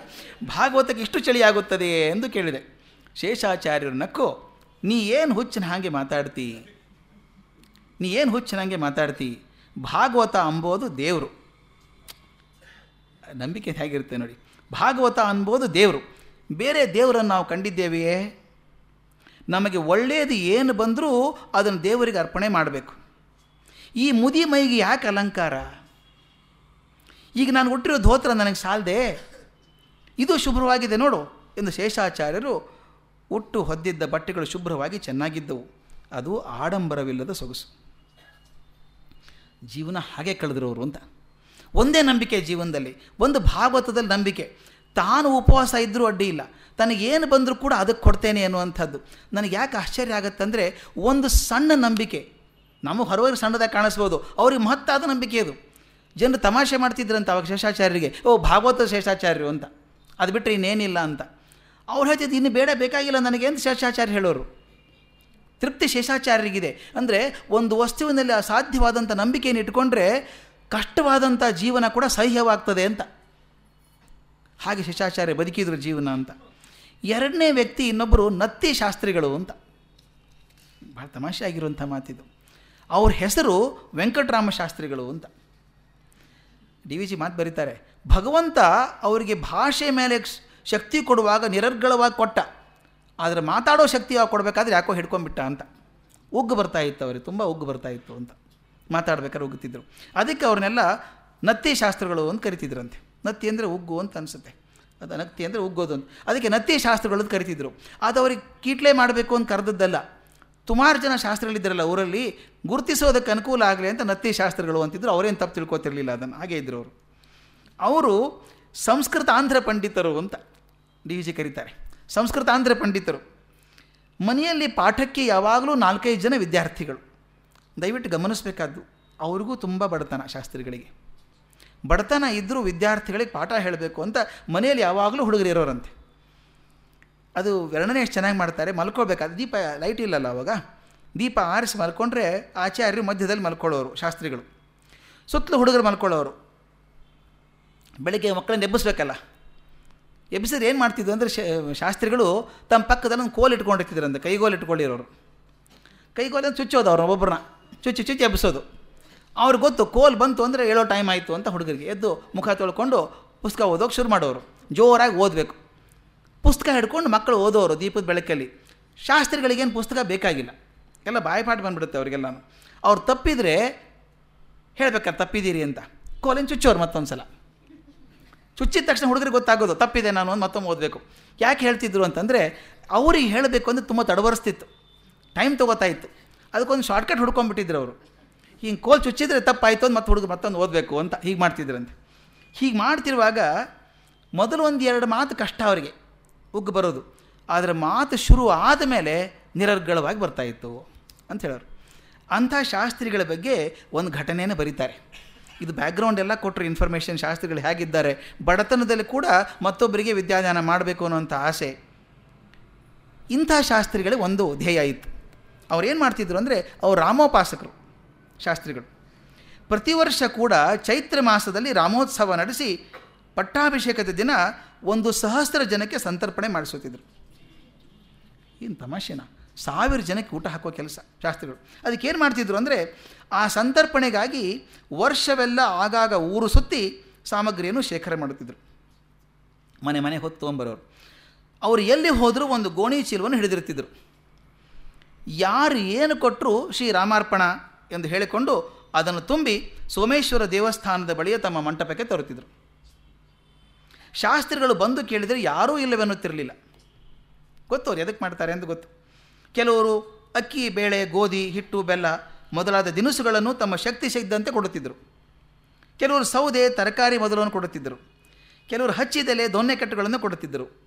ಭಾಗವತಕ್ಕೆ ಇಷ್ಟು ಚಳಿಯಾಗುತ್ತದೆಯೇ ಎಂದು ಕೇಳಿದೆ. ಶೇಷಾಚಾರ್ಯರು ನಕ್ಕು, ನೀ ಏನು ಹುಚ್ಚಿನ ಹಾಗೆ ಮಾತಾಡ್ತಿ? ನೀ ಏನು ಹುಚ್ಚಿನ ಹಾಗೆ ಮಾತಾಡ್ತಿ? ಭಾಗವತ ಅಂಬೋದು ದೇವರು. ನಂಬಿಕೆ ಹೇಗಿರುತ್ತೆ ನೋಡಿ. ಭಾಗವತ ಅನ್ಬೋದು ದೇವರು. ಬೇರೆ ದೇವರನ್ನು ನಾವು ಕಂಡಿದ್ದೇವೆಯೇ? ನಮಗೆ ಒಳ್ಳೆಯದು ಏನು ಬಂದರೂ ಅದನ್ನು ದೇವರಿಗೆ ಅರ್ಪಣೆ ಮಾಡಬೇಕು. ಈ ಮುದಿ ಮೈಗೆ ಯಾಕೆ ಅಲಂಕಾರ? ಈಗ ನಾನು ಹುಟ್ಟಿರೋ ಧೋತ್ರ ನನಗೆ ಸಾಲದೆ. ಇದು ಶುಭ್ರವಾಗಿದೆ ನೋಡು ಎಂದು ಶೇಷಾಚಾರ್ಯರು ಹುಟ್ಟು ಹೊದ್ದಿದ್ದ ಬಟ್ಟೆಗಳು ಶುಭ್ರವಾಗಿ ಚೆನ್ನಾಗಿದ್ದವು. ಅದು ಆಡಂಬರವಿಲ್ಲದ ಸೊಗಸು. ಜೀವನ ಹಾಗೆ ಕಳೆದಿರೋರು ಅಂತ. ಒಂದೇ ನಂಬಿಕೆ ಜೀವನದಲ್ಲಿ, ಒಂದು ಭಾಗವತದಲ್ಲಿ ನಂಬಿಕೆ. ತಾನು ಉಪವಾಸ ಇದ್ದರೂ ಅಡ್ಡಿ ಇಲ್ಲ. ತನಗೇನು ಬಂದರೂ ಕೂಡ ಅದಕ್ಕೆ ಕೊಡ್ತೇನೆ ಅನ್ನುವಂಥದ್ದು. ನನಗೆ ಯಾಕೆ ಆಶ್ಚರ್ಯ ಆಗುತ್ತಂದರೆ, ಒಂದು ಸಣ್ಣ ನಂಬಿಕೆ. ನಮಗೆ ಹೊರವರಿಗೆ ಸಣ್ಣದಾಗಿ ಕಾಣಿಸ್ಬೋದು. ಅವ್ರಿಗೆ ಮಹತ್ತಾದ ನಂಬಿಕೆ ಅದು. ಜನರು ತಮಾಷೆ ಮಾಡ್ತಿದ್ರಂತ ಅವಾಗ ಶೇಷಾಚಾರ್ಯರಿಗೆ, ಓ ಭಾಗವತ ಶೇಷಾಚಾರ್ಯರು ಅಂತ. ಅದು ಬಿಟ್ಟರೆ ಇನ್ನೇನಿಲ್ಲ ಅಂತ. ಅವ್ರು ಹೇಳ್ತಿದ್ದು ಇನ್ನು ಬೇಡ, ಬೇಕಾಗಿಲ್ಲ ನನಗೆ ಅಂತ ಶೇಷಾಚಾರ್ಯ ಹೇಳೋರು. ತೃಪ್ತಿ ಶೇಷಾಚಾರ್ಯರಿಗಿದೆ. ಅಂದರೆ ಒಂದು ವಸ್ತುವಿನಲ್ಲಿ ಅಸಾಧ್ಯವಾದಂಥ ನಂಬಿಕೆಯನ್ನು ಇಟ್ಕೊಂಡ್ರೆ ಕಷ್ಟವಾದಂಥ ಜೀವನ ಕೂಡ ಸಹ್ಯವಾಗ್ತದೆ ಅಂತ. ಹಾಗೆ ಶೇಷಾಚಾರ್ಯ ಬದುಕಿದ್ರು ಜೀವನ ಅಂತ. ಎರಡನೇ ವ್ಯಕ್ತಿ ಇನ್ನೊಬ್ಬರು ನತ್ತಿ ಶಾಸ್ತ್ರಿಗಳು ಅಂತ. ಭಾಳ ತಮಾಷೆ ಆಗಿರುವಂಥ ಮಾತಿದು. ಅವ್ರ ಹೆಸರು ವೆಂಕಟರಾಮ ಶಾಸ್ತ್ರಿಗಳು ಅಂತ. ಡಿ ವಿ ಜಿ ಮಾತು ಬರೀತಾರೆ, ಭಗವಂತ ಅವರಿಗೆ ಭಾಷೆ ಮೇಲೆ ಶಕ್ತಿ ಕೊಡುವಾಗ ನಿರರ್ಗಳವಾಗಿ ಕೊಟ್ಟ. ಆದರೆ ಮಾತಾಡೋ ಶಕ್ತಿ ಕೊಡಬೇಕಾದ್ರೆ ಯಾಕೋ ಹಿಡ್ಕೊಂಡ್ಬಿಟ್ಟ ಅಂತ. ಉಗ್ಗು ಬರ್ತಾ ಇತ್ತು ಅವರಿಗೆ, ತುಂಬ ಉಗ್ಗು ಬರ್ತಾ ಇತ್ತು ಅಂತ. ಮಾತಾಡ್ಬೇಕಾದ್ರೆ ಉಗ್ಗುತ್ತಿದ್ರು. ಅದಕ್ಕೆ ಅವ್ರನ್ನೆಲ್ಲ ನತ್ತಿ ಶಾಸ್ತ್ರಗಳು ಅಂತ ಕರಿತಿದ್ರಂತೆ. ನತ್ತಿ ಅಂದರೆ ಉಗ್ಗು ಅಂತ ಅನಿಸುತ್ತೆ. ಅದು ನತ್ತಿ ಅಂದರೆ ಉಗ್ಗೋದು ಅಂತ. ಅದಕ್ಕೆ ನತ್ತಿ ಶಾಸ್ತ್ರಗಳು ಅಂತ ಕರಿತಿದ್ರು. ಅದು ಅವ್ರಿಗೆ ಕೀಟ್ಲೆ ಮಾಡಬೇಕು ಅಂತ ಕರೆದದ್ದಲ್ಲ. ಸುಮಾರು ಜನ ಶಾಸ್ತ್ರಗಳಿದ್ದರಲ್ಲ ಊರಲ್ಲಿ, ಗುರುತಿಸೋದಕ್ಕೆ ಅನುಕೂಲ ಆಗಲಿ ಅಂತ ನತ್ತಿ ಶಾಸ್ತ್ರಗಳು ಅಂತಿದ್ರು. ಅವರೇನು ತಪ್ಪು ತಿಳ್ಕೊತಿರಲಿಲ್ಲ ಅದನ್ನು. ಹಾಗೆ ಇದ್ದರು ಅವರು. ಅವರು ಸಂಸ್ಕೃತ ಆಂಧ್ರ ಪಂಡಿತರು ಅಂತ ಡಿ ವಿ ಜಿ ಕರೀತಾರೆ. ಸಂಸ್ಕೃತ ಆಂಧ್ರ ಪಂಡಿತರು. ಮನೆಯಲ್ಲಿ ಪಾಠಕ್ಕೆ ಯಾವಾಗಲೂ ನಾಲ್ಕೈದು ಜನ ವಿದ್ಯಾರ್ಥಿಗಳು. ದಯವಿಟ್ಟು ಗಮನಿಸಬೇಕಾದ್ದು, ಅವ್ರಿಗೂ ತುಂಬ ಬಡತನ ಶಾಸ್ತ್ರಿಗಳಿಗೆ. ಬಡತನ ಇದ್ದರೂ ವಿದ್ಯಾರ್ಥಿಗಳಿಗೆ ಪಾಠ ಹೇಳಬೇಕು ಅಂತ ಮನೆಯಲ್ಲಿ ಯಾವಾಗಲೂ ಹುಡುಗರು ಇರೋರಂತೆ. ಅದು ವರ್ಣನೆ ಎಷ್ಟು ಚೆನ್ನಾಗಿ ಮಾಡ್ತಾರೆ ಮಲ್ಕೊಳ್ಬೇಕಾದ್ರೆ ದೀಪ ಲೈಟ್ ಇಲ್ಲಲ್ಲ ಅವಾಗ? ದೀಪ ಆರಿಸಿ ಮಲ್ಕೊಂಡ್ರೆ ಆಚಾರ್ಯರು ಮಧ್ಯದಲ್ಲಿ ಮಲ್ಕೊಳ್ಳೋರು, ಶಾಸ್ತ್ರಿಗಳು. ಸುತ್ತಲೂ ಹುಡುಗರು ಮಲ್ಕೊಳ್ಳೋರು. ಬೆಳಿಗ್ಗೆ ಮಕ್ಕಳನ್ನ ಎಬ್ಬಿಸ್ಬೇಕಲ್ಲ? ಎಬ್ಬಿಸಿದ್ರೆ ಏನು ಮಾಡ್ತಿದ್ರು ಅಂದರೆ ಶಾಸ್ತ್ರಿಗಳು ತಮ್ಮ ಪಕ್ಕದಲ್ಲಿ ಒಂದು ಕೋಲ್ ಇಟ್ಕೊಂಡಿರ್ತಿದ್ರಂತೆ, ಕೈಗೋಲು ಇಟ್ಕೊಂಡಿರೋರು. ಕೈಗೋಲು ಚುಚ್ಚೋದು ಅವ್ರನ್ನ ಒಬ್ಬೊಬ್ಬರನ್ನ ಚುಚ್ಚಿ ಚುಚ್ಚಿ ಎಬ್ಬಿಸೋದು. ಅವ್ರಿಗೆ ಗೊತ್ತು, ಕೋಲ್ ಬಂತು ಅಂದರೆ ಹೇಳೋ ಟೈಮ್ ಆಯಿತು ಅಂತ ಹುಡುಗರಿಗೆ. ಎದ್ದು ಮುಖ ತೊಳ್ಕೊಂಡು ಪುಸ್ತಕ ಓದೋಕೆ ಶುರು ಮಾಡೋರು. ಜೋರಾಗಿ ಓದಬೇಕು. ಪುಸ್ತಕ ಹಿಡ್ಕೊಂಡು ಮಕ್ಕಳು ಓದೋರು ದೀಪದ ಬೆಳಕಲ್ಲಿ. ಶಾಸ್ತ್ರಿಗಳಿಗೇನು ಪುಸ್ತಕ ಬೇಕಾಗಿಲ್ಲ. ಎಲ್ಲ ಬಾಯಿಪಾಠ ಬಂದುಬಿಡುತ್ತೆ ಅವರಿಗೆಲ್ಲ ಅವ್ರು ತಪ್ಪಿದರೆ ಹೇಳ್ಬೇಕಾರೆ ತಪ್ಪಿದ್ದೀರಿ ಅಂತ. ಕೋಲಿನ ಚುಚ್ಚೋರು ಮತ್ತೊಂದು ಸಲ ಚುಚ್ಚಿದ ತಕ್ಷಣ ಹುಡುಗರಿಗೆ ಗೊತ್ತಾಗೋದು, ತಪ್ಪಿದೆ ನಾನು ಒಂದು ಮತ್ತೊಮ್ಮೆ ಓದಬೇಕು. ಯಾಕೆ ಹೇಳ್ತಿದ್ರು ಅಂತಂದರೆ, ಅವ್ರಿಗೆ ಹೇಳಬೇಕು ಅಂದರೆ ತುಂಬ ತಡವರಿಸ್ತಿತ್ತು. ಟೈಮ್ ತೊಗೋತಾ ಇತ್ತು. ಅದಕ್ಕೊಂದು ಶಾರ್ಟ್ಕಟ್ ಹುಡ್ಕೊಂಡ್ಬಿಟ್ಟಿದ್ರು ಅವರು. ಹಿಂಗೆ ಕೋಲ್ ಚುಚ್ಚಿದ್ರೆ ತಪ್ಪಾಯಿತು ಅಂತ ಮತ್ತೆ ಹುಡುಗ ಮತ್ತೊಂದು ಓದಬೇಕು ಅಂತ ಹೀಗೆ ಮಾಡ್ತಿದ್ರಂತೆ. ಹೀಗೆ ಮಾಡ್ತಿರುವಾಗ ಮೊದಲು ಒಂದು ಎರಡು ಮಾತು ಕಷ್ಟ ಅವರಿಗೆ, ಉಗ್ಗು ಬರೋದು. ಆದರೆ ಮಾತು ಶುರು ಆದ ಮೇಲೆ ನಿರರ್ಗಳವಾಗಿ ಬರ್ತಾಯಿತ್ತು ಅಂತ ಹೇಳೋರು. ಅಂಥ ಶಾಸ್ತ್ರಿಗಳ ಬಗ್ಗೆ ಒಂದು ಘಟನೆಯನ್ನು ಬರೀತಾರೆ. ಇದು ಬ್ಯಾಕ್ಗ್ರೌಂಡ್ ಎಲ್ಲ ಕೊಟ್ಟರು ಇನ್ಫಾರ್ಮೇಷನ್ ಶಾಸ್ತ್ರಿಗಳು ಹೇಗಿದ್ದಾರೆ. ಬಡತನದಲ್ಲಿ ಕೂಡ ಮತ್ತೊಬ್ಬರಿಗೆ ವಿದ್ಯಾದಾನ ಮಾಡಬೇಕು ಅನ್ನೋಂಥ ಆಸೆ. ಇಂಥ ಶಾಸ್ತ್ರಿಗಳಿಗೆ ಒಂದು ಧ್ಯೇಯ ಇತ್ತು. ಅವ್ರು ಏನು ಮಾಡ್ತಿದ್ರು ಅಂದರೆ ಅವರು ರಾಮೋಪಾಸಕರು. ಶಾಸ್ತ್ರಿಗಳು. ಪ್ರತಿ ವರ್ಷ ಕೂಡ ಚೈತ್ರ ಮಾಸದಲ್ಲಿ ರಾಮೋತ್ಸವ ನಡೆಸಿ ಪಟ್ಟಾಭಿಷೇಕದ ದಿನ ಒಂದು ಸಹಸ್ರ ಜನಕ್ಕೆ ಸಂತರ್ಪಣೆ ಮಾಡಿಸುತ್ತಿದ್ದರು ಏನು ತಮಾಷೆನಾ? ಸಾವಿರ ಜನಕ್ಕೆ ಊಟ ಹಾಕೋ ಕೆಲಸ ಶಾಸ್ತ್ರಿಗಳು. ಅದಕ್ಕೆ ಏನು ಮಾಡ್ತಿದ್ರು ಅಂದರೆ ಆ ಸಂತರ್ಪಣೆಗಾಗಿ ವರ್ಷವೆಲ್ಲ ಆಗಾಗ ಊರು ಸುತ್ತಿ ಸಾಮಗ್ರಿಯನ್ನು ಶೇಖರಣೆ ಮಾಡುತ್ತಿದ್ದರು ಮನೆ ಮನೆ ಹೊತ್ತು ತೊಗೊಂಬರೋರು. ಅವರು ಎಲ್ಲಿ ಹೋದರೂ ಒಂದು ಗೋಣಿ ಚೀಲವನ್ನು ಹಿಡಿದಿರ್ತಿದ್ರು ಯಾರು ಏನು ಕೊಟ್ಟರು ಶ್ರೀ ರಾಮಾರ್ಪಣ ಎಂದು ಹೇಳಿಕೊಂಡು ಅದನ್ನು ತುಂಬಿ ಸೋಮೇಶ್ವರ ದೇವಸ್ಥಾನದ ಬಳಿಯ ತಮ್ಮ ಮಂಟಪಕ್ಕೆ ತರುತ್ತಿದ್ದರು ಶಾಸ್ತ್ರಿಗಳು ಬಂದು ಕೇಳಿದರೆ ಯಾರೂ ಇಲ್ಲವೆನ್ನುತ್ತಿರಲಿಲ್ಲ. ಗೊತ್ತು ಅವ್ರು ಎದಕ್ಕೆ ಮಾಡ್ತಾರೆ ಎಂದು ಗೊತ್ತು. ಕೆಲವರು ಅಕ್ಕಿ, ಬೇಳೆ, ಗೋಧಿ, ಹಿಟ್ಟು, ಬೆಲ್ಲ ಮೊದಲಾದ ದಿನಸುಗಳನ್ನು ತಮ್ಮ ಶಕ್ತಿ ಸಿದ್ದಂತೆ ಕೊಡುತ್ತಿದ್ದರು. ಕೆಲವರು ಸೌದೆ, ತರಕಾರಿ ಮೊದಲನ್ನು ಕೊಡುತ್ತಿದ್ದರು. ಕೆಲವರು ಹಚ್ಚಿದೆಲೆ ದೊನ್ನೆ ಕಟ್ಟುಗಳನ್ನು ಕೊಡುತ್ತಿದ್ದರು.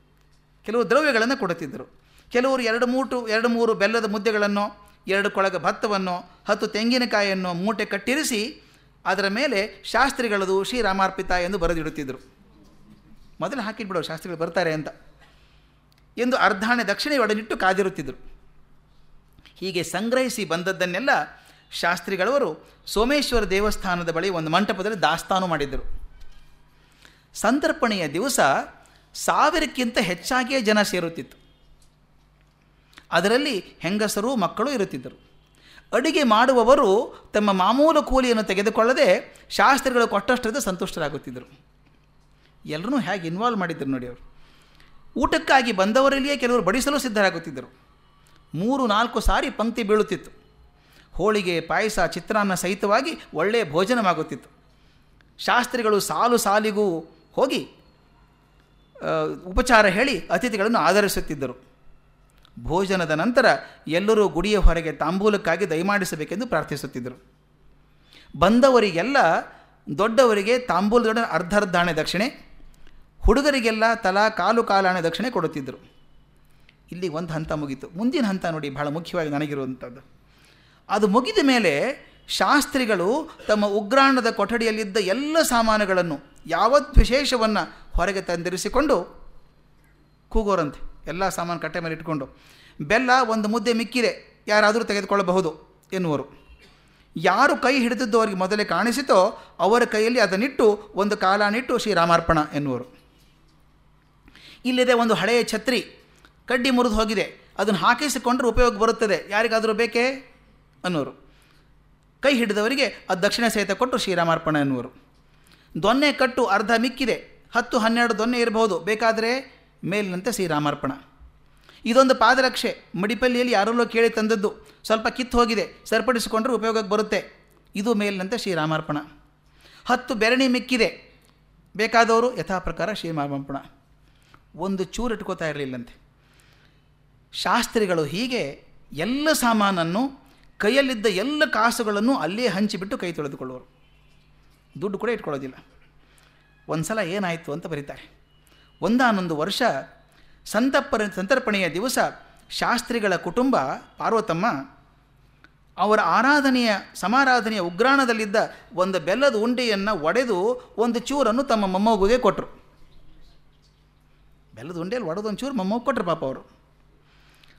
ಕೆಲವು ದ್ರವ್ಯಗಳನ್ನು ಕೊಡುತ್ತಿದ್ದರು. ಕೆಲವರು ಎರಡು ಮೂಟು, ಎರಡು ಮೂರು ಬೆಲ್ಲದ ಮುದ್ದೆಗಳನ್ನು ಎರಡು ಕೊಳಗ ಭತ್ತವನ್ನು, ಹತ್ತು ತೆಂಗಿನಕಾಯಿಯನ್ನು ಮೂಟೆ ಕಟ್ಟಿರಿಸಿ ಅದರ ಮೇಲೆ ಶಾಸ್ತ್ರಿಗಳದು ಶ್ರೀರಾಮಾರ್ಪಿತ ಎಂದು ಬರೆದಿಡುತ್ತಿದ್ದರು. ಮೊದಲು ಹಾಕಿಟ್ಬಿಡೋ, ಶಾಸ್ತ್ರಿಗಳು ಬರ್ತಾರೆ ಅಂತ. ಎಂದು ಅರ್ಧಾಣೆ ದಕ್ಷಿಣೆ ಒಡನಿಟ್ಟು ಕಾದಿರುತ್ತಿದ್ದರು. ಹೀಗೆ ಸಂಗ್ರಹಿಸಿ ಬಂದದ್ದನ್ನೆಲ್ಲ ಶಾಸ್ತ್ರಿಗಳವರು ಸೋಮೇಶ್ವರ ದೇವಸ್ಥಾನದ ಬಳಿ ಒಂದು ಮಂಟಪದಲ್ಲಿ ದಾಸ್ತಾನು ಮಾಡಿದ್ದರು. ಸಂತರ್ಪಣೆಯ ದಿವಸ ಸಾವಿರಕ್ಕಿಂತ ಹೆಚ್ಚಾಗಿಯೇ ಜನ ಸೇರುತ್ತಿತ್ತು. ಅದರಲ್ಲಿ ಹೆಂಗಸರು ಮಕ್ಕಳು ಇರುತ್ತಿದ್ದರು. ಅಡುಗೆ ಮಾಡುವವರು ತಮ್ಮ ಮಾಮೂಲು ಕೂಲಿಯನ್ನು ತೆಗೆದುಕೊಳ್ಳದೆ ಶಾಸ್ತ್ರಿಗಳು ಕೊಟ್ಟಷ್ಟರದ ಸಂತುಷ್ಟರಾಗುತ್ತಿದ್ದರು. ಎಲ್ಲರೂ ಹೇಗೆ ಇನ್ವಾಲ್ವ್ ಮಾಡಿದ್ದರು ನೋಡಿ ಅವರು. ಊಟಕ್ಕಾಗಿ ಬಂದವರಲ್ಲಿಯೇ ಕೆಲವರು ಬಡಿಸಲು ಸಿದ್ಧರಾಗುತ್ತಿದ್ದರು. ಮೂರು, ನಾಲ್ಕು ಸಾರಿ ಪಂಕ್ತಿ ಬೀಳುತ್ತಿತ್ತು. ಹೋಳಿಗೆ, ಪಾಯಸ, ಚಿತ್ರಾನ್ನ ಸಹಿತವಾಗಿ ಒಳ್ಳೆಯ ಭೋಜನವಾಗುತ್ತಿತ್ತು. ಶಾಸ್ತ್ರಿಗಳು ಸಾಲು ಸಾಲಿಗೂ ಹೋಗಿ ಉಪಚಾರ ಹೇಳಿ ಅತಿಥಿಗಳನ್ನು ಆಧರಿಸುತ್ತಿದ್ದರು. ಭೋಜನದ ನಂತರ ಎಲ್ಲರೂ ಗುಡಿಯ ಹೊರಗೆ ತಾಂಬೂಲಕ್ಕಾಗಿ ದಯಮಾಡಿಸಬೇಕೆಂದು ಪ್ರಾರ್ಥಿಸುತ್ತಿದ್ದರು. ಬಂದವರಿಗೆಲ್ಲ ದೊಡ್ಡವರಿಗೆ ತಾಂಬೂಲದೊಡ ಅರ್ಧರ್ಧಾಣೆ ದಕ್ಷಿಣೆ, ಹುಡುಗರಿಗೆಲ್ಲ ತಲಾ ಕಾಲು ಕಾಲಾಣೆ ದಕ್ಷಿಣೆ ಕೊಡುತ್ತಿದ್ದರು. ಇಲ್ಲಿ ಒಂದು ಹಂತ ಮುಗೀತು. ಮುಂದಿನ ಹಂತ ನೋಡಿ, ಬಹಳ ಮುಖ್ಯವಾಗಿ ನನಗಿರುವಂಥದ್ದು. ಅದು ಮುಗಿದ ಮೇಲೆ ಶಾಸ್ತ್ರಿಗಳು ತಮ್ಮ ಉಗ್ರಾಣದ ಕೊಠಡಿಯಲ್ಲಿದ್ದ ಎಲ್ಲ ಸಾಮಾನುಗಳನ್ನು ಯಾವತ್ ವಿಶೇಷವನ್ನು ಹೊರಗೆ ತಂದಿರಿಸಿಕೊಂಡು ಕೂಗೋರಂತೆ. ಎಲ್ಲ ಸಾಮಾನು ಕಟ್ಟೆ ಮೇಲೆ ಇಟ್ಕೊಂಡು, ಬೆಲ್ಲ ಒಂದು ಮುದ್ದೆ ಮಿಕ್ಕಿದೆ, ಯಾರಾದರೂ ತೆಗೆದುಕೊಳ್ಳಬಹುದು ಎನ್ನುವರು. ಯಾರು ಕೈ ಹಿಡಿದಿದ್ದು ಅವರಿಗೆ ಮೊದಲೇ ಕಾಣಿಸಿತೋ ಅವರ ಕೈಯಲ್ಲಿ ಅದನ್ನಿಟ್ಟು ಒಂದು ಕಾಲಾನಿಟ್ಟು ಶ್ರೀರಾಮಾರ್ಪಣ ಎನ್ನುವರು. ಇಲ್ಲಿದೆ ಒಂದು ಹಳೆಯ ಛತ್ರಿ, ಕಡ್ಡಿ ಮುರಿದು ಹೋಗಿದೆ, ಅದನ್ನು ಹಾಕಿಸಿಕೊಂಡ್ರೆ ಉಪಯೋಗ ಬರುತ್ತದೆ, ಯಾರಿಗಾದರೂ ಬೇಕೇ ಅನ್ನೋರು ಕೈ ಹಿಡಿದವರಿಗೆ ಅದು ದಕ್ಷಿಣ ಸಹಿತ ಕೊಟ್ಟು ಶ್ರೀರಾಮಾರ್ಪಣ ಎನ್ನುವರು. ದೊನ್ನೆ ಕಟ್ಟು ಅರ್ಧ ಮಿಕ್ಕಿದೆ, ಹತ್ತು ಹನ್ನೆರಡು ದೊನ್ನೆ ಇರಬಹುದು, ಬೇಕಾದರೆ ಮೇಲಿನಂತೆ ಶ್ರೀರಾಮಾರ್ಪಣ. ಇದೊಂದು ಪಾದರಕ್ಷೆ. ಮಡಿಪಲ್ಲಿಯಲ್ಲಿ ಯಾರಲ್ಲೋ ಕೇಳಿ ತಂದದ್ದು. ಸ್ವಲ್ಪ ಕಿತ್ತು ಹೋಗಿದೆ. ಸರಿಪಡಿಸಿಕೊಂಡ್ರೆ ಉಪಯೋಗಕ್ಕೆ ಬರುತ್ತೆ. ಇದು ಮೇಲಿನಂತೆ ಶ್ರೀರಾಮಾರ್ಪಣ. ಹತ್ತು ಬೆರಣಿ ಮಿಕ್ಕಿದೆ. ಬೇಕಾದವರು ಯಥಾ ಪ್ರಕಾರ ಶ್ರೀರಾಮಾರ್ಪಣ. ಒಂದು ಚೂರು ಇಟ್ಕೋತಾ ಇರಲಿಲ್ಲಂತೆ. ಶಾಸ್ತ್ರಿಗಳು ಹೀಗೆ ಎಲ್ಲ ಸಾಮಾನನ್ನು, ಕೈಯಲ್ಲಿದ್ದ ಎಲ್ಲ ಕಾಸುಗಳನ್ನು ಅಲ್ಲೇ ಹಂಚಿಬಿಟ್ಟು ಕೈ ತೊಳೆದುಕೊಳ್ಳುವರು. ದುಡ್ಡು ಕೂಡ ಇಟ್ಕೊಳ್ಳೋದಿಲ್ಲ. ಒಂದು ಸಲ ಏನಾಯಿತು ಅಂತ ಬರೀತಾರೆ. ಒಂದಾನೊಂದು ವರ್ಷ ಸಂತಪ್ಪರ ಸಂತರ್ಪಣೆಯ ದಿವಸ ಶಾಸ್ತ್ರಿಗಳ ಕುಟುಂಬ ಪಾರ್ವತಮ್ಮ ಅವರ ಆರಾಧನೆಯ, ಸಮಾರಾಧನೆಯ ಉಗ್ರಾಣದಲ್ಲಿದ್ದ ಒಂದು ಬೆಲ್ಲದ ಉಂಡೆಯನ್ನು ಒಡೆದು ಒಂದು ಚೂರನ್ನು ತಮ್ಮ ಮೊಮ್ಮಗುಗೆ ಕೊಟ್ಟರು ಬೆಲ್ಲದ ಉಂಡೆಯಲ್ಲಿ ಒಡೆದು ಒಂದು ಚೂರು ಮೊಮ್ಮಗು ಕೊಟ್ಟರು ಪಾಪ ಅವರು.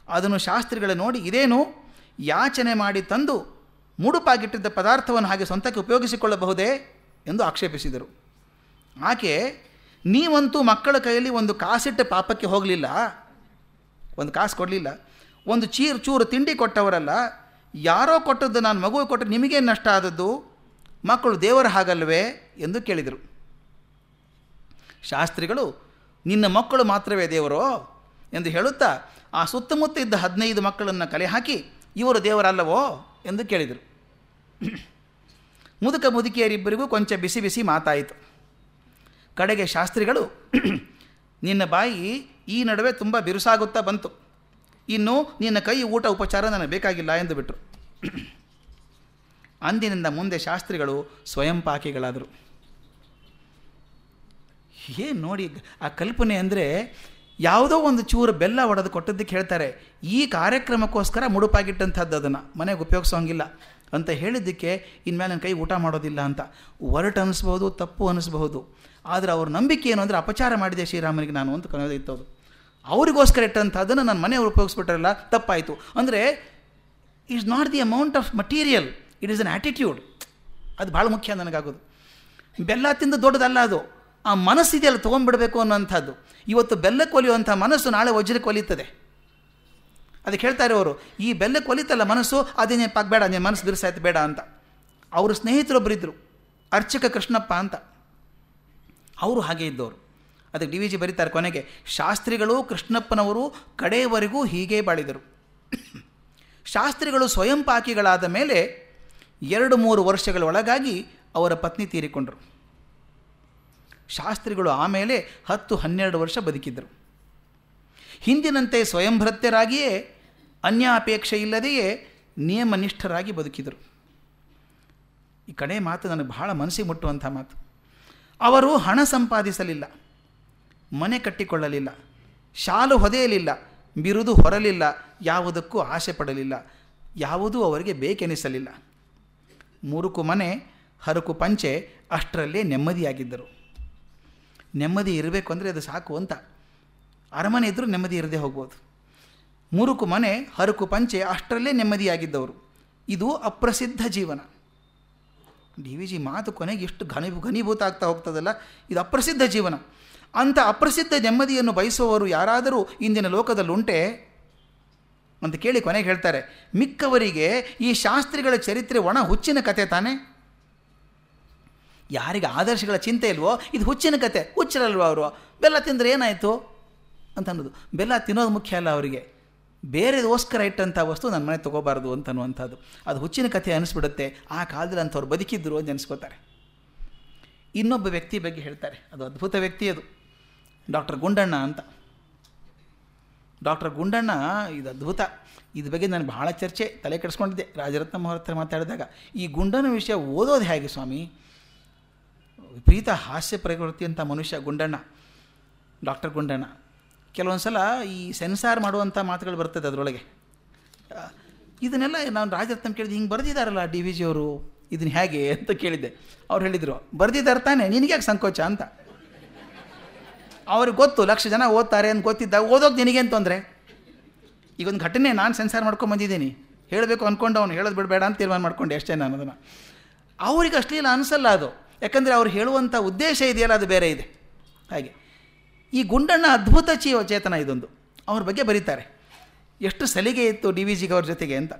ಅದನ್ನು ಶಾಸ್ತ್ರಿಗಳು ನೋಡಿ ಇದೇನು? ಯಾಚನೆ ಮಾಡಿ ತಂದು ಮುಡುಪಾಗಿಟ್ಟಿದ್ದ ಪದಾರ್ಥವನ್ನು ಹಾಗೆ ಸ್ವಂತಕ್ಕೆ ಉಪಯೋಗಿಸಿಕೊಳ್ಳಬಹುದೇ ಎಂದು ಆಕ್ಷೇಪಿಸಿದರು. ಆಕೆ ನೀವಂತೂ ಮಕ್ಕಳ ಕೈಯಲ್ಲಿ ಒಂದು ಕಾಸಿಟ್ಟ ಪಾಪಕ್ಕೆ ಹೋಗಲಿಲ್ಲ, ಒಂದು ಕಾಸು ಕೊಡಲಿಲ್ಲ, ಒಂದು ಚೀರು ಚೂರು ತಿಂಡಿ ಕೊಟ್ಟವರಲ್ಲ, ಯಾರೋ ಕೊಟ್ಟದ್ದು ನಾನು ಮಗು ಕೊಟ್ಟರೆ ನಿಮಗೇನು ನಷ್ಟ ಆದದ್ದು? ಮಕ್ಕಳು ದೇವರ ಹಾಗಲ್ವೇ? ಎಂದು ಕೇಳಿದರು. ಶಾಸ್ತ್ರಿಗಳು, ನಿನ್ನ ಮಕ್ಕಳು ಮಾತ್ರವೇ ದೇವರೋ? ಎಂದು ಹೇಳುತ್ತಾ, ಆ ಸುತ್ತಮುತ್ತ ಇದ್ದ ಹದಿನೈದು ಮಕ್ಕಳನ್ನು ಕಲೆ ಹಾಕಿ, ಇವರು ದೇವರಲ್ಲವೋ? ಎಂದು ಕೇಳಿದರು. ಮುದುಕ ಮುದುಕಿಯರಿಬ್ಬರಿಗೂ ಕೊಂಚ ಬಿಸಿ ಬಿಸಿ ಮಾತಾಯಿತು. ಕಡೆಗೆ ಶಾಸ್ತ್ರಿಗಳು, ನಿನ್ನ ಬಾಯಿ ಈ ನಡುವೆ ತುಂಬ ಬಿರುಸಾಗುತ್ತಾ ಬಂತು. ಇನ್ನು ನಿನ್ನ ಕೈ ಊಟ ಉಪಚಾರ ನನಗೆ ಬೇಕಾಗಿಲ್ಲ ಎಂದು ಬಿಟ್ಟರು ಅಂದಿನಿಂದ ಮುಂದೆ ಶಾಸ್ತ್ರಿಗಳು ಸ್ವಯಂ ಪಾಕಿಗಳಾದರು. ಏನು ನೋಡಿ ಆ ಕಲ್ಪನೆ ಅಂದರೆ ಯಾವುದೋ ಒಂದು ಚೂರು ಬೆಲ್ಲ ಒಡೆದು ಕೊಟ್ಟದ್ದಕ್ಕೆ ಹೇಳ್ತಾರೆ, ಈ ಕಾರ್ಯಕ್ರಮಕ್ಕೋಸ್ಕರ ಮುಡುಪಾಗಿಟ್ಟಂಥದ್ದು ಅದನ್ನು. ಮನೆಗೆ ಉಪಯೋಗಿಸೋಂಗಿಲ್ಲ ಅಂತ ಹೇಳಿದ್ದಕ್ಕೆ ಇನ್ಮೇಲೆ ನನ್ನ ಕೈ ಊಟ ಮಾಡೋದಿಲ್ಲ ಅಂತ. ಒರಟು ಅನ್ನಿಸ್ಬೋದು ತಪ್ಪು ಅನ್ನಿಸ್ಬಹುದು ಆದರೆ ಅವ್ರ ನಂಬಿಕೆ ಏನು ಅಂದರೆ ಅಪಚಾರ ಮಾಡಿದೆ ಶ್ರೀರಾಮನಿಗೆ ನಾನು ಅಂತ ಕನ್ನಡ ಅದು ಅವರಿಗೋಸ್ಕರ ಇಟ್ಟಂಥದ್ದನ್ನು ನನ್ನ ಮನೆಯವರು ಉಪಯೋಗಿಸ್ಬಿಟ್ರಲ್ಲ, ತಪ್ಪಾಯಿತು. ಅಂದರೆ it's not the amount of material it is an attitude ಅದು ಭಾಳ ಮುಖ್ಯ ನನಗಾಗೋದು. ಬೆಲ್ಲ ತಿಂದು ದೊಡ್ಡದಲ್ಲ ಅದು. ಆ ಮನಸ್ಸಿದೆಯಲ್ಲ ತೊಗೊಂಡ್ಬಿಡಬೇಕು ಅನ್ನೋಂಥದ್ದು ಇವತ್ತು ಬೆಲ್ಲ ಕೊಲಿಯುವಂಥ ಮನಸ್ಸು ನಾಳೆ ವಜ್ರ ಕೊಲಿಯುತ್ತದೆ ಅದಕ್ಕೆ ಹೇಳ್ತಾರೆ ಅವರು ಈ ಬೆಲ್ಲ ಕೊಲಿತಲ್ಲ ಮನಸ್ಸು, ಅದೇನೇ ಪಾಕ್ ಬೇಡ ನಿನ್ನ ಮನಸ್ಸು ಬಿರ್ಸಾಯ್ತು, ಬೇಡ ಅಂತ. ಅವರು ಸ್ನೇಹಿತರೊಬ್ಬರಿದ್ದರು ಅರ್ಚಕ ಕೃಷ್ಣಪ್ಪ ಅಂತ. ಅವರು ಹಾಗೆ ಇದ್ದವರು. ಅದಕ್ಕೆ ಡಿ ವಿ ಜಿ ಬರೀತಾರೆ ಕೊನೆಗೆ, ಶಾಸ್ತ್ರಿಗಳು ಕೃಷ್ಣಪ್ಪನವರು ಕಡೆಯವರೆಗೂ ಹೀಗೆ ಬಾಳಿದರು. ಶಾಸ್ತ್ರಿಗಳು ಸ್ವಯಂ ಪಾಕಿಗಳಾದ ಮೇಲೆ ಎರಡು ಮೂರು ವರ್ಷಗಳ ಒಳಗಾಗಿ ಅವರ ಪತ್ನಿ ತೀರಿಕೊಂಡರು. ಶಾಸ್ತ್ರಿಗಳು ಆಮೇಲೆ ಹತ್ತು ಹನ್ನೆರಡು ವರ್ಷ ಬದುಕಿದ್ದರು. ಹಿಂದಿನಂತೆ ಸ್ವಯಂಭೃತ್ಯರಾಗಿಯೇ ಅನ್ಯಾಪೇಕ್ಷೆ ಇಲ್ಲದೆಯೇ ನಿಯಮನಿಷ್ಠರಾಗಿ ಬದುಕಿದರು. ಈ ಕಡೆ ಮಾತು ನನಗೆ ಬಹಳ ಮನಸ್ಸಿಗೆ ಮುಟ್ಟುವಂಥ ಮಾತು. ಅವರು ಹಣ ಸಂಪಾದಿಸಲಿಲ್ಲ, ಮನೆ ಕಟ್ಟಿಕೊಳ್ಳಲಿಲ್ಲ, ಶಾಲು ಹೊದೆಯಲಿಲ್ಲ, ಬಿರುದು ಹೊರಲಿಲ್ಲ, ಯಾವುದಕ್ಕೂ ಆಸೆ ಪಡಲಿಲ್ಲ, ಯಾವುದೂ ಅವರಿಗೆ ಬೇಕೆನಿಸಲಿಲ್ಲ. ಮುರುಕು ಮನೆ, ಹರಕು ಪಂಚೆ ಅಷ್ಟರಲ್ಲೇ ನೆಮ್ಮದಿಯಾಗಿದ್ದರು. ನೆಮ್ಮದಿ ಇರಬೇಕು ಅಂದರೆ ಅದು ಸಾಕು ಅಂತ. ಅರಮನೆ ಇದ್ದರೂ ನೆಮ್ಮದಿ ಇರದೇ ಹೋಗ್ಬೋದು. ಮುರುಕು ಮನೆ, ಹರಕು ಪಂಚೆ ಅಷ್ಟರಲ್ಲೇ ನೆಮ್ಮದಿಯಾಗಿದ್ದವರು. ಇದು ಅಪ್ರಸಿದ್ಧ ಜೀವನ. ಡಿ ವಿ ಜಿ ಮಾತು ಕೊನೆಗೆ ಎಷ್ಟು ಘನಿ ಘನೀಭೂತ ಆಗ್ತಾ ಹೋಗ್ತದಲ್ಲ? ಇದು ಅಪ್ರಸಿದ್ಧ ಜೀವನ. ಅಂಥ ಅಪ್ರಸಿದ್ಧ ನೆಮ್ಮದಿಯನ್ನು ಬಯಸುವವರು ಯಾರಾದರೂ ಇಂದಿನ ಲೋಕದಲ್ಲುಂಟೆ ಅಂತ ಕೇಳಿ ಕೊನೆಗೆ ಹೇಳ್ತಾರೆ, ಮಿಕ್ಕವರಿಗೆ ಈ ಶಾಸ್ತ್ರಿಗಳ ಚರಿತ್ರೆ ಒಣ ಹುಚ್ಚಿನ ಕತೆ ತಾನೇ? ಯಾರಿಗೆ ಆದರ್ಶಗಳ ಚಿಂತೆ ಇಲ್ವೋ, ಇದು ಹುಚ್ಚಿನ ಕತೆ, ಹುಚ್ಚರಲ್ವ ಅವರು? ಬೆಲ್ಲ ತಿಂದರೆ ಏನಾಯಿತು? ಅಂತ ಅನ್ನೋದು. ಬೆಲ್ಲ ತಿನ್ನೋದು ಮುಖ್ಯ ಅಲ್ಲ ಅವರಿಗೆ. ಬೇರೆದೋಸ್ಕರ ಇಟ್ಟಂಥ ವಸ್ತು ನನ್ನ ಮನೆ ತೊಗೋಬಾರ್ದು ಅಂತ ಅನ್ನುವಂಥದ್ದು ಅದು ಹುಚ್ಚಿನ ಕಥೆ ಅನಿಸ್ಬಿಡುತ್ತೆ. ಆ ಕಾಲದಲ್ಲಿ ಅಂಥವ್ರು ಬದುಕಿದ್ರು ಅಂತ ಅನಿಸ್ಕೋತಾರೆ ಇನ್ನೊಬ್ಬ ವ್ಯಕ್ತಿ ಬಗ್ಗೆ ಹೇಳ್ತಾರೆ. ಅದು ಅದ್ಭುತ ವ್ಯಕ್ತಿ ಅದು. ಡಾಕ್ಟರ್ ಗುಂಡಣ್ಣ ಅಂತ. ಡಾಕ್ಟರ್ ಗುಂಡಣ್ಣ ಇದು ಅದ್ಭುತ. ಇದ್ರ ಬಗ್ಗೆ ನಾನು ಭಾಳ ಚರ್ಚೆ. ತಲೆ ಕೆಡಿಸ್ಕೊಂಡಿದ್ದೆ. ರಾಜರತ್ನ ಮಹೋರತ್ರ ಮಾತಾಡಿದಾಗ. ಈ ಗುಂಡನ ವಿಷಯ ಓದೋದು ಹೇಗೆ ಸ್ವಾಮಿ? ವಿಪರೀತ ಹಾಸ್ಯ ಪ್ರಕೃತಿ ಅಂತ ಮನುಷ್ಯ ಗುಂಡಣ್ಣ. ಡಾಕ್ಟರ್ ಗುಂಡಣ್ಣ. ಕೆಲವೊಂದು ಸಲ ಈ ಸೆನ್ಸಾರ್ ಮಾಡುವಂಥ ಮಾತುಗಳು ಬರ್ತದೆ ಅದರೊಳಗೆ. ಇದನ್ನೆಲ್ಲ ನಾನು ರಾಜರತ್ನ ಕೇಳಿದೆ ಹಿಂಗೆ ಬರೆದಿದ್ದಾರಲ್ಲ ಡಿ ವಿ ಜಿಯವರು ಇದನ್ನು ಹೇಗೆ ಅಂತ ಕೇಳಿದ್ದೆ. ಅವ್ರು ಹೇಳಿದರು ಬರೆದಿದ್ದಾರೆ ತಾನೆ ನಿನಗ್ಯಾಕೆ ಸಂಕೋಚ ಅಂತ. ಅವ್ರಿಗೆ ಗೊತ್ತು, ಲಕ್ಷ ಜನ ಓದ್ತಾರೆ ಅಂತ ಗೊತ್ತಿದ್ದಾಗ ಓದೋದು ನಿನಗೇನು ತೊಂದರೆ? ಈಗ ಒಂದು ಘಟನೆ ನಾನು ಸೆನ್ಸಾರ್ ಮಾಡ್ಕೊಂಡು ಬಂದಿದ್ದೀನಿ. ಹೇಳಬೇಕು ಅಂದ್ಕೊಂಡು ಅವ್ನು ಹೇಳೋದು ಬಿಡಬೇಡ ಅಂತ ತೀರ್ಮಾನ ಮಾಡ್ಕೊಂಡು ಎಷ್ಟೇ ನಾನು ಅದನ್ನು. ಅವ್ರಿಗೆ ಅಶ್ಲೀಲ ಅನಿಸಲ್ಲ ಅದು. ಯಾಕಂದರೆ ಅವ್ರು ಹೇಳುವಂಥ ಉದ್ದೇಶ ಇದೆಯಲ್ಲ, ಅದು ಬೇರೆ ಇದೆ. ಹಾಗೆ. ಈ ಗುಂಡಣ್ಣ ಅದ್ಭುತ ಚೀವ ಚೇತನ ಇದೊಂದು. ಅವ್ರ ಬಗ್ಗೆ ಬರೀತಾರೆ. ಎಷ್ಟು ಸಲಿಗೆ ಇತ್ತು ಡಿ ವಿ ಜಿಗೆ ಅವ್ರ ಜೊತೆಗೆ ಅಂತ.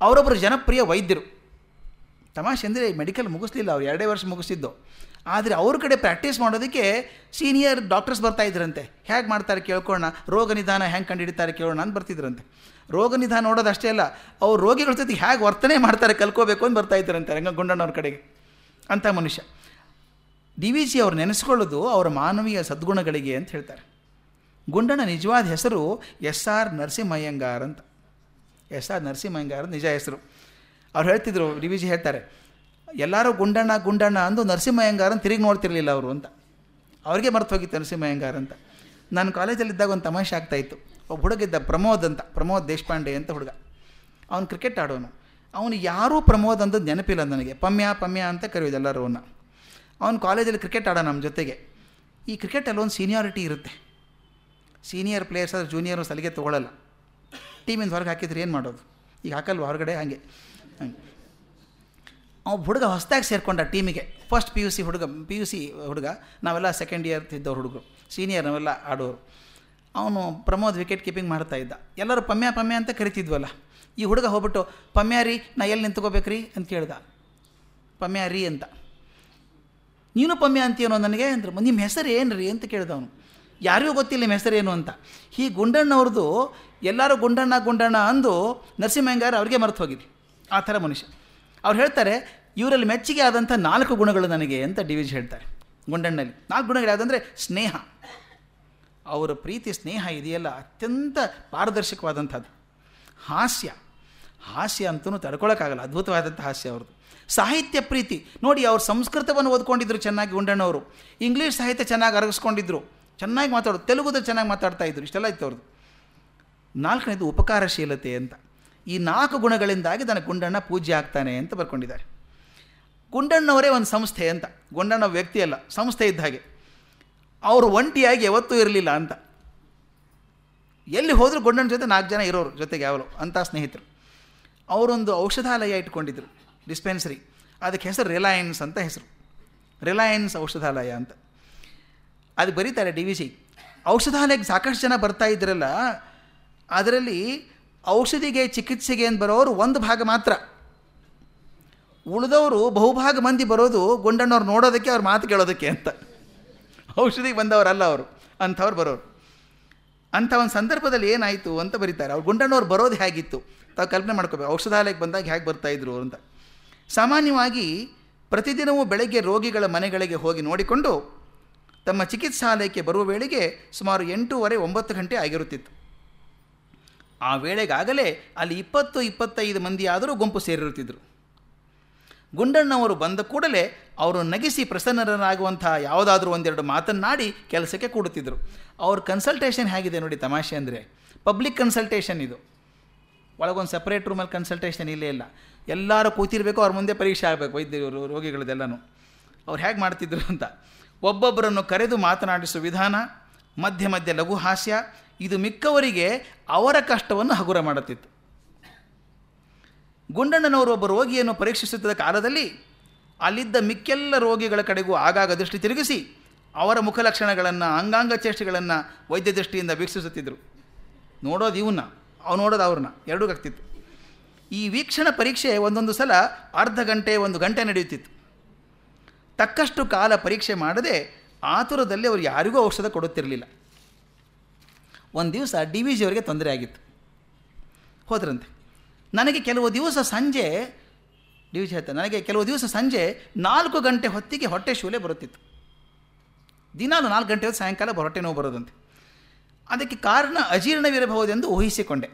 ಅವರೊಬ್ಬರು ಜನಪ್ರಿಯ ವೈದ್ಯರು. ತಮಾಷೆ ಅಂದರೆ ಮೆಡಿಕಲ್ ಮುಗಿಸ್ಲಿಲ್ಲ, ಅವ್ರು ಎರಡೇ ವರ್ಷ ಮುಗಿಸಿದ್ದು ಆದರೆ ಅವ್ರ ಕಡೆ ಪ್ರಾಕ್ಟೀಸ್ ಮಾಡೋದಕ್ಕೆ ಸೀನಿಯರ್ ಡಾಕ್ಟರ್ಸ್ ಬರ್ತಾ ಇದ್ರಂತೆ. ಹೇಗೆ ಮಾಡ್ತಾರೆ ಕೇಳ್ಕೊಳ್ಳೋಣ. ರೋಗ ನಿಧಾನ ಹೆಂಗೆ ಕಂಡುಹಿಡಿತಾರೆ ಕೇಳೋಣ ಅಂತ ಬರ್ತಿದ್ರಂತೆ. ರೋಗ ನಿಧಾನ ನೋಡೋದು ಅಷ್ಟೇ ಅಲ್ಲ, ಅವ್ರು ರೋಗಿಗಳ ಜೊತೆ ಹೇಗೆ ವರ್ತನೆ ಮಾಡ್ತಾರೆ ಕಲ್ಕೋಬೇಕು ಅಂತ ಬರ್ತಾ ಇದ್ರಂತೆ ರಂಗ ಗುಂಡಣ್ಣವ್ರ ಕಡೆಗೆ. ಅಂಥ ಮನುಷ್ಯ. ಡಿ ವಿ ಜಿ ಅವ್ರು ನೆನೆಸ್ಕೊಳ್ಳೋದು ಅವರ ಮಾನವೀಯ ಸದ್ಗುಣಗಳಿಗೆ ಅಂತ ಹೇಳ್ತಾರೆ. ಗುಂಡಣ್ಣ ನಿಜವಾದ ಹೆಸರು ಎಸ್ ಆರ್ ನರಸಿಂಹಯ್ಯಂಗಾರ್ ಅಂತ. ಎಸ್ ಆರ್ ನರಸಿಂಹಯ್ಯಂಗಾರ್ ನಿಜ ಹೆಸರು. ಅವ್ರು ಹೇಳ್ತಿದ್ರು, ಡಿ ವಿ ಜಿ ಹೇಳ್ತಾರೆ, ಎಲ್ಲರೂ ಗುಂಡಣ್ಣ ಗುಂಡಣ್ಣ ಅಂದು ನರಸಿಂಹಯ್ಯಂಗಾರ್ ಅಂತ ತಿರುಗಿ ನೋಡ್ತಿರ್ಲಿಲ್ಲ ಅವರು ಅಂತ. ಅವ್ರಿಗೆ ಮರ್ತು ಹೋಗಿತ್ತು ನರಸಿಂಹಯ್ಯಂಗಾರ್ ಅಂತ. ನಾನು ಕಾಲೇಜಲ್ಲಿದ್ದಾಗ ಒಂದು ತಮಾಷೆ ಆಗ್ತಾಯಿತ್ತು ಒಬ್ಬ ಹುಡುಗಿದ್ದ ಪ್ರಮೋದ್ ಅಂತ, ಪ್ರಮೋದ್ ದೇಶಪಾಂಡೆ ಅಂತ ಹುಡುಗ. ಅವನು ಕ್ರಿಕೆಟ್ ಆಡೋನು. ಅವನು ಯಾರೂ ಪ್ರಮೋದ್ ಅಂದದ್ದು ನೆನಪಿಲ್ಲ ನನಗೆ. ಪಮ್ಯ ಪಮ್ಯ ಅಂತ ಕರೆಯೋದು ಎಲ್ಲರೂ ಅವನ್ನ ಅವನು ಕಾಲೇಜಲ್ಲಿ ಕ್ರಿಕೆಟ್ ಆಡೋ ನಮ್ಮ ಜೊತೆಗೆ. ಈ ಕ್ರಿಕೆಟಲ್ಲಿ ಒಂದು ಸೀನಿಯಾರಿಟಿ ಇರುತ್ತೆ. ಸೀನಿಯರ್ ಪ್ಲೇಯರ್ಸ್ ಆದರೆ ಜೂನಿಯರು ಸಲಿಗೆ ತೊಗೊಳ್ಳಲ್ಲ ಟೀಮಿಂದ ಹೊರಗೆ ಹಾಕಿದ್ರೆ ಏನು ಮಾಡೋದು? ಈಗ ಹಾಕಲ್ವ ಹೊರಗಡೆ? ಹಾಗೆ. ಹಂಗೆ ಅವ ಹುಡುಗ ಹೊಸದಾಗಿ ಸೇರಿಕೊಂಡ ಟೀಮಿಗೆ ಫಸ್ಟ್ ಪಿ ಯು ಸಿ ಹುಡುಗ ಪಿ ಯು ಸಿ ಹುಡುಗ, ನಾವೆಲ್ಲ ಸೆಕೆಂಡ್ ಇಯರ್ ಇದ್ದವ್ರು ಹುಡುಗರು. ಸೀನಿಯರ್ ನಾವೆಲ್ಲ ಆಡೋರು. ಅವನು ಪ್ರಮೋದ್ ವಿಕೆಟ್ ಕೀಪಿಂಗ್ ಮಾಡ್ತಾ ಇದ್ದ. ಎಲ್ಲರೂ ಪಮ್ಯ ಪಮ್ಯ ಅಂತ ಕರಿತಿದ್ವಲ್ಲ. ಈ ಹುಡುಗ ಹೋಗ್ಬಿಟ್ಟು, ಪಮ್ಯ ರೀ, ನಾ ಎಲ್ಲಿ ನಿಂತ್ಕೋಬೇಕ್ರಿ? ಅಂತ ಕೇಳ್ದ. ಪಮ್ಯ ರೀ ಅಂತ. ನೀನು ಪಮ್ಯ ಅಂತೀನೋ ನನಗೆ ಅಂದ್ರೆ ನಿಮ್ಮ ಹೆಸರು ಏನು ರೀ ಅಂತ ಕೇಳಿದವನು. ಯಾರಿಗೂ ಗೊತ್ತಿಲ್ಲ ನಿಮ್ಮ ಹೆಸರೇನು ಅಂತ. ಈ ಗುಂಡಣ್ಣವ್ರದ್ದು ಎಲ್ಲರೂ ಗುಂಡಣ್ಣ ಗುಂಡಣ್ಣ ಅಂದು ನರಸಿಂಹಯ್ಯಂಗಾರ ಅವ್ರಿಗೆ ಮರೆತು ಹೋಗಿದೆ ಆ ಥರ ಮನುಷ್ಯ. ಅವ್ರು ಹೇಳ್ತಾರೆ, ಇವರಲ್ಲಿ ಮೆಚ್ಚುಗೆ ಆದಂಥ ನಾಲ್ಕು ಗುಣಗಳು ನನಗೆ ಅಂತ ಡಿ ವಿಜ್ ಹೇಳ್ತಾರೆ. ಗುಂಡಣ್ಣಲ್ಲಿ. ನಾಲ್ಕು ಗುಣಗಳು ಯಾವುದಂದರೆ, ಸ್ನೇಹ. ಅವರ ಪ್ರೀತಿ, ಸ್ನೇಹ ಇದೆಯಲ್ಲ, ಅತ್ಯಂತ ಪಾರದರ್ಶಕವಾದಂಥದ್ದು. ಹಾಸ್ಯ. ಹಾಸ್ಯ ಅಂತೂ ತಡ್ಕೊಳಕ್ಕಾಗಲ್ಲ, ಅದ್ಭುತವಾದಂಥ ಹಾಸ್ಯ ಅವ್ರದ್ದು. ಸಾಹಿತ್ಯ ಪ್ರೀತಿ. ನೋಡಿ, ಅವರು ಸಂಸ್ಕೃತವನ್ನು ಓದ್ಕೊಂಡಿದ್ರು ಚೆನ್ನಾಗಿ ಗುಂಡಣ್ಣವರು ಇಂಗ್ಲೀಷ್ ಸಾಹಿತ್ಯ ಚೆನ್ನಾಗಿ ಅರಗಿಸ್ಕೊಂಡಿದ್ರು. ಚೆನ್ನಾಗಿ ಮಾತಾಡೋದು ತೆಲುಗುದಲ್ಲಿ ಚೆನ್ನಾಗಿ ಮಾತಾಡ್ತಾ ಇದ್ರು, ಇಷ್ಟೆಲ್ಲ ಇತ್ತು ಅವ್ರದ್ದು. ನಾಲ್ಕನೇದು ಉಪಕಾರಶೀಲತೆ ಅಂತ. ಈ ನಾಲ್ಕು ಗುಣಗಳಿಂದಾಗಿ ನನಗೆ ಗುಂಡಣ್ಣ ಪೂಜೆ ಆಗ್ತಾನೆ ಅಂತ ಬರ್ಕೊಂಡಿದ್ದಾರೆ. ಗುಂಡಣ್ಣವರೇ ಒಂದು ಸಂಸ್ಥೆ ಅಂತ. ಗುಂಡಣ್ಣ ವ್ಯಕ್ತಿ ಅಲ್ಲ, ಸಂಸ್ಥೆ ಇದ್ದ ಹಾಗೆ. ಅವರು ಒಂಟಿಯಾಗಿ ಯಾವತ್ತೂ ಇರಲಿಲ್ಲ ಅಂತ. ಎಲ್ಲಿ ಹೋದರೂ ಗುಂಡಣ್ಣ ಜೊತೆ ನಾಲ್ಕು ಜನ ಇರೋರು ಜೊತೆಗೆ ಯಾವಲು, ಅಂಥ ಸ್ನೇಹಿತರು. ಅವರೊಂದು ಔಷಧಾಲಯ ಇಟ್ಕೊಂಡಿದ್ರು ಡಿಸ್ಪೆನ್ಸರಿ ಅದಕ್ಕೆ ಹೆಸರು ರಿಲಯನ್ಸ್ ಅಂತ ಹೆಸರು. ರಿಲಯನ್ಸ್ ಔಷಧಾಲಯ ಅಂತ. ಅದು ಬರೀತಾರೆ ಡಿ ವಿ ಸಿ. ಔಷಧಾಲಯಕ್ಕೆ ಸಾಕಷ್ಟು ಜನ ಬರ್ತಾ ಇದ್ರಲ್ಲ, ಅದರಲ್ಲಿ ಔಷಧಿಗೆ ಚಿಕಿತ್ಸೆಗೆ ಅಂತ ಬರೋರು ಒಂದು ಭಾಗ ಮಾತ್ರ. ಉಳಿದವರು ಬಹುಭಾಗ ಮಂದಿ ಬರೋದು ಗುಂಡಣ್ಣವ್ರು ನೋಡೋದಕ್ಕೆ ಅವ್ರ ಮಾತು ಕೇಳೋದಕ್ಕೆ ಅಂತ. ಔಷಧಿಗೆ ಬಂದವರಲ್ಲ ಅವರು, ಅಂಥವ್ರು ಬರೋರು. ಅಂಥ ಒಂದು ಸಂದರ್ಭದಲ್ಲಿ ಏನಾಯಿತು ಅಂತ ಬರೀತಾರೆ. ಅವ್ರು ಗುಂಡಣ್ಣವ್ರು ಬರೋದು ಹೇಗಿತ್ತು? ತಾವು ಕಲ್ಪನೆ ಮಾಡ್ಕೋಬೇಕು, ಔಷಧಾಲಯಕ್ಕೆ ಬಂದಾಗ ಹೇಗೆ ಬರ್ತಾಯಿದ್ರು ಅಂತ. ಸಾಮಾನ್ಯವಾಗಿ ಪ್ರತಿದಿನವೂ ಬೆಳಗ್ಗೆ ರೋಗಿಗಳ ಮನೆಗಳಿಗೆ ಹೋಗಿ ನೋಡಿಕೊಂಡು ತಮ್ಮ ಚಿಕಿತ್ಸಾಲಯಕ್ಕೆ ಬರುವ ವೇಳೆಗೆ ಸುಮಾರು ಎಂಟೂವರೆ, ಒಂಬತ್ತು ಗಂಟೆ ಆಗಿರುತ್ತಿತ್ತು. ಆ ವೇಳೆಗಾಗಲೇ ಅಲ್ಲಿ ಇಪ್ಪತ್ತು, ಇಪ್ಪತ್ತೈದು ಮಂದಿ ಆದರೂ ಗುಂಪು ಸೇರಿರುತ್ತಿದ್ದರು ಗುಂಡಣ್ಣವರು ಬಂದ ಕೂಡಲೇ ಅವರು ನಗಿಸಿ ಪ್ರಸನ್ನರಾಗುವಂಥ ಯಾವುದಾದ್ರೂ ಒಂದೆರಡು ಮಾತನ್ನಾಡಿ ಕೆಲಸಕ್ಕೆ ಕೂಡುತ್ತಿದ್ದರು ಅವ್ರ ಕನ್ಸಲ್ಟೇಷನ್ ಹೇಗಿದೆ ನೋಡಿ ತಮಾಷೆ ಅಂದರೆ ಪಬ್ಲಿಕ್ ಕನ್ಸಲ್ಟೇಷನ್ ಇದು. ಒಳಗೊಂದು ಸಪ್ರೇಟ್ ರೂಮಲ್ಲಿ ಕನ್ಸಲ್ಟೇಷನ್ ಇಲ್ಲೇ ಇಲ್ಲ. ಎಲ್ಲರೂ ಕೂತಿರಬೇಕು, ಅವ್ರ ಮುಂದೆ ಪರೀಕ್ಷೆ ಆಗಬೇಕು, ವೈದ್ಯರು ರೋಗಿಗಳದೆಲ್ಲನೂ. ಅವ್ರು ಹೇಗೆ ಮಾಡ್ತಿದ್ರು ಅಂತ. ಒಬ್ಬೊಬ್ಬರನ್ನು ಕರೆದು ಮಾತನಾಡಿಸುವ ವಿಧಾನ, ಮಧ್ಯ ಮಧ್ಯ ಲಘು ಹಾಸ್ಯ, ಇದು ಮಿಕ್ಕವರಿಗೆ ಅವರ ಕಷ್ಟವನ್ನು ಹಗುರ ಮಾಡುತ್ತಿತ್ತು. ಗುಂಡಣ್ಣನವರು ಒಬ್ಬ ರೋಗಿಯನ್ನು ಪರೀಕ್ಷಿಸುತ್ತಿದ್ದ ಕಾಲದಲ್ಲಿ ಅಲ್ಲಿದ್ದ ಮಿಕ್ಕೆಲ್ಲ ರೋಗಿಗಳ ಕಡೆಗೂ ಆಗಾಗ ದೃಷ್ಟಿ ತಿರುಗಿಸಿ ಅವರ ಮುಖಲಕ್ಷಣಗಳನ್ನು, ಅಂಗಾಂಗ ಚೇಷ್ಟೆಗಳನ್ನು ವೈದ್ಯ ದೃಷ್ಟಿಯಿಂದ ವೀಕ್ಷಿಸುತ್ತಿದ್ದರು ನೋಡೋದು ಇವನ್ನ. ಅವು ನೋಡೋದು ಅವ್ರನ್ನ, ಎರಡೂ ಆಗ್ತಿತ್ತು. ಈ ವೀಕ್ಷಣ ಪರೀಕ್ಷೆ ಒಂದೊಂದು ಸಲ ಅರ್ಧ ಗಂಟೆ, ಒಂದು ಗಂಟೆ ನಡೆಯುತ್ತಿತ್ತು. ತಕ್ಕಷ್ಟು ಕಾಲ ಪರೀಕ್ಷೆ ಮಾಡದೆ ಆತುರದಲ್ಲಿ ಅವರು ಯಾರಿಗೂ ಔಷಧ ಕೊಡುತ್ತಿರಲಿಲ್ಲ. ಒಂದು ದಿವಸ ಡಿ ವಿ ಜಿಯವರಿಗೆ ತೊಂದರೆ ಆಗಿತ್ತು. ಹೋದ್ರಂತೆ. ನನಗೆ ಕೆಲವು ದಿವಸ ಸಂಜೆ, ಡಿ ವಿ ಜಿ ಹೇಳ್ತಾರೆ ನನಗೆ ಕೆಲವು ದಿವಸ ಸಂಜೆ ನಾಲ್ಕು ಗಂಟೆ ಹೊತ್ತಿಗೆ ಹೊಟ್ಟೆ ಶೂಲೆ ಬರುತ್ತಿತ್ತು. ದಿನಾಲು ನಾಲ್ಕು ಗಂಟೆ ಹೊತ್ತು ಸಾಯಂಕಾಲ ಹೊಟ್ಟೆ ನೋವು ಬರೋದಂತೆ. ಅದಕ್ಕೆ ಕಾರಣ ಅಜೀರ್ಣವಿರಬಹುದೆಂದು ಊಹಿಸಿಕೊಂಡೆ.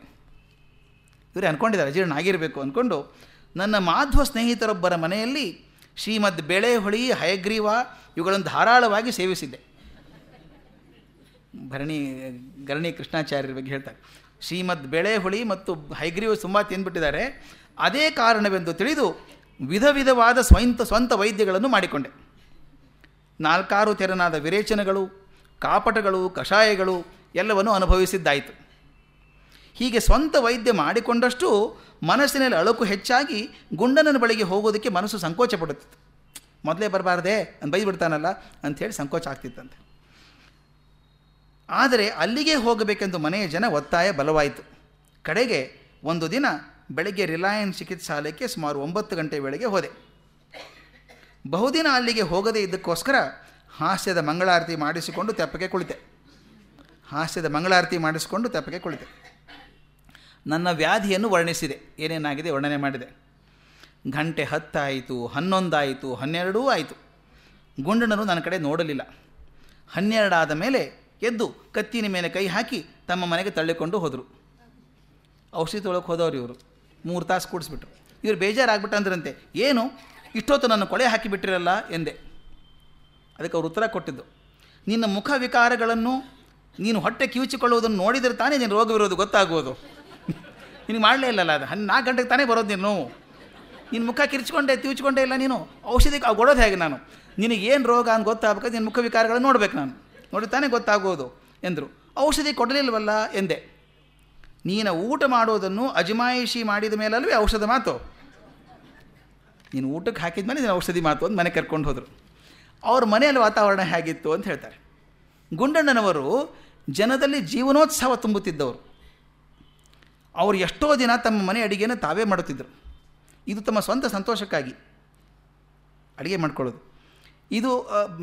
ಇವರೇ ಅಂದ್ಕೊಂಡಿದ್ದಾರೆ ಅಜೀರ್ಣ ಆಗಿರಬೇಕು ಅಂದ್ಕೊಂಡು ನನ್ನ ಮಾಧ್ವ ಸ್ನೇಹಿತರೊಬ್ಬರ ಮನೆಯಲ್ಲಿ ಶ್ರೀಮದ್ ಬೆಳೆಹೊಳಿ, ಹಯಗ್ರೀವ ಇವುಗಳನ್ನು ಧಾರಾಳವಾಗಿ ಸೇವಿಸಿದ್ದೆ. ಭರಣಿ, ಗರಣಿ ಕೃಷ್ಣಾಚಾರ್ಯರ ಬಗ್ಗೆ ಹೇಳ್ತಾರೆ. ಶ್ರೀಮದ್ ಬೆಳೆಹುಳಿ ಮತ್ತು ಹೈಗ್ರೀವ ತುಂಬ ತಿಂದ್ಬಿಟ್ಟಿದ್ದಾರೆ. ಅದೇ ಕಾರಣವೆಂದು ತಿಳಿದು ವಿಧ ವಿಧವಾದ ಸ್ವಂತ ಸ್ವಂತ ವೈದ್ಯಗಳನ್ನು ಮಾಡಿಕೊಂಡೆ. ನಾಲ್ಕಾರು ತೆರನಾದ ವಿರೇಚನಗಳು, ಕಾಪಟಗಳು, ಕಷಾಯಗಳು ಎಲ್ಲವನ್ನು ಅನುಭವಿಸಿದ್ದಾಯಿತು. ಹೀಗೆ ಸ್ವಂತ ವೈದ್ಯ ಮಾಡಿಕೊಂಡಷ್ಟು ಮನಸ್ಸಿನಲ್ಲಿ ಅಳುಕು ಹೆಚ್ಚಾಗಿ ಗುಂಡನ ಬಳಿಗೆ ಹೋಗೋದಕ್ಕೆ ಮನಸ್ಸು ಸಂಕೋಚ ಪಡುತ್ತಿತ್ತು. ಮೊದಲೇ ಬರಬಾರ್ದೆ ಅಂತ ಬೈದ್ಬಿಡ್ತಾನಲ್ಲ ಅಂಥೇಳಿ ಸಂಕೋಚ ಆಗ್ತಿತ್ತಂತೆ. ಆದರೆ ಅಲ್ಲಿಗೆ ಹೋಗಬೇಕೆಂದು ಮನೆಯ ಜನ ಒತ್ತಾಯ ಬಲವಾಯಿತು. ಕಡೆಗೆ ಒಂದು ದಿನ ಬೆಳಗ್ಗೆ ರಿಲಯನ್ಸ್ ಚಿಕಿತ್ಸಾಲಯಕ್ಕೆ ಸುಮಾರು ಒಂಬತ್ತು ಗಂಟೆ ವೇಳೆಗೆ ಹೋದೆ. ಬಹುದಿನ ಅಲ್ಲಿಗೆ ಹೋಗದೇ ಇದ್ದಕ್ಕೋಸ್ಕರ ಹಾಸ್ಯದ ಮಂಗಳಾರತಿ ಮಾಡಿಸಿಕೊಂಡು ತೆಪ್ಪಗೆ ಕುಳಿತೆ. ಹಾಸ್ಯದ ಮಂಗಳಾರತಿ ಮಾಡಿಸಿಕೊಂಡು ತೆಪ್ಪಗೆ ಕುಳಿತೆ. ನನ್ನ ವ್ಯಾಧಿಯನ್ನು ವರ್ಣಿಸಿದೆ. ಏನೇನಾಗಿದೆ? ವರ್ಣನೆ ಮಾಡಿದೆ. ಗಂಟೆ ಹತ್ತಾಯಿತು, ಹನ್ನೊಂದಾಯಿತು, ಹನ್ನೆರಡೂ ಆಯಿತು. ಗುಂಡನರು ನನ್ನ ಕಡೆ ನೋಡಲಿಲ್ಲ. ಹನ್ನೆರಡಾದ ಮೇಲೆ ಎದ್ದು ಕತ್ತಿನ ಮೇಲೆ ಕೈ ಹಾಕಿ ತಮ್ಮ ಮನೆಗೆ ತಳ್ಳಿಕೊಂಡು ಹೋದರು. ಔಷಧಿ ತೊಳಕ್ಕೆ ಹೋದವ್ರು ಇವರು. ಮೂರು ತಾಸು ಕೂಡಿಸ್ಬಿಟ್ರು. ಇವರು ಬೇಜಾರಾಗ್ಬಿಟ್ಟಂದ್ರಂತೆ. ಏನು? ಇಷ್ಟೊತ್ತು ನನ್ನ ಕೊಳೆ ಹಾಕಿಬಿಟ್ಟಿರಲ್ಲ ಎಂದೆ. ಅದಕ್ಕೆ ಅವರು ಉತ್ತರ ಕೊಟ್ಟಿದ್ದು. ನಿನ್ನ ಮುಖ ವಿಕಾರಗಳನ್ನು ನೀನು ಹೊಟ್ಟೆ ಕಿವುಚಿಕೊಳ್ಳುವುದನ್ನು ನೋಡಿದರೆ ತಾನೇ ನೀನು ರೋಗವಿರೋದು ಗೊತ್ತಾಗುವುದು. ನಿನಗೆ ಮಾಡಲೇ ಇಲ್ಲಲ್ಲ ಅದು. ಹನ್ನ ನಾಲ್ಕು ಗಂಟೆಗೆ ತಾನೇ ಬರೋದು ನೀನು. ನಿನ್ನ ಮುಖ ಕಿರ್ಚ್ಕೊಂಡೆ, ತಿವ್ಚ್ಕೊಂಡೇ ಇಲ್ಲ ನೀನು. ಔಷಧಿ ಕೊಡೋದು ಹೇಗೆ ನಾನು? ನಿನಗೇನು ರೋಗ ಅಂತ ಗೊತ್ತಾಗಬೇಕು ನಿನ್ನ ಮುಖ ವಿಕಾರಗಳನ್ನು ನೋಡ್ಬೇಕು ನಾನು. ನೋಡಿ ತಾನೇ ಗೊತ್ತಾಗೋದು ಎಂದರು. ಔಷಧಿ ಕೊಡಲಿಲ್ವಲ್ಲ ಎಂದೆ. ನೀನು ಊಟ ಮಾಡೋದನ್ನು ಅಜಮಾಯಿಷಿ ಮಾಡಿದ ಮೇಲಲ್ವೇ ಔಷಧ ಮಾತು. ನೀನು ಊಟಕ್ಕೆ ಹಾಕಿದ ಮೇಲೆ ನೀನು ಔಷಧಿ ಮಾತು ಅಂತ ಮನೆ ಕರ್ಕೊಂಡು ಹೋದರು. ಅವ್ರ ಮನೆಯಲ್ಲಿ ವಾತಾವರಣ ಹೇಗಿತ್ತು ಅಂತ ಹೇಳ್ತಾರೆ. ಗುಂಡಣ್ಣನವರು ಜನದಲ್ಲಿ ಜೀವನೋತ್ಸವ ತುಂಬುತ್ತಿದ್ದವರು. ಅವರು ಎಷ್ಟೋ ದಿನ ತಮ್ಮ ಮನೆ ಅಡಿಗೆನ ತಾವೇ ಮಾಡುತ್ತಿದ್ದರು. ಇದು ತಮ್ಮ ಸ್ವಂತ ಸಂತೋಷಕ್ಕಾಗಿ ಅಡುಗೆ ಮಾಡ್ಕೊಳ್ಳೋದು. ಇದು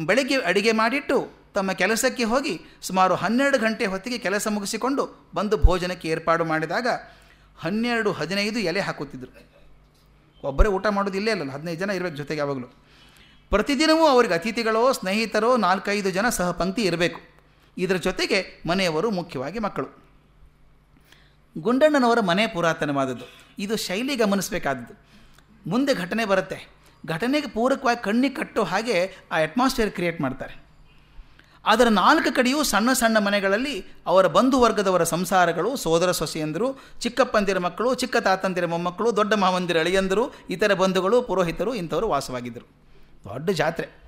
ಬೆಳಗ್ಗೆ ಅಡುಗೆ ಮಾಡಿಟ್ಟು ತಮ್ಮ ಕೆಲಸಕ್ಕೆ ಹೋಗಿ ಸುಮಾರು ಹನ್ನೆರಡು ಗಂಟೆ ಹೊತ್ತಿಗೆ ಕೆಲಸ ಮುಗಿಸಿಕೊಂಡು ಬಂದು ಭೋಜನಕ್ಕೆ ಏರ್ಪಾಡು ಮಾಡಿದಾಗ ಹನ್ನೆರಡು, ಹದಿನೈದು ಎಲೆ ಹಾಕುತ್ತಿದ್ದರು. ಒಬ್ಬರೇ ಊಟ ಮಾಡೋದು ಇಲ್ಲೇ ಅಲ್ಲ ಹದಿನೈದು ಜನ ಇರಬೇಕು ಜೊತೆಗೆ ಯಾವಾಗಲೂ ಪ್ರತಿದಿನವೂ ಅವ್ರಿಗೆ ಅತಿಥಿಗಳೋ, ಸ್ನೇಹಿತರೋ ನಾಲ್ಕೈದು ಜನ ಸಹಪಂಕ್ತಿ ಇರಬೇಕು. ಇದರ ಜೊತೆಗೆ ಮನೆಯವರು ಮುಖ್ಯವಾಗಿ ಮಕ್ಕಳು. ಗುಂಡಣ್ಣನವರ ಮನೆ ಪುರಾತನವಾದದ್ದು. ಇದು ಶೈಲಿ ಗಮನಿಸಬೇಕಾದದ್ದು. ಮುಂದೆ ಘಟನೆ ಬರುತ್ತೆ. ಘಟನೆಗೆ ಪೂರಕವಾಗಿ ಕಣ್ಣಿಗೆ ಕಟ್ಟೋ ಹಾಗೆ ಆ ಅಟ್ಮಾಸ್ಫಿಯರ್ ಕ್ರಿಯೇಟ್ ಮಾಡ್ತಾರೆ. ಅದರ ನಾಲ್ಕು ಕಡೆಯೂ ಸಣ್ಣ ಸಣ್ಣ ಮನೆಗಳಲ್ಲಿ ಅವರ ಬಂಧು ವರ್ಗದವರ ಸಂಸಾರಗಳು, ಸೋದರ ಸೊಸೆಯಂದರು, ಚಿಕ್ಕಪ್ಪಂದಿರ ಮಕ್ಕಳು, ಚಿಕ್ಕ ತಾತಂದಿರ ಮೊಮ್ಮಕ್ಕಳು, ದೊಡ್ಡ ಮಾವಂದಿರ ಅಳಿಯಂದರು, ಇತರ ಬಂಧುಗಳು, ಪುರೋಹಿತರು ಇಂಥವರು ವಾಸವಾಗಿದ್ದರು. ದೊಡ್ಡ ಜಾತ್ರೆ.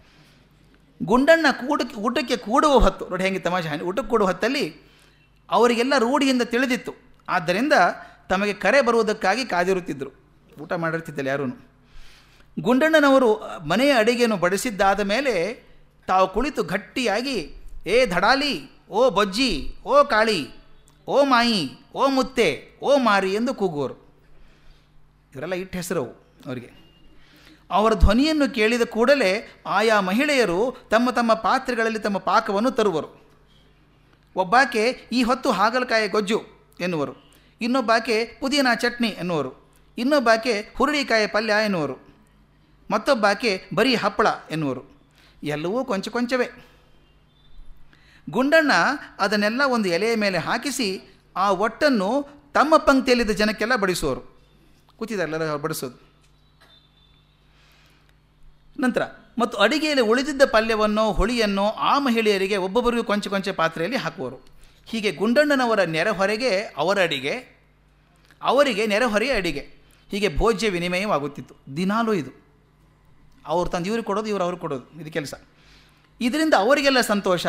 ಗುಂಡಣ್ಣ ಕೂಡಕ್ಕೆ ಊಟಕ್ಕೆ ಕೂಡುವ ಹೊತ್ತು, ನೋಡಿ ಹೆಂಗೆ ತಮಾಷೆ ಊಟಕ್ಕೆ ಕೂಡುವ ಹೊತ್ತಲ್ಲಿ ಅವರಿಗೆಲ್ಲ ರೂಢಿಯಿಂದ ತಿಳಿದಿತ್ತು. ಆದ್ದರಿಂದ ತಮಗೆ ಕರೆ ಬರುವುದಕ್ಕಾಗಿ ಕಾದಿರುತ್ತಿದ್ದರು ಊಟ ಮಾಡಿರ್ತಿದ್ದಲ್ಲ ಯಾರೂ ಗುಂಡಣ್ಣನವರು ಮನೆಯ ಅಡಿಗೆಯನ್ನು ಬಡಿಸಿದ್ದಾದ ಮೇಲೆ ತಾವು ಕುಳಿತು ಗಟ್ಟಿಯಾಗಿ, ಏ ಧಡಾಲಿ, ಓ ಬಜ್ಜಿ, ಓ ಕಾಳಿ, ಓ ಮಾಯಿ, ಓ ಮುತ್ತೆ, ಓ ಮಾರಿ ಎಂದು ಕೂಗುವರು. ಇವರೆಲ್ಲ ಇಟ್ಟ ಹೆಸರು ಅವರಿಗೆ. ಅವರ ಧ್ವನಿಯನ್ನು ಕೇಳಿದ ಕೂಡಲೇ ಆಯಾ ಮಹಿಳೆಯರು ತಮ್ಮ ತಮ್ಮ ಪಾತ್ರೆಗಳಲ್ಲಿ ತಮ್ಮ ಪಾಕವನ್ನು ತರುವರು. ಒಬ್ಬಾಕೆ, ಈ ಹೊತ್ತು ಹಾಗಲಕಾಯಿ ಗೊಜ್ಜು ಎನ್ನುವರು. ಇನ್ನೊಬ್ಬಾಕೆ, ಪುದೀನಾ ಚಟ್ನಿ ಎನ್ನುವರು. ಇನ್ನೊಬ್ಬಾಕೆ, ಹುರುಳಿಕಾಯಿ ಪಲ್ಯ ಎನ್ನುವರು. ಮತ್ತೊಬ್ಬಾಕೆ, ಬರೀ ಹಪ್ಪಳ ಎನ್ನುವರು. ಎಲ್ಲವೂ ಕೊಂಚ ಕೊಂಚವೇ. ಗುಂಡಣ್ಣ ಅದನ್ನೆಲ್ಲ ಒಂದು ಎಲೆಯ ಮೇಲೆ ಹಾಕಿಸಿ ಆ ಒಟ್ಟನ್ನು ತಮ್ಮ ಪಂಕ್ತಿಯಲ್ಲಿದ್ದ ಜನಕ್ಕೆಲ್ಲ ಬಡಿಸುವರು ಕೂತಿದ್ದಾರೆಲ್ಲ ಬಡಿಸೋದು. ನಂತರ, ಮತ್ತು ಅಡಿಗೆಯಲ್ಲಿ ಉಳಿದಿದ್ದ ಪಲ್ಯವನ್ನು, ಹುಳಿಯನ್ನು ಆ ಮಹಿಳೆಯರಿಗೆ ಒಬ್ಬೊಬ್ಬರಿಗೂ ಕೊಂಚ ಕೊಂಚ ಪಾತ್ರೆಯಲ್ಲಿ ಹಾಕುವರು. ಹೀಗೆ ಗುಂಡಣ್ಣನವರ ನೆರೆಹೊರೆಗೆ ಅವರ ಅಡಿಗೆ, ಅವರಿಗೆ ನೆರೆಹೊರೆಯ ಅಡಿಗೆ. ಹೀಗೆ ಭೋಜ್ಯ ವಿನಿಮಯವಾಗುತ್ತಿತ್ತು ದಿನಾಲೂ ಇದು. ಅವ್ರು ತಂದು ಇವ್ರಿಗೆ ಕೊಡೋದು, ಇವರು ಅವ್ರಿಗೆ ಕೊಡೋದು. ಇದು ಕೆಲಸ. ಇದರಿಂದ ಅವರಿಗೆಲ್ಲ ಸಂತೋಷ,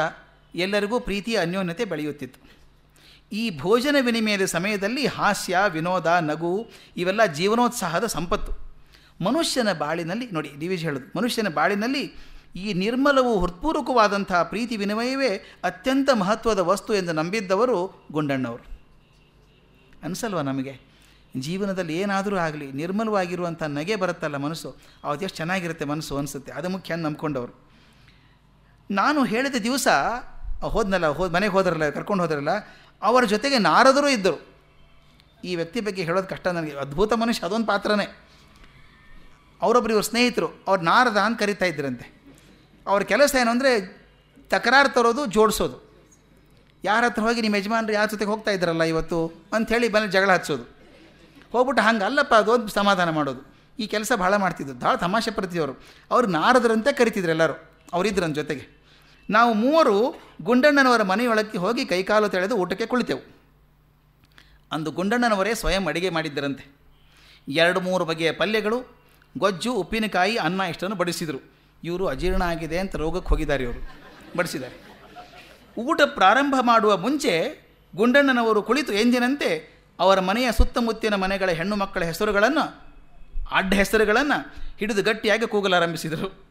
ಎಲ್ಲರಿಗೂ ಪ್ರೀತಿಯ ಅನ್ಯೋನ್ಯತೆ ಬೆಳೆಯುತ್ತಿತ್ತು. ಈ ಭೋಜನ ವಿನಿಮಯದ ಸಮಯದಲ್ಲಿ ಹಾಸ್ಯ, ವಿನೋದ, ನಗು ಇವೆಲ್ಲ ಜೀವನೋತ್ಸಾಹದ ಸಂಪತ್ತು. ಮನುಷ್ಯನ ಬಾಳಿನಲ್ಲಿ, ನೋಡಿ ಡಿ ವಿಜ್ ಹೇಳೋದು, ಮನುಷ್ಯನ ಬಾಳಿನಲ್ಲಿ ಈ ನಿರ್ಮಲವು ಹೃತ್ಪೂರ್ವಕವಾದಂಥ ಪ್ರೀತಿ ವಿನಿಮಯವೇ ಅತ್ಯಂತ ಮಹತ್ವದ ವಸ್ತು ಎಂದು ನಂಬಿದ್ದವರು ಗುಂಡಣ್ಣವರು. ಅನಿಸಲ್ವ ನಮಗೆ? ಜೀವನದಲ್ಲಿ ಏನಾದರೂ ಆಗಲಿ, ನಿರ್ಮಲವಾಗಿರುವಂಥ ನಗೆ ಬರುತ್ತಲ್ಲ ಮನಸ್ಸು, ಅವತ್ತು ಚೆನ್ನಾಗಿರುತ್ತೆ ಮನಸ್ಸು ಅನಿಸುತ್ತೆ, ಅದು ಮುಖ್ಯ ನಂಬ್ಕೊಂಡವರು. ನಾನು ಹೇಳಿದ ದಿವಸ, ಹೋದ್ನಲ್ಲ, ಹೋದ, ಮನೆಗೆ ಹೋದ್ರಲ್ಲ, ಕರ್ಕೊಂಡು ಹೋದ್ರಲ್ಲ, ಅವರ ಜೊತೆಗೆ ನಾರದರು ಇದ್ದರು. ಈ ವ್ಯಕ್ತಿ ಬಗ್ಗೆ ಹೇಳೋದು ಕಷ್ಟ ನನಗೆ, ಅದ್ಭುತ ಮನುಷ್ಯ, ಅದೊಂದು ಪಾತ್ರನೇ. ಅವರೊಬ್ಬರು ಇವ್ರ ಸ್ನೇಹಿತರು, ಅವ್ರು ನಾರದ ಅಂತ ಕರಿತಾ ಇದ್ರಂತೆ. ಅವ್ರ ಕೆಲಸ ಏನು ಅಂದರೆ ತಕರಾರು ತರೋದು, ಜೋಡಿಸೋದು. ಯಾರ ಹತ್ರ ಹೋಗಿ ನಿಮ್ಮ ಯಜಮಾನ್ರು ಯಾರ ಜೊತೆಗೆ ಹೋಗ್ತಾ ಇದ್ರಲ್ಲ ಇವತ್ತು? ಅಂಥೇಳಿ ಬಂದು ಜಗಳ ಹಚ್ಚೋದು ಹೋಗ್ಬಿಟ್ಟು ಹಂಗೆ ಅಲ್ಲಪ್ಪ ಅದೊಂದು ಸಮಾಧಾನ ಮಾಡೋದು. ಈ ಕೆಲಸ ಭಾಳ ಮಾಡ್ತಿದ್ದು. ಭಾಳ ತಮಾಷೆ ಪ್ರತಿಯವರು. ಅವರು ನಾರದರಂತೆ ಕರಿತಿದ್ರು ಎಲ್ಲರೂ. ಅವರಿದ್ರು ಜೊತೆಗೆ. ನಾವು ಮೂವರು ಗುಂಡಣ್ಣನವರ ಮನೆಯೊಳಕ್ಕೆ ಹೋಗಿ ಕೈಕಾಲು ತೆಳೆದು ಊಟಕ್ಕೆ ಕುಳಿತೆವು. ಅಂದು ಗುಂಡಣ್ಣನವರೇ ಸ್ವಯಂ ಅಡಿಗೆ ಮಾಡಿದ್ದರಂತೆ. ಎರಡು ಮೂರು ಬಗೆಯ ಪಲ್ಯಗಳು ಗೊಜ್ಜು, ಉಪ್ಪಿನಕಾಯಿ, ಅನ್ನ ಇಷ್ಟನ್ನು ಬಡಿಸಿದರು. ಇವರು ಅಜೀರ್ಣ ಆಗಿದೆ ಅಂತ ರೋಗಕ್ಕೆ ಹೋಗಿದ್ದಾರೆ ಇವರು. ಬಡಿಸಿದ್ದಾರೆ. ಊಟ ಪ್ರಾರಂಭ ಮಾಡುವ ಮುಂಚೆ ಗುಂಡಣ್ಣನವರು ಕುಳಿತು ಎಂದಿನಂತೆ ಅವರ ಮನೆಯ ಸುತ್ತಮುತ್ತಿನ ಮನೆಗಳ ಹೆಣ್ಣು ಮಕ್ಕಳ ಹೆಸರುಗಳನ್ನು, ಅಡ್ಡ ಹೆಸರುಗಳನ್ನು ಹಿಡಿದು ಗಟ್ಟಿಯಾಗಿ ಕೂಗಲಾರಂಭಿಸಿದರು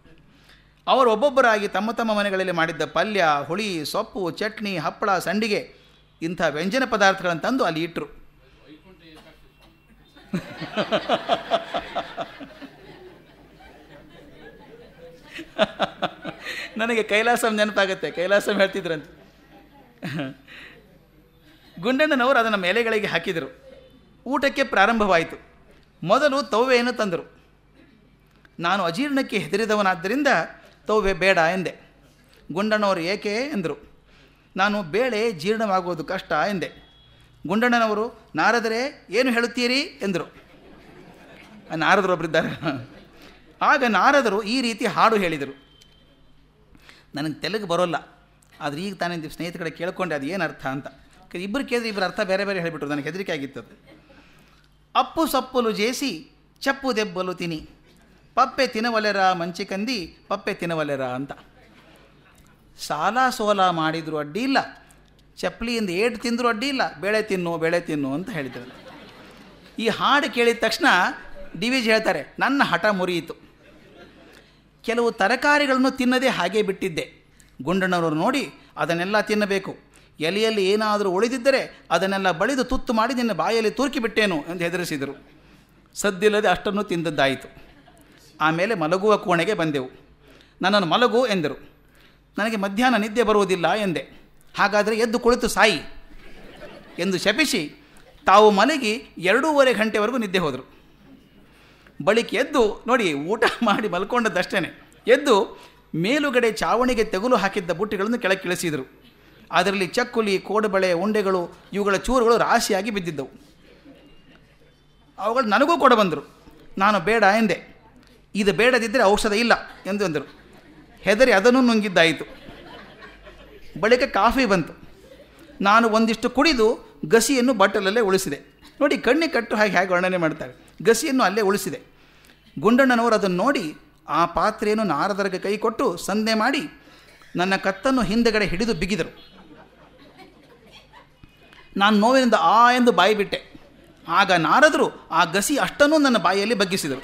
ಅವರು ಒಬ್ಬೊಬ್ಬರಾಗಿ ತಮ್ಮ ತಮ್ಮ ಮನೆಗಳಲ್ಲಿ ಮಾಡಿದ್ದ ಪಲ್ಯ, ಹುಳಿ, ಸೊಪ್ಪು, ಚಟ್ನಿ, ಹಪ್ಪಳ, ಸಂಡಿಗೆ, ಇಂಥ ವ್ಯಂಜನ ಪದಾರ್ಥಗಳನ್ನು ತಂದು ಅಲ್ಲಿ ಇಟ್ಟರು ನನಗೆ ಕೈಲಾಸಂ ನೆನಪಾಗುತ್ತೆ, ಕೈಲಾಸಂ ಹೇಳ್ತಿದ್ರಂತೆ. ಗುಂಡಣ್ಣನವರು ಅದನ್ನು ಎಲೆಗಳಿಗೆ ಹಾಕಿದರು. ಊಟಕ್ಕೆ ಪ್ರಾರಂಭವಾಯಿತು. ಮೊದಲು ತವ್ವೆಯನ್ನು ತಂದರು. ನಾನು ಅಜೀರ್ಣಕ್ಕೆ ಹೆದರಿದವನಾದ್ದರಿಂದ ತವ್ವೆ ಬೇಡ ಎಂದೆ. ಗುಂಡಣ್ಣವರು ಏಕೆ ಎಂದರು ನಾನು ಬೇಳೆ ಜೀರ್ಣವಾಗುವುದು ಕಷ್ಟ ಎಂದೆ. ಗುಂಡಣ್ಣನವರು, ನಾರದರೆ ಏನು ಹೇಳುತ್ತೀರಿ? ಎಂದರು. ನಾರದರು ಒಬ್ಬರಿದ್ದಾರೆ ಆಗ ನಾರದರು ಈ ರೀತಿ ಹಾಡು ಹೇಳಿದರು. ನನಗೆ ತೆಲುಗು ಬರೋಲ್ಲ, ಆದರೆ ಈಗ ತಾನೇ ಸ್ನೇಹಿತರ ಕಡೆ ಕೇಳ್ಕೊಂಡೆ ಅದು ಏನು ಅರ್ಥ ಅಂತ. ಇಬ್ಬರು ಕೇಳಿದ್ರೆ ಇಬ್ಬರು ಅರ್ಥ ಬೇರೆ ಬೇರೆ ಹೇಳಿಬಿಟ್ರು, ನನಗೆ ಹೆದರಿಕೆ ಆಗಿತ್ತು ಅದು ಅಪ್ಪು ಸಪ್ಪಲು ಜೇಸಿ, ಚಪ್ಪು ದೆಬ್ಬಲು ತಿನಿ. ಪಪ್ಪೆ ತಿನವಲೆರ ಮಂಚಿಕಂದಿ ಪಪ್ಪೆ ತಿನವಲೆರ ಅಂತ. ಸಾಲ ಸೋಲ ಮಾಡಿದ್ರು ಅಡ್ಡಿ ಇಲ್ಲ. ಚಪ್ಪಲಿಯಿಂದ ಏಟು ತಿಂದರೂ ಅಡ್ಡಿ ಇಲ್ಲ. ಬೇಳೆ ತಿನ್ನು ಬೇಳೆ ತಿನ್ನು ಅಂತ ಹೇಳಿದ್ರು. ಈ ಹಾಡು ಕೇಳಿದ ತಕ್ಷಣ ಡಿ ವಿ ಜಿ ಹೇಳ್ತಾರೆ, ನನ್ನ ಹಠ ಮುರಿಯಿತು. ಕೆಲವು ತರಕಾರಿಗಳನ್ನು ತಿನ್ನದೇ ಹಾಗೆ ಬಿಟ್ಟಿದ್ದೆ. ಗುಂಡಣ್ಣವರು ನೋಡಿ, ಅದನ್ನೆಲ್ಲ ತಿನ್ನಬೇಕು. ಎಲೆಯಲ್ಲಿ ಏನಾದರೂ ಉಳಿದಿದ್ದರೆ ಅದನ್ನೆಲ್ಲ ಬಳಿದು ತುತ್ತು ಮಾಡಿ ನಿನ್ನ ಬಾಯಲ್ಲಿ ತೂರ್ಕಿಬಿಟ್ಟೇನು ಎಂದು ಹೆದರಿಸಿದರು. ಸದ್ದಿಲ್ಲದೆ ಅಷ್ಟನ್ನು ತಿಂದದ್ದಾಯಿತು. ಆಮೇಲೆ ಮಲಗುವ ಕೋಣೆಗೆ ಬಂದೆವು. ನನ್ನನ್ನು ಮಲಗು ಎಂದರು. ನನಗೆ ಮಧ್ಯಾಹ್ನ ನಿದ್ದೆ ಬರುವುದಿಲ್ಲ ಎಂದೆ. ಹಾಗಾದರೆ ಎದ್ದು ಕುಳಿತು ಸಾಯಿ ಎಂದು ಶಪಿಸಿ ತಾವು ಮಲಗಿ ಎರಡೂವರೆ ಗಂಟೆವರೆಗೂ ನಿದ್ದೆ ಹೋದರು. ಬಳಿಕ ಎದ್ದು ನೋಡಿ ಊಟ ಮಾಡಿ ಮಲ್ಕೊಂಡದ್ದಷ್ಟೇ ಎದ್ದು ಮೇಲುಗಡೆ ಚಾವಣಿಗೆ ತೆಗುಲು ಹಾಕಿದ್ದ ಬುಟ್ಟಿಗಳನ್ನು ಕೆಳಗೆ ಇಳಿಸಿದರು. ಅದರಲ್ಲಿ ಚಕ್ಕುಲಿ, ಕೋಡುಬಳೆ, ಉಂಡೆಗಳು, ಇವುಗಳ ಚೂರುಗಳು ರಾಶಿಯಾಗಿ ಬಿದ್ದಿದ್ದವು. ಅವುಗಳು ನನಗೂ ಕೊಡ ಬಂದರು. ನಾನು ಬೇಡ ಎಂದೆ. ಇದು ಬೇಡದಿದ್ದರೆ ಔಷಧ ಇಲ್ಲ ಎಂದು ಅಂದರು. ಹೆದರಿ ಅದನ್ನು ನುಂಗಿದ್ದಾಯಿತು. ಬಳಿಕ ಕಾಫಿ ಬಂತು. ನಾನು ಒಂದಿಷ್ಟು ಕುಡಿದು ಗಸಿಯನ್ನು ಬಟ್ಟಲಲ್ಲೇ ಉಳಿಸಿದೆ. ನೋಡಿ ಕಣ್ಣಿ ಕಟ್ಟು ಹಾಗೆ ಹೇಗೆ ವರ್ಣನೆ ಮಾಡ್ತಾರೆ. ಗಸಿಯನ್ನು ಅಲ್ಲೇ ಉಳಿಸಿದೆ. ಗುಂಡಣ್ಣನವರು ಅದನ್ನು ನೋಡಿ ಆ ಪಾತ್ರೆಯನ್ನು ನಾರದರಿಗೆ ಕೈ ಕೊಟ್ಟು ಸಂಧೆ ಮಾಡಿ ನನ್ನ ಕತ್ತನ್ನು ಹಿಂದೆಗಡೆ ಹಿಡಿದು ಬಿಗಿದರು. ನಾನು ನೋವಿನಿಂದ ಆ ಎಂದು ಬಾಯಿ ಬಿಟ್ಟೆ ಆಗ ನಾರದರು ಆ ಗಸಿ ಅಷ್ಟನ್ನು ನನ್ನ ಬಾಯಿಯಲ್ಲಿ ಬಗ್ಗಿಸಿದರು.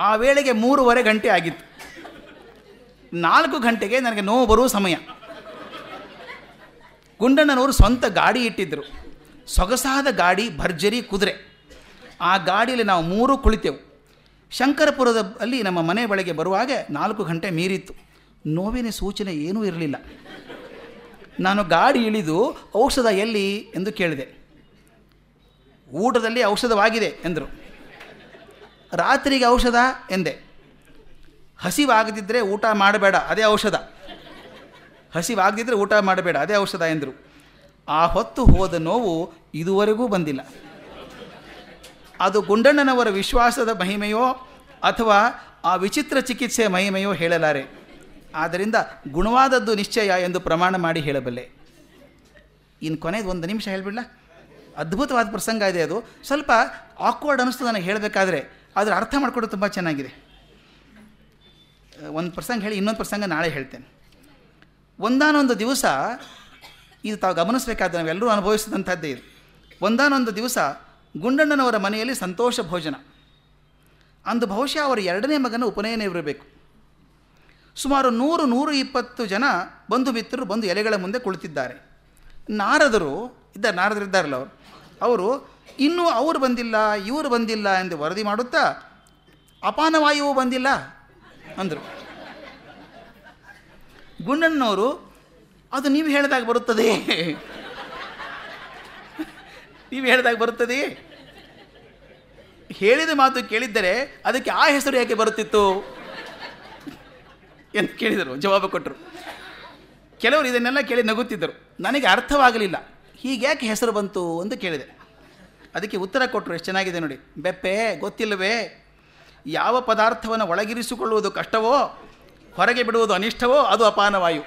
ಆ ವೇಳೆಗೆ ಮೂರುವರೆ ಗಂಟೆ ಆಗಿತ್ತು. ನಾಲ್ಕು ಗಂಟೆಗೆ ನನಗೆ ನೋವು ಬರುವ ಸಮಯ. ಗುಂಡಣ್ಣನವರು ಸ್ವಂತ ಗಾಡಿ ಇಟ್ಟಿದ್ದರು. ಸೊಗಸಾದ ಗಾಡಿ, ಭರ್ಜರಿ, ಕುದುರೆ. ಆ ಗಾಡಿಯಲ್ಲಿ ನಾವು ಮೂರು ಕುಳಿತೆವು. ಶಂಕರಪುರದ ಅಲ್ಲಿ ನಮ್ಮ ಮನೆ ಬಳಿಗೆ ಬರುವಾಗ ನಾಲ್ಕು ಗಂಟೆ ಮೀರಿತ್ತು. ನೋವಿನ ಸೂಚನೆ ಏನೂ ಇರಲಿಲ್ಲ. ನಾನು ಗಾಡಿ ಇಳಿದು ಔಷಧ ಎಲ್ಲಿ ಎಂದು ಕೇಳಿದೆ. ಊಟದಲ್ಲಿ ಔಷಧವಾಗಿದೆ ಎಂದರು. ರಾತ್ರಿಗೆ ಔಷಧ ಎಂದೆ. ಹಸಿವಾಗದಿದ್ದರೆ ಊಟ ಮಾಡಬೇಡ, ಅದೇ ಔಷಧ. ಹಸಿವಾಗದಿದ್ದರೆ ಊಟ ಮಾಡಬೇಡ, ಅದೇ ಔಷಧ ಎಂದರು. ಆ ಹೊತ್ತು ಹೋದ ನೋವು ಇದುವರೆಗೂ ಬಂದಿಲ್ಲ. ಅದು ಗುಂಡಣ್ಣನವರ ವಿಶ್ವಾಸದ ಮಹಿಮೆಯೋ ಅಥವಾ ಆ ವಿಚಿತ್ರ ಚಿಕಿತ್ಸೆ ಮಹಿಮೆಯೋ ಹೇಳಲಾರೆ. ಆದ್ದರಿಂದ ಗುಣವಾದದ್ದು ನಿಶ್ಚಯ ಎಂದು ಪ್ರಮಾಣ ಮಾಡಿ ಹೇಳಬಲ್ಲೆ. ಇನ್ನು ಕೊನೆಯದು ಒಂದು ನಿಮಿಷ ಹೇಳಿಬಿಡ್ಲ? ಅದ್ಭುತವಾದ ಪ್ರಸಂಗ ಇದೆ ಅದು. ಸ್ವಲ್ಪ ಆಕ್ವರ್ಡ್ ಅನ್ನಿಸ್ತು ನನಗೆ ಹೇಳಬೇಕಾದ್ರೆ. ಅದರ ಅರ್ಥ ಮಾಡಿಕೊಡೋದು ತುಂಬ ಚೆನ್ನಾಗಿದೆ. ಒಂದು ಪ್ರಸಂಗ ಹೇಳಿ, ಇನ್ನೊಂದು ಪ್ರಸಂಗ ನಾಳೆ ಹೇಳ್ತೇನೆ. ಒಂದಾನೊಂದು ದಿವಸ ಇದು ತಾವು ಗಮನಿಸಬೇಕಾದ ನಾವೆಲ್ಲರೂ ಅನುಭವಿಸಿದಂಥದ್ದೇ ಇದು. ಒಂದಾನೊಂದು ದಿವಸ ಗುಂಡಣ್ಣನವರ ಮನೆಯಲ್ಲಿ ಸಂತೋಷ ಭೋಜನ. ಅಂದು ಬಹುಶಃ ಅವರ ಎರಡನೇ ಮಗನ ಉಪನಯನ ಇರಬೇಕು. ಸುಮಾರು ನೂರು ನೂರು ಇಪ್ಪತ್ತು ಜನ ಬಂಧು ಮಿತ್ರರು ಬಂದು ಎಲೆಗಳ ಮುಂದೆ ಕುಳಿತಿದ್ದಾರೆ. ನಾರದರು, ಇದ್ದಾರೆ, ನಾರದರು ಇದ್ದಾರಲ್ಲ ಅವರು. ಅವರು, ಇನ್ನೂ ಅವರು ಬಂದಿಲ್ಲ, ಇವರು ಬಂದಿಲ್ಲ ಎಂದು ವರದಿ ಮಾಡುತ್ತಾ, ಅಪಾನವಾಯುವು ಬಂದಿಲ್ಲ ಅಂದರು. ಗುಂಡಣ್ಣನವರು ಅದು ನೀವು ಹೇಳಿದಾಗ ಬರುತ್ತದೆ ನೀವು ಹೇಳಿದಾಗ ಬರುತ್ತದೆ ಹೇಳಿದ ಮಾತು ಕೇಳಿದ್ದರೆ ಅದಕ್ಕೆ ಆ ಹೆಸರು ಯಾಕೆ ಬರುತ್ತಿತ್ತು? ಎಂದು ಕೇಳಿದರು, ಜವಾಬು ಕೊಟ್ಟರು. ಕೆಲವರು ಇದನ್ನೆಲ್ಲ ಕೇಳಿ ನಗುತ್ತಿದ್ದರು. ನನಗೆ ಅರ್ಥವಾಗಲಿಲ್ಲ. ಹೀಗ್ಯಾಕೆ ಹೆಸರು ಬಂತು ಅಂತ ಕೇಳಿದೆ. ಅದಕ್ಕೆ ಉತ್ತರ ಕೊಟ್ಟರು, ಎಷ್ಟು ಚೆನ್ನಾಗಿದೆ ನೋಡಿ. ಬೆಪ್ಪೆ, ಗೊತ್ತಿಲ್ಲವೇ? ಯಾವ ಪದಾರ್ಥವನ್ನು ಒಳಗಿರಿಸಿಕೊಳ್ಳುವುದು ಕಷ್ಟವೋ, ಹೊರಗೆ ಬಿಡುವುದು ಅನಿಷ್ಟವೋ, ಅದು ಅಪಾನವಾಯು.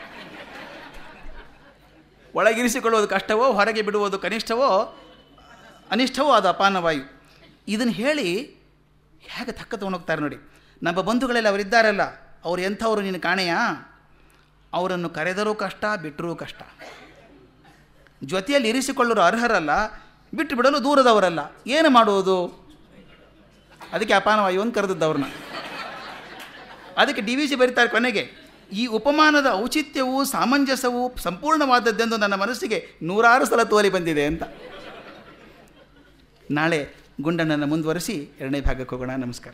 ಒಳಗಿರಿಸಿಕೊಳ್ಳುವುದು ಕಷ್ಟವೋ, ಹೊರಗೆ ಬಿಡುವುದು ಕನಿಷ್ಠವೋ ಅನಿಷ್ಟವೋ ಅದು ಅಪಾನವಾಯು. ಇದನ್ನು ಹೇಳಿ ಹೇಗೆ ತಕ್ಕ ತೊಗೊಂಡೋಗ್ತಾರೆ ನೋಡಿ. ನಮ್ಮ ಬಂಧುಗಳೆಲ್ಲ ಅವರಿದ್ದಾರಲ್ಲ, ಅವರು ಎಂಥವ್ರು ನೀನು ಕಾಣೆಯಾ? ಅವರನ್ನು ಕರೆದರೂ ಕಷ್ಟ ಬಿಟ್ಟರೂ ಕಷ್ಟ. ಜೊತೆಯಲ್ಲಿ ಇರಿಸಿಕೊಳ್ಳೋರು ಅರ್ಹರಲ್ಲ ಬಿಟ್ಟು ಬಿಡಲು ದೂರದವರಲ್ಲ. ಏನು ಮಾಡುವುದು? ಅದಕ್ಕೆ ಅಪಾನವಾಯು ಅಂತ ಕರೆದದ್ದು ಅವ್ರನ್ನ. ಅದಕ್ಕೆ ಡಿ ವಿ ಸಿ ಬರೀತಾರೆ ಕೊನೆಗೆ. ಈ ಉಪಮಾನದ ಔಚಿತ್ಯವೂ ಸಾಮಂಜಸ್ಯವೂ ಸಂಪೂರ್ಣವಾದದ್ದೆಂದು ನನ್ನ ಮನಸ್ಸಿಗೆ ನೂರಾರು ಸಲ ತೋರಿ ಬಂದಿದೆ ಅಂತ. ನಾಳೆ ಗುಂಡನನ್ನು ಮುಂದುವರಿಸಿ ಎರಡನೇ ಭಾಗಕ್ಕೆ ಹೋಗೋಣ. ನಮಸ್ಕಾರ.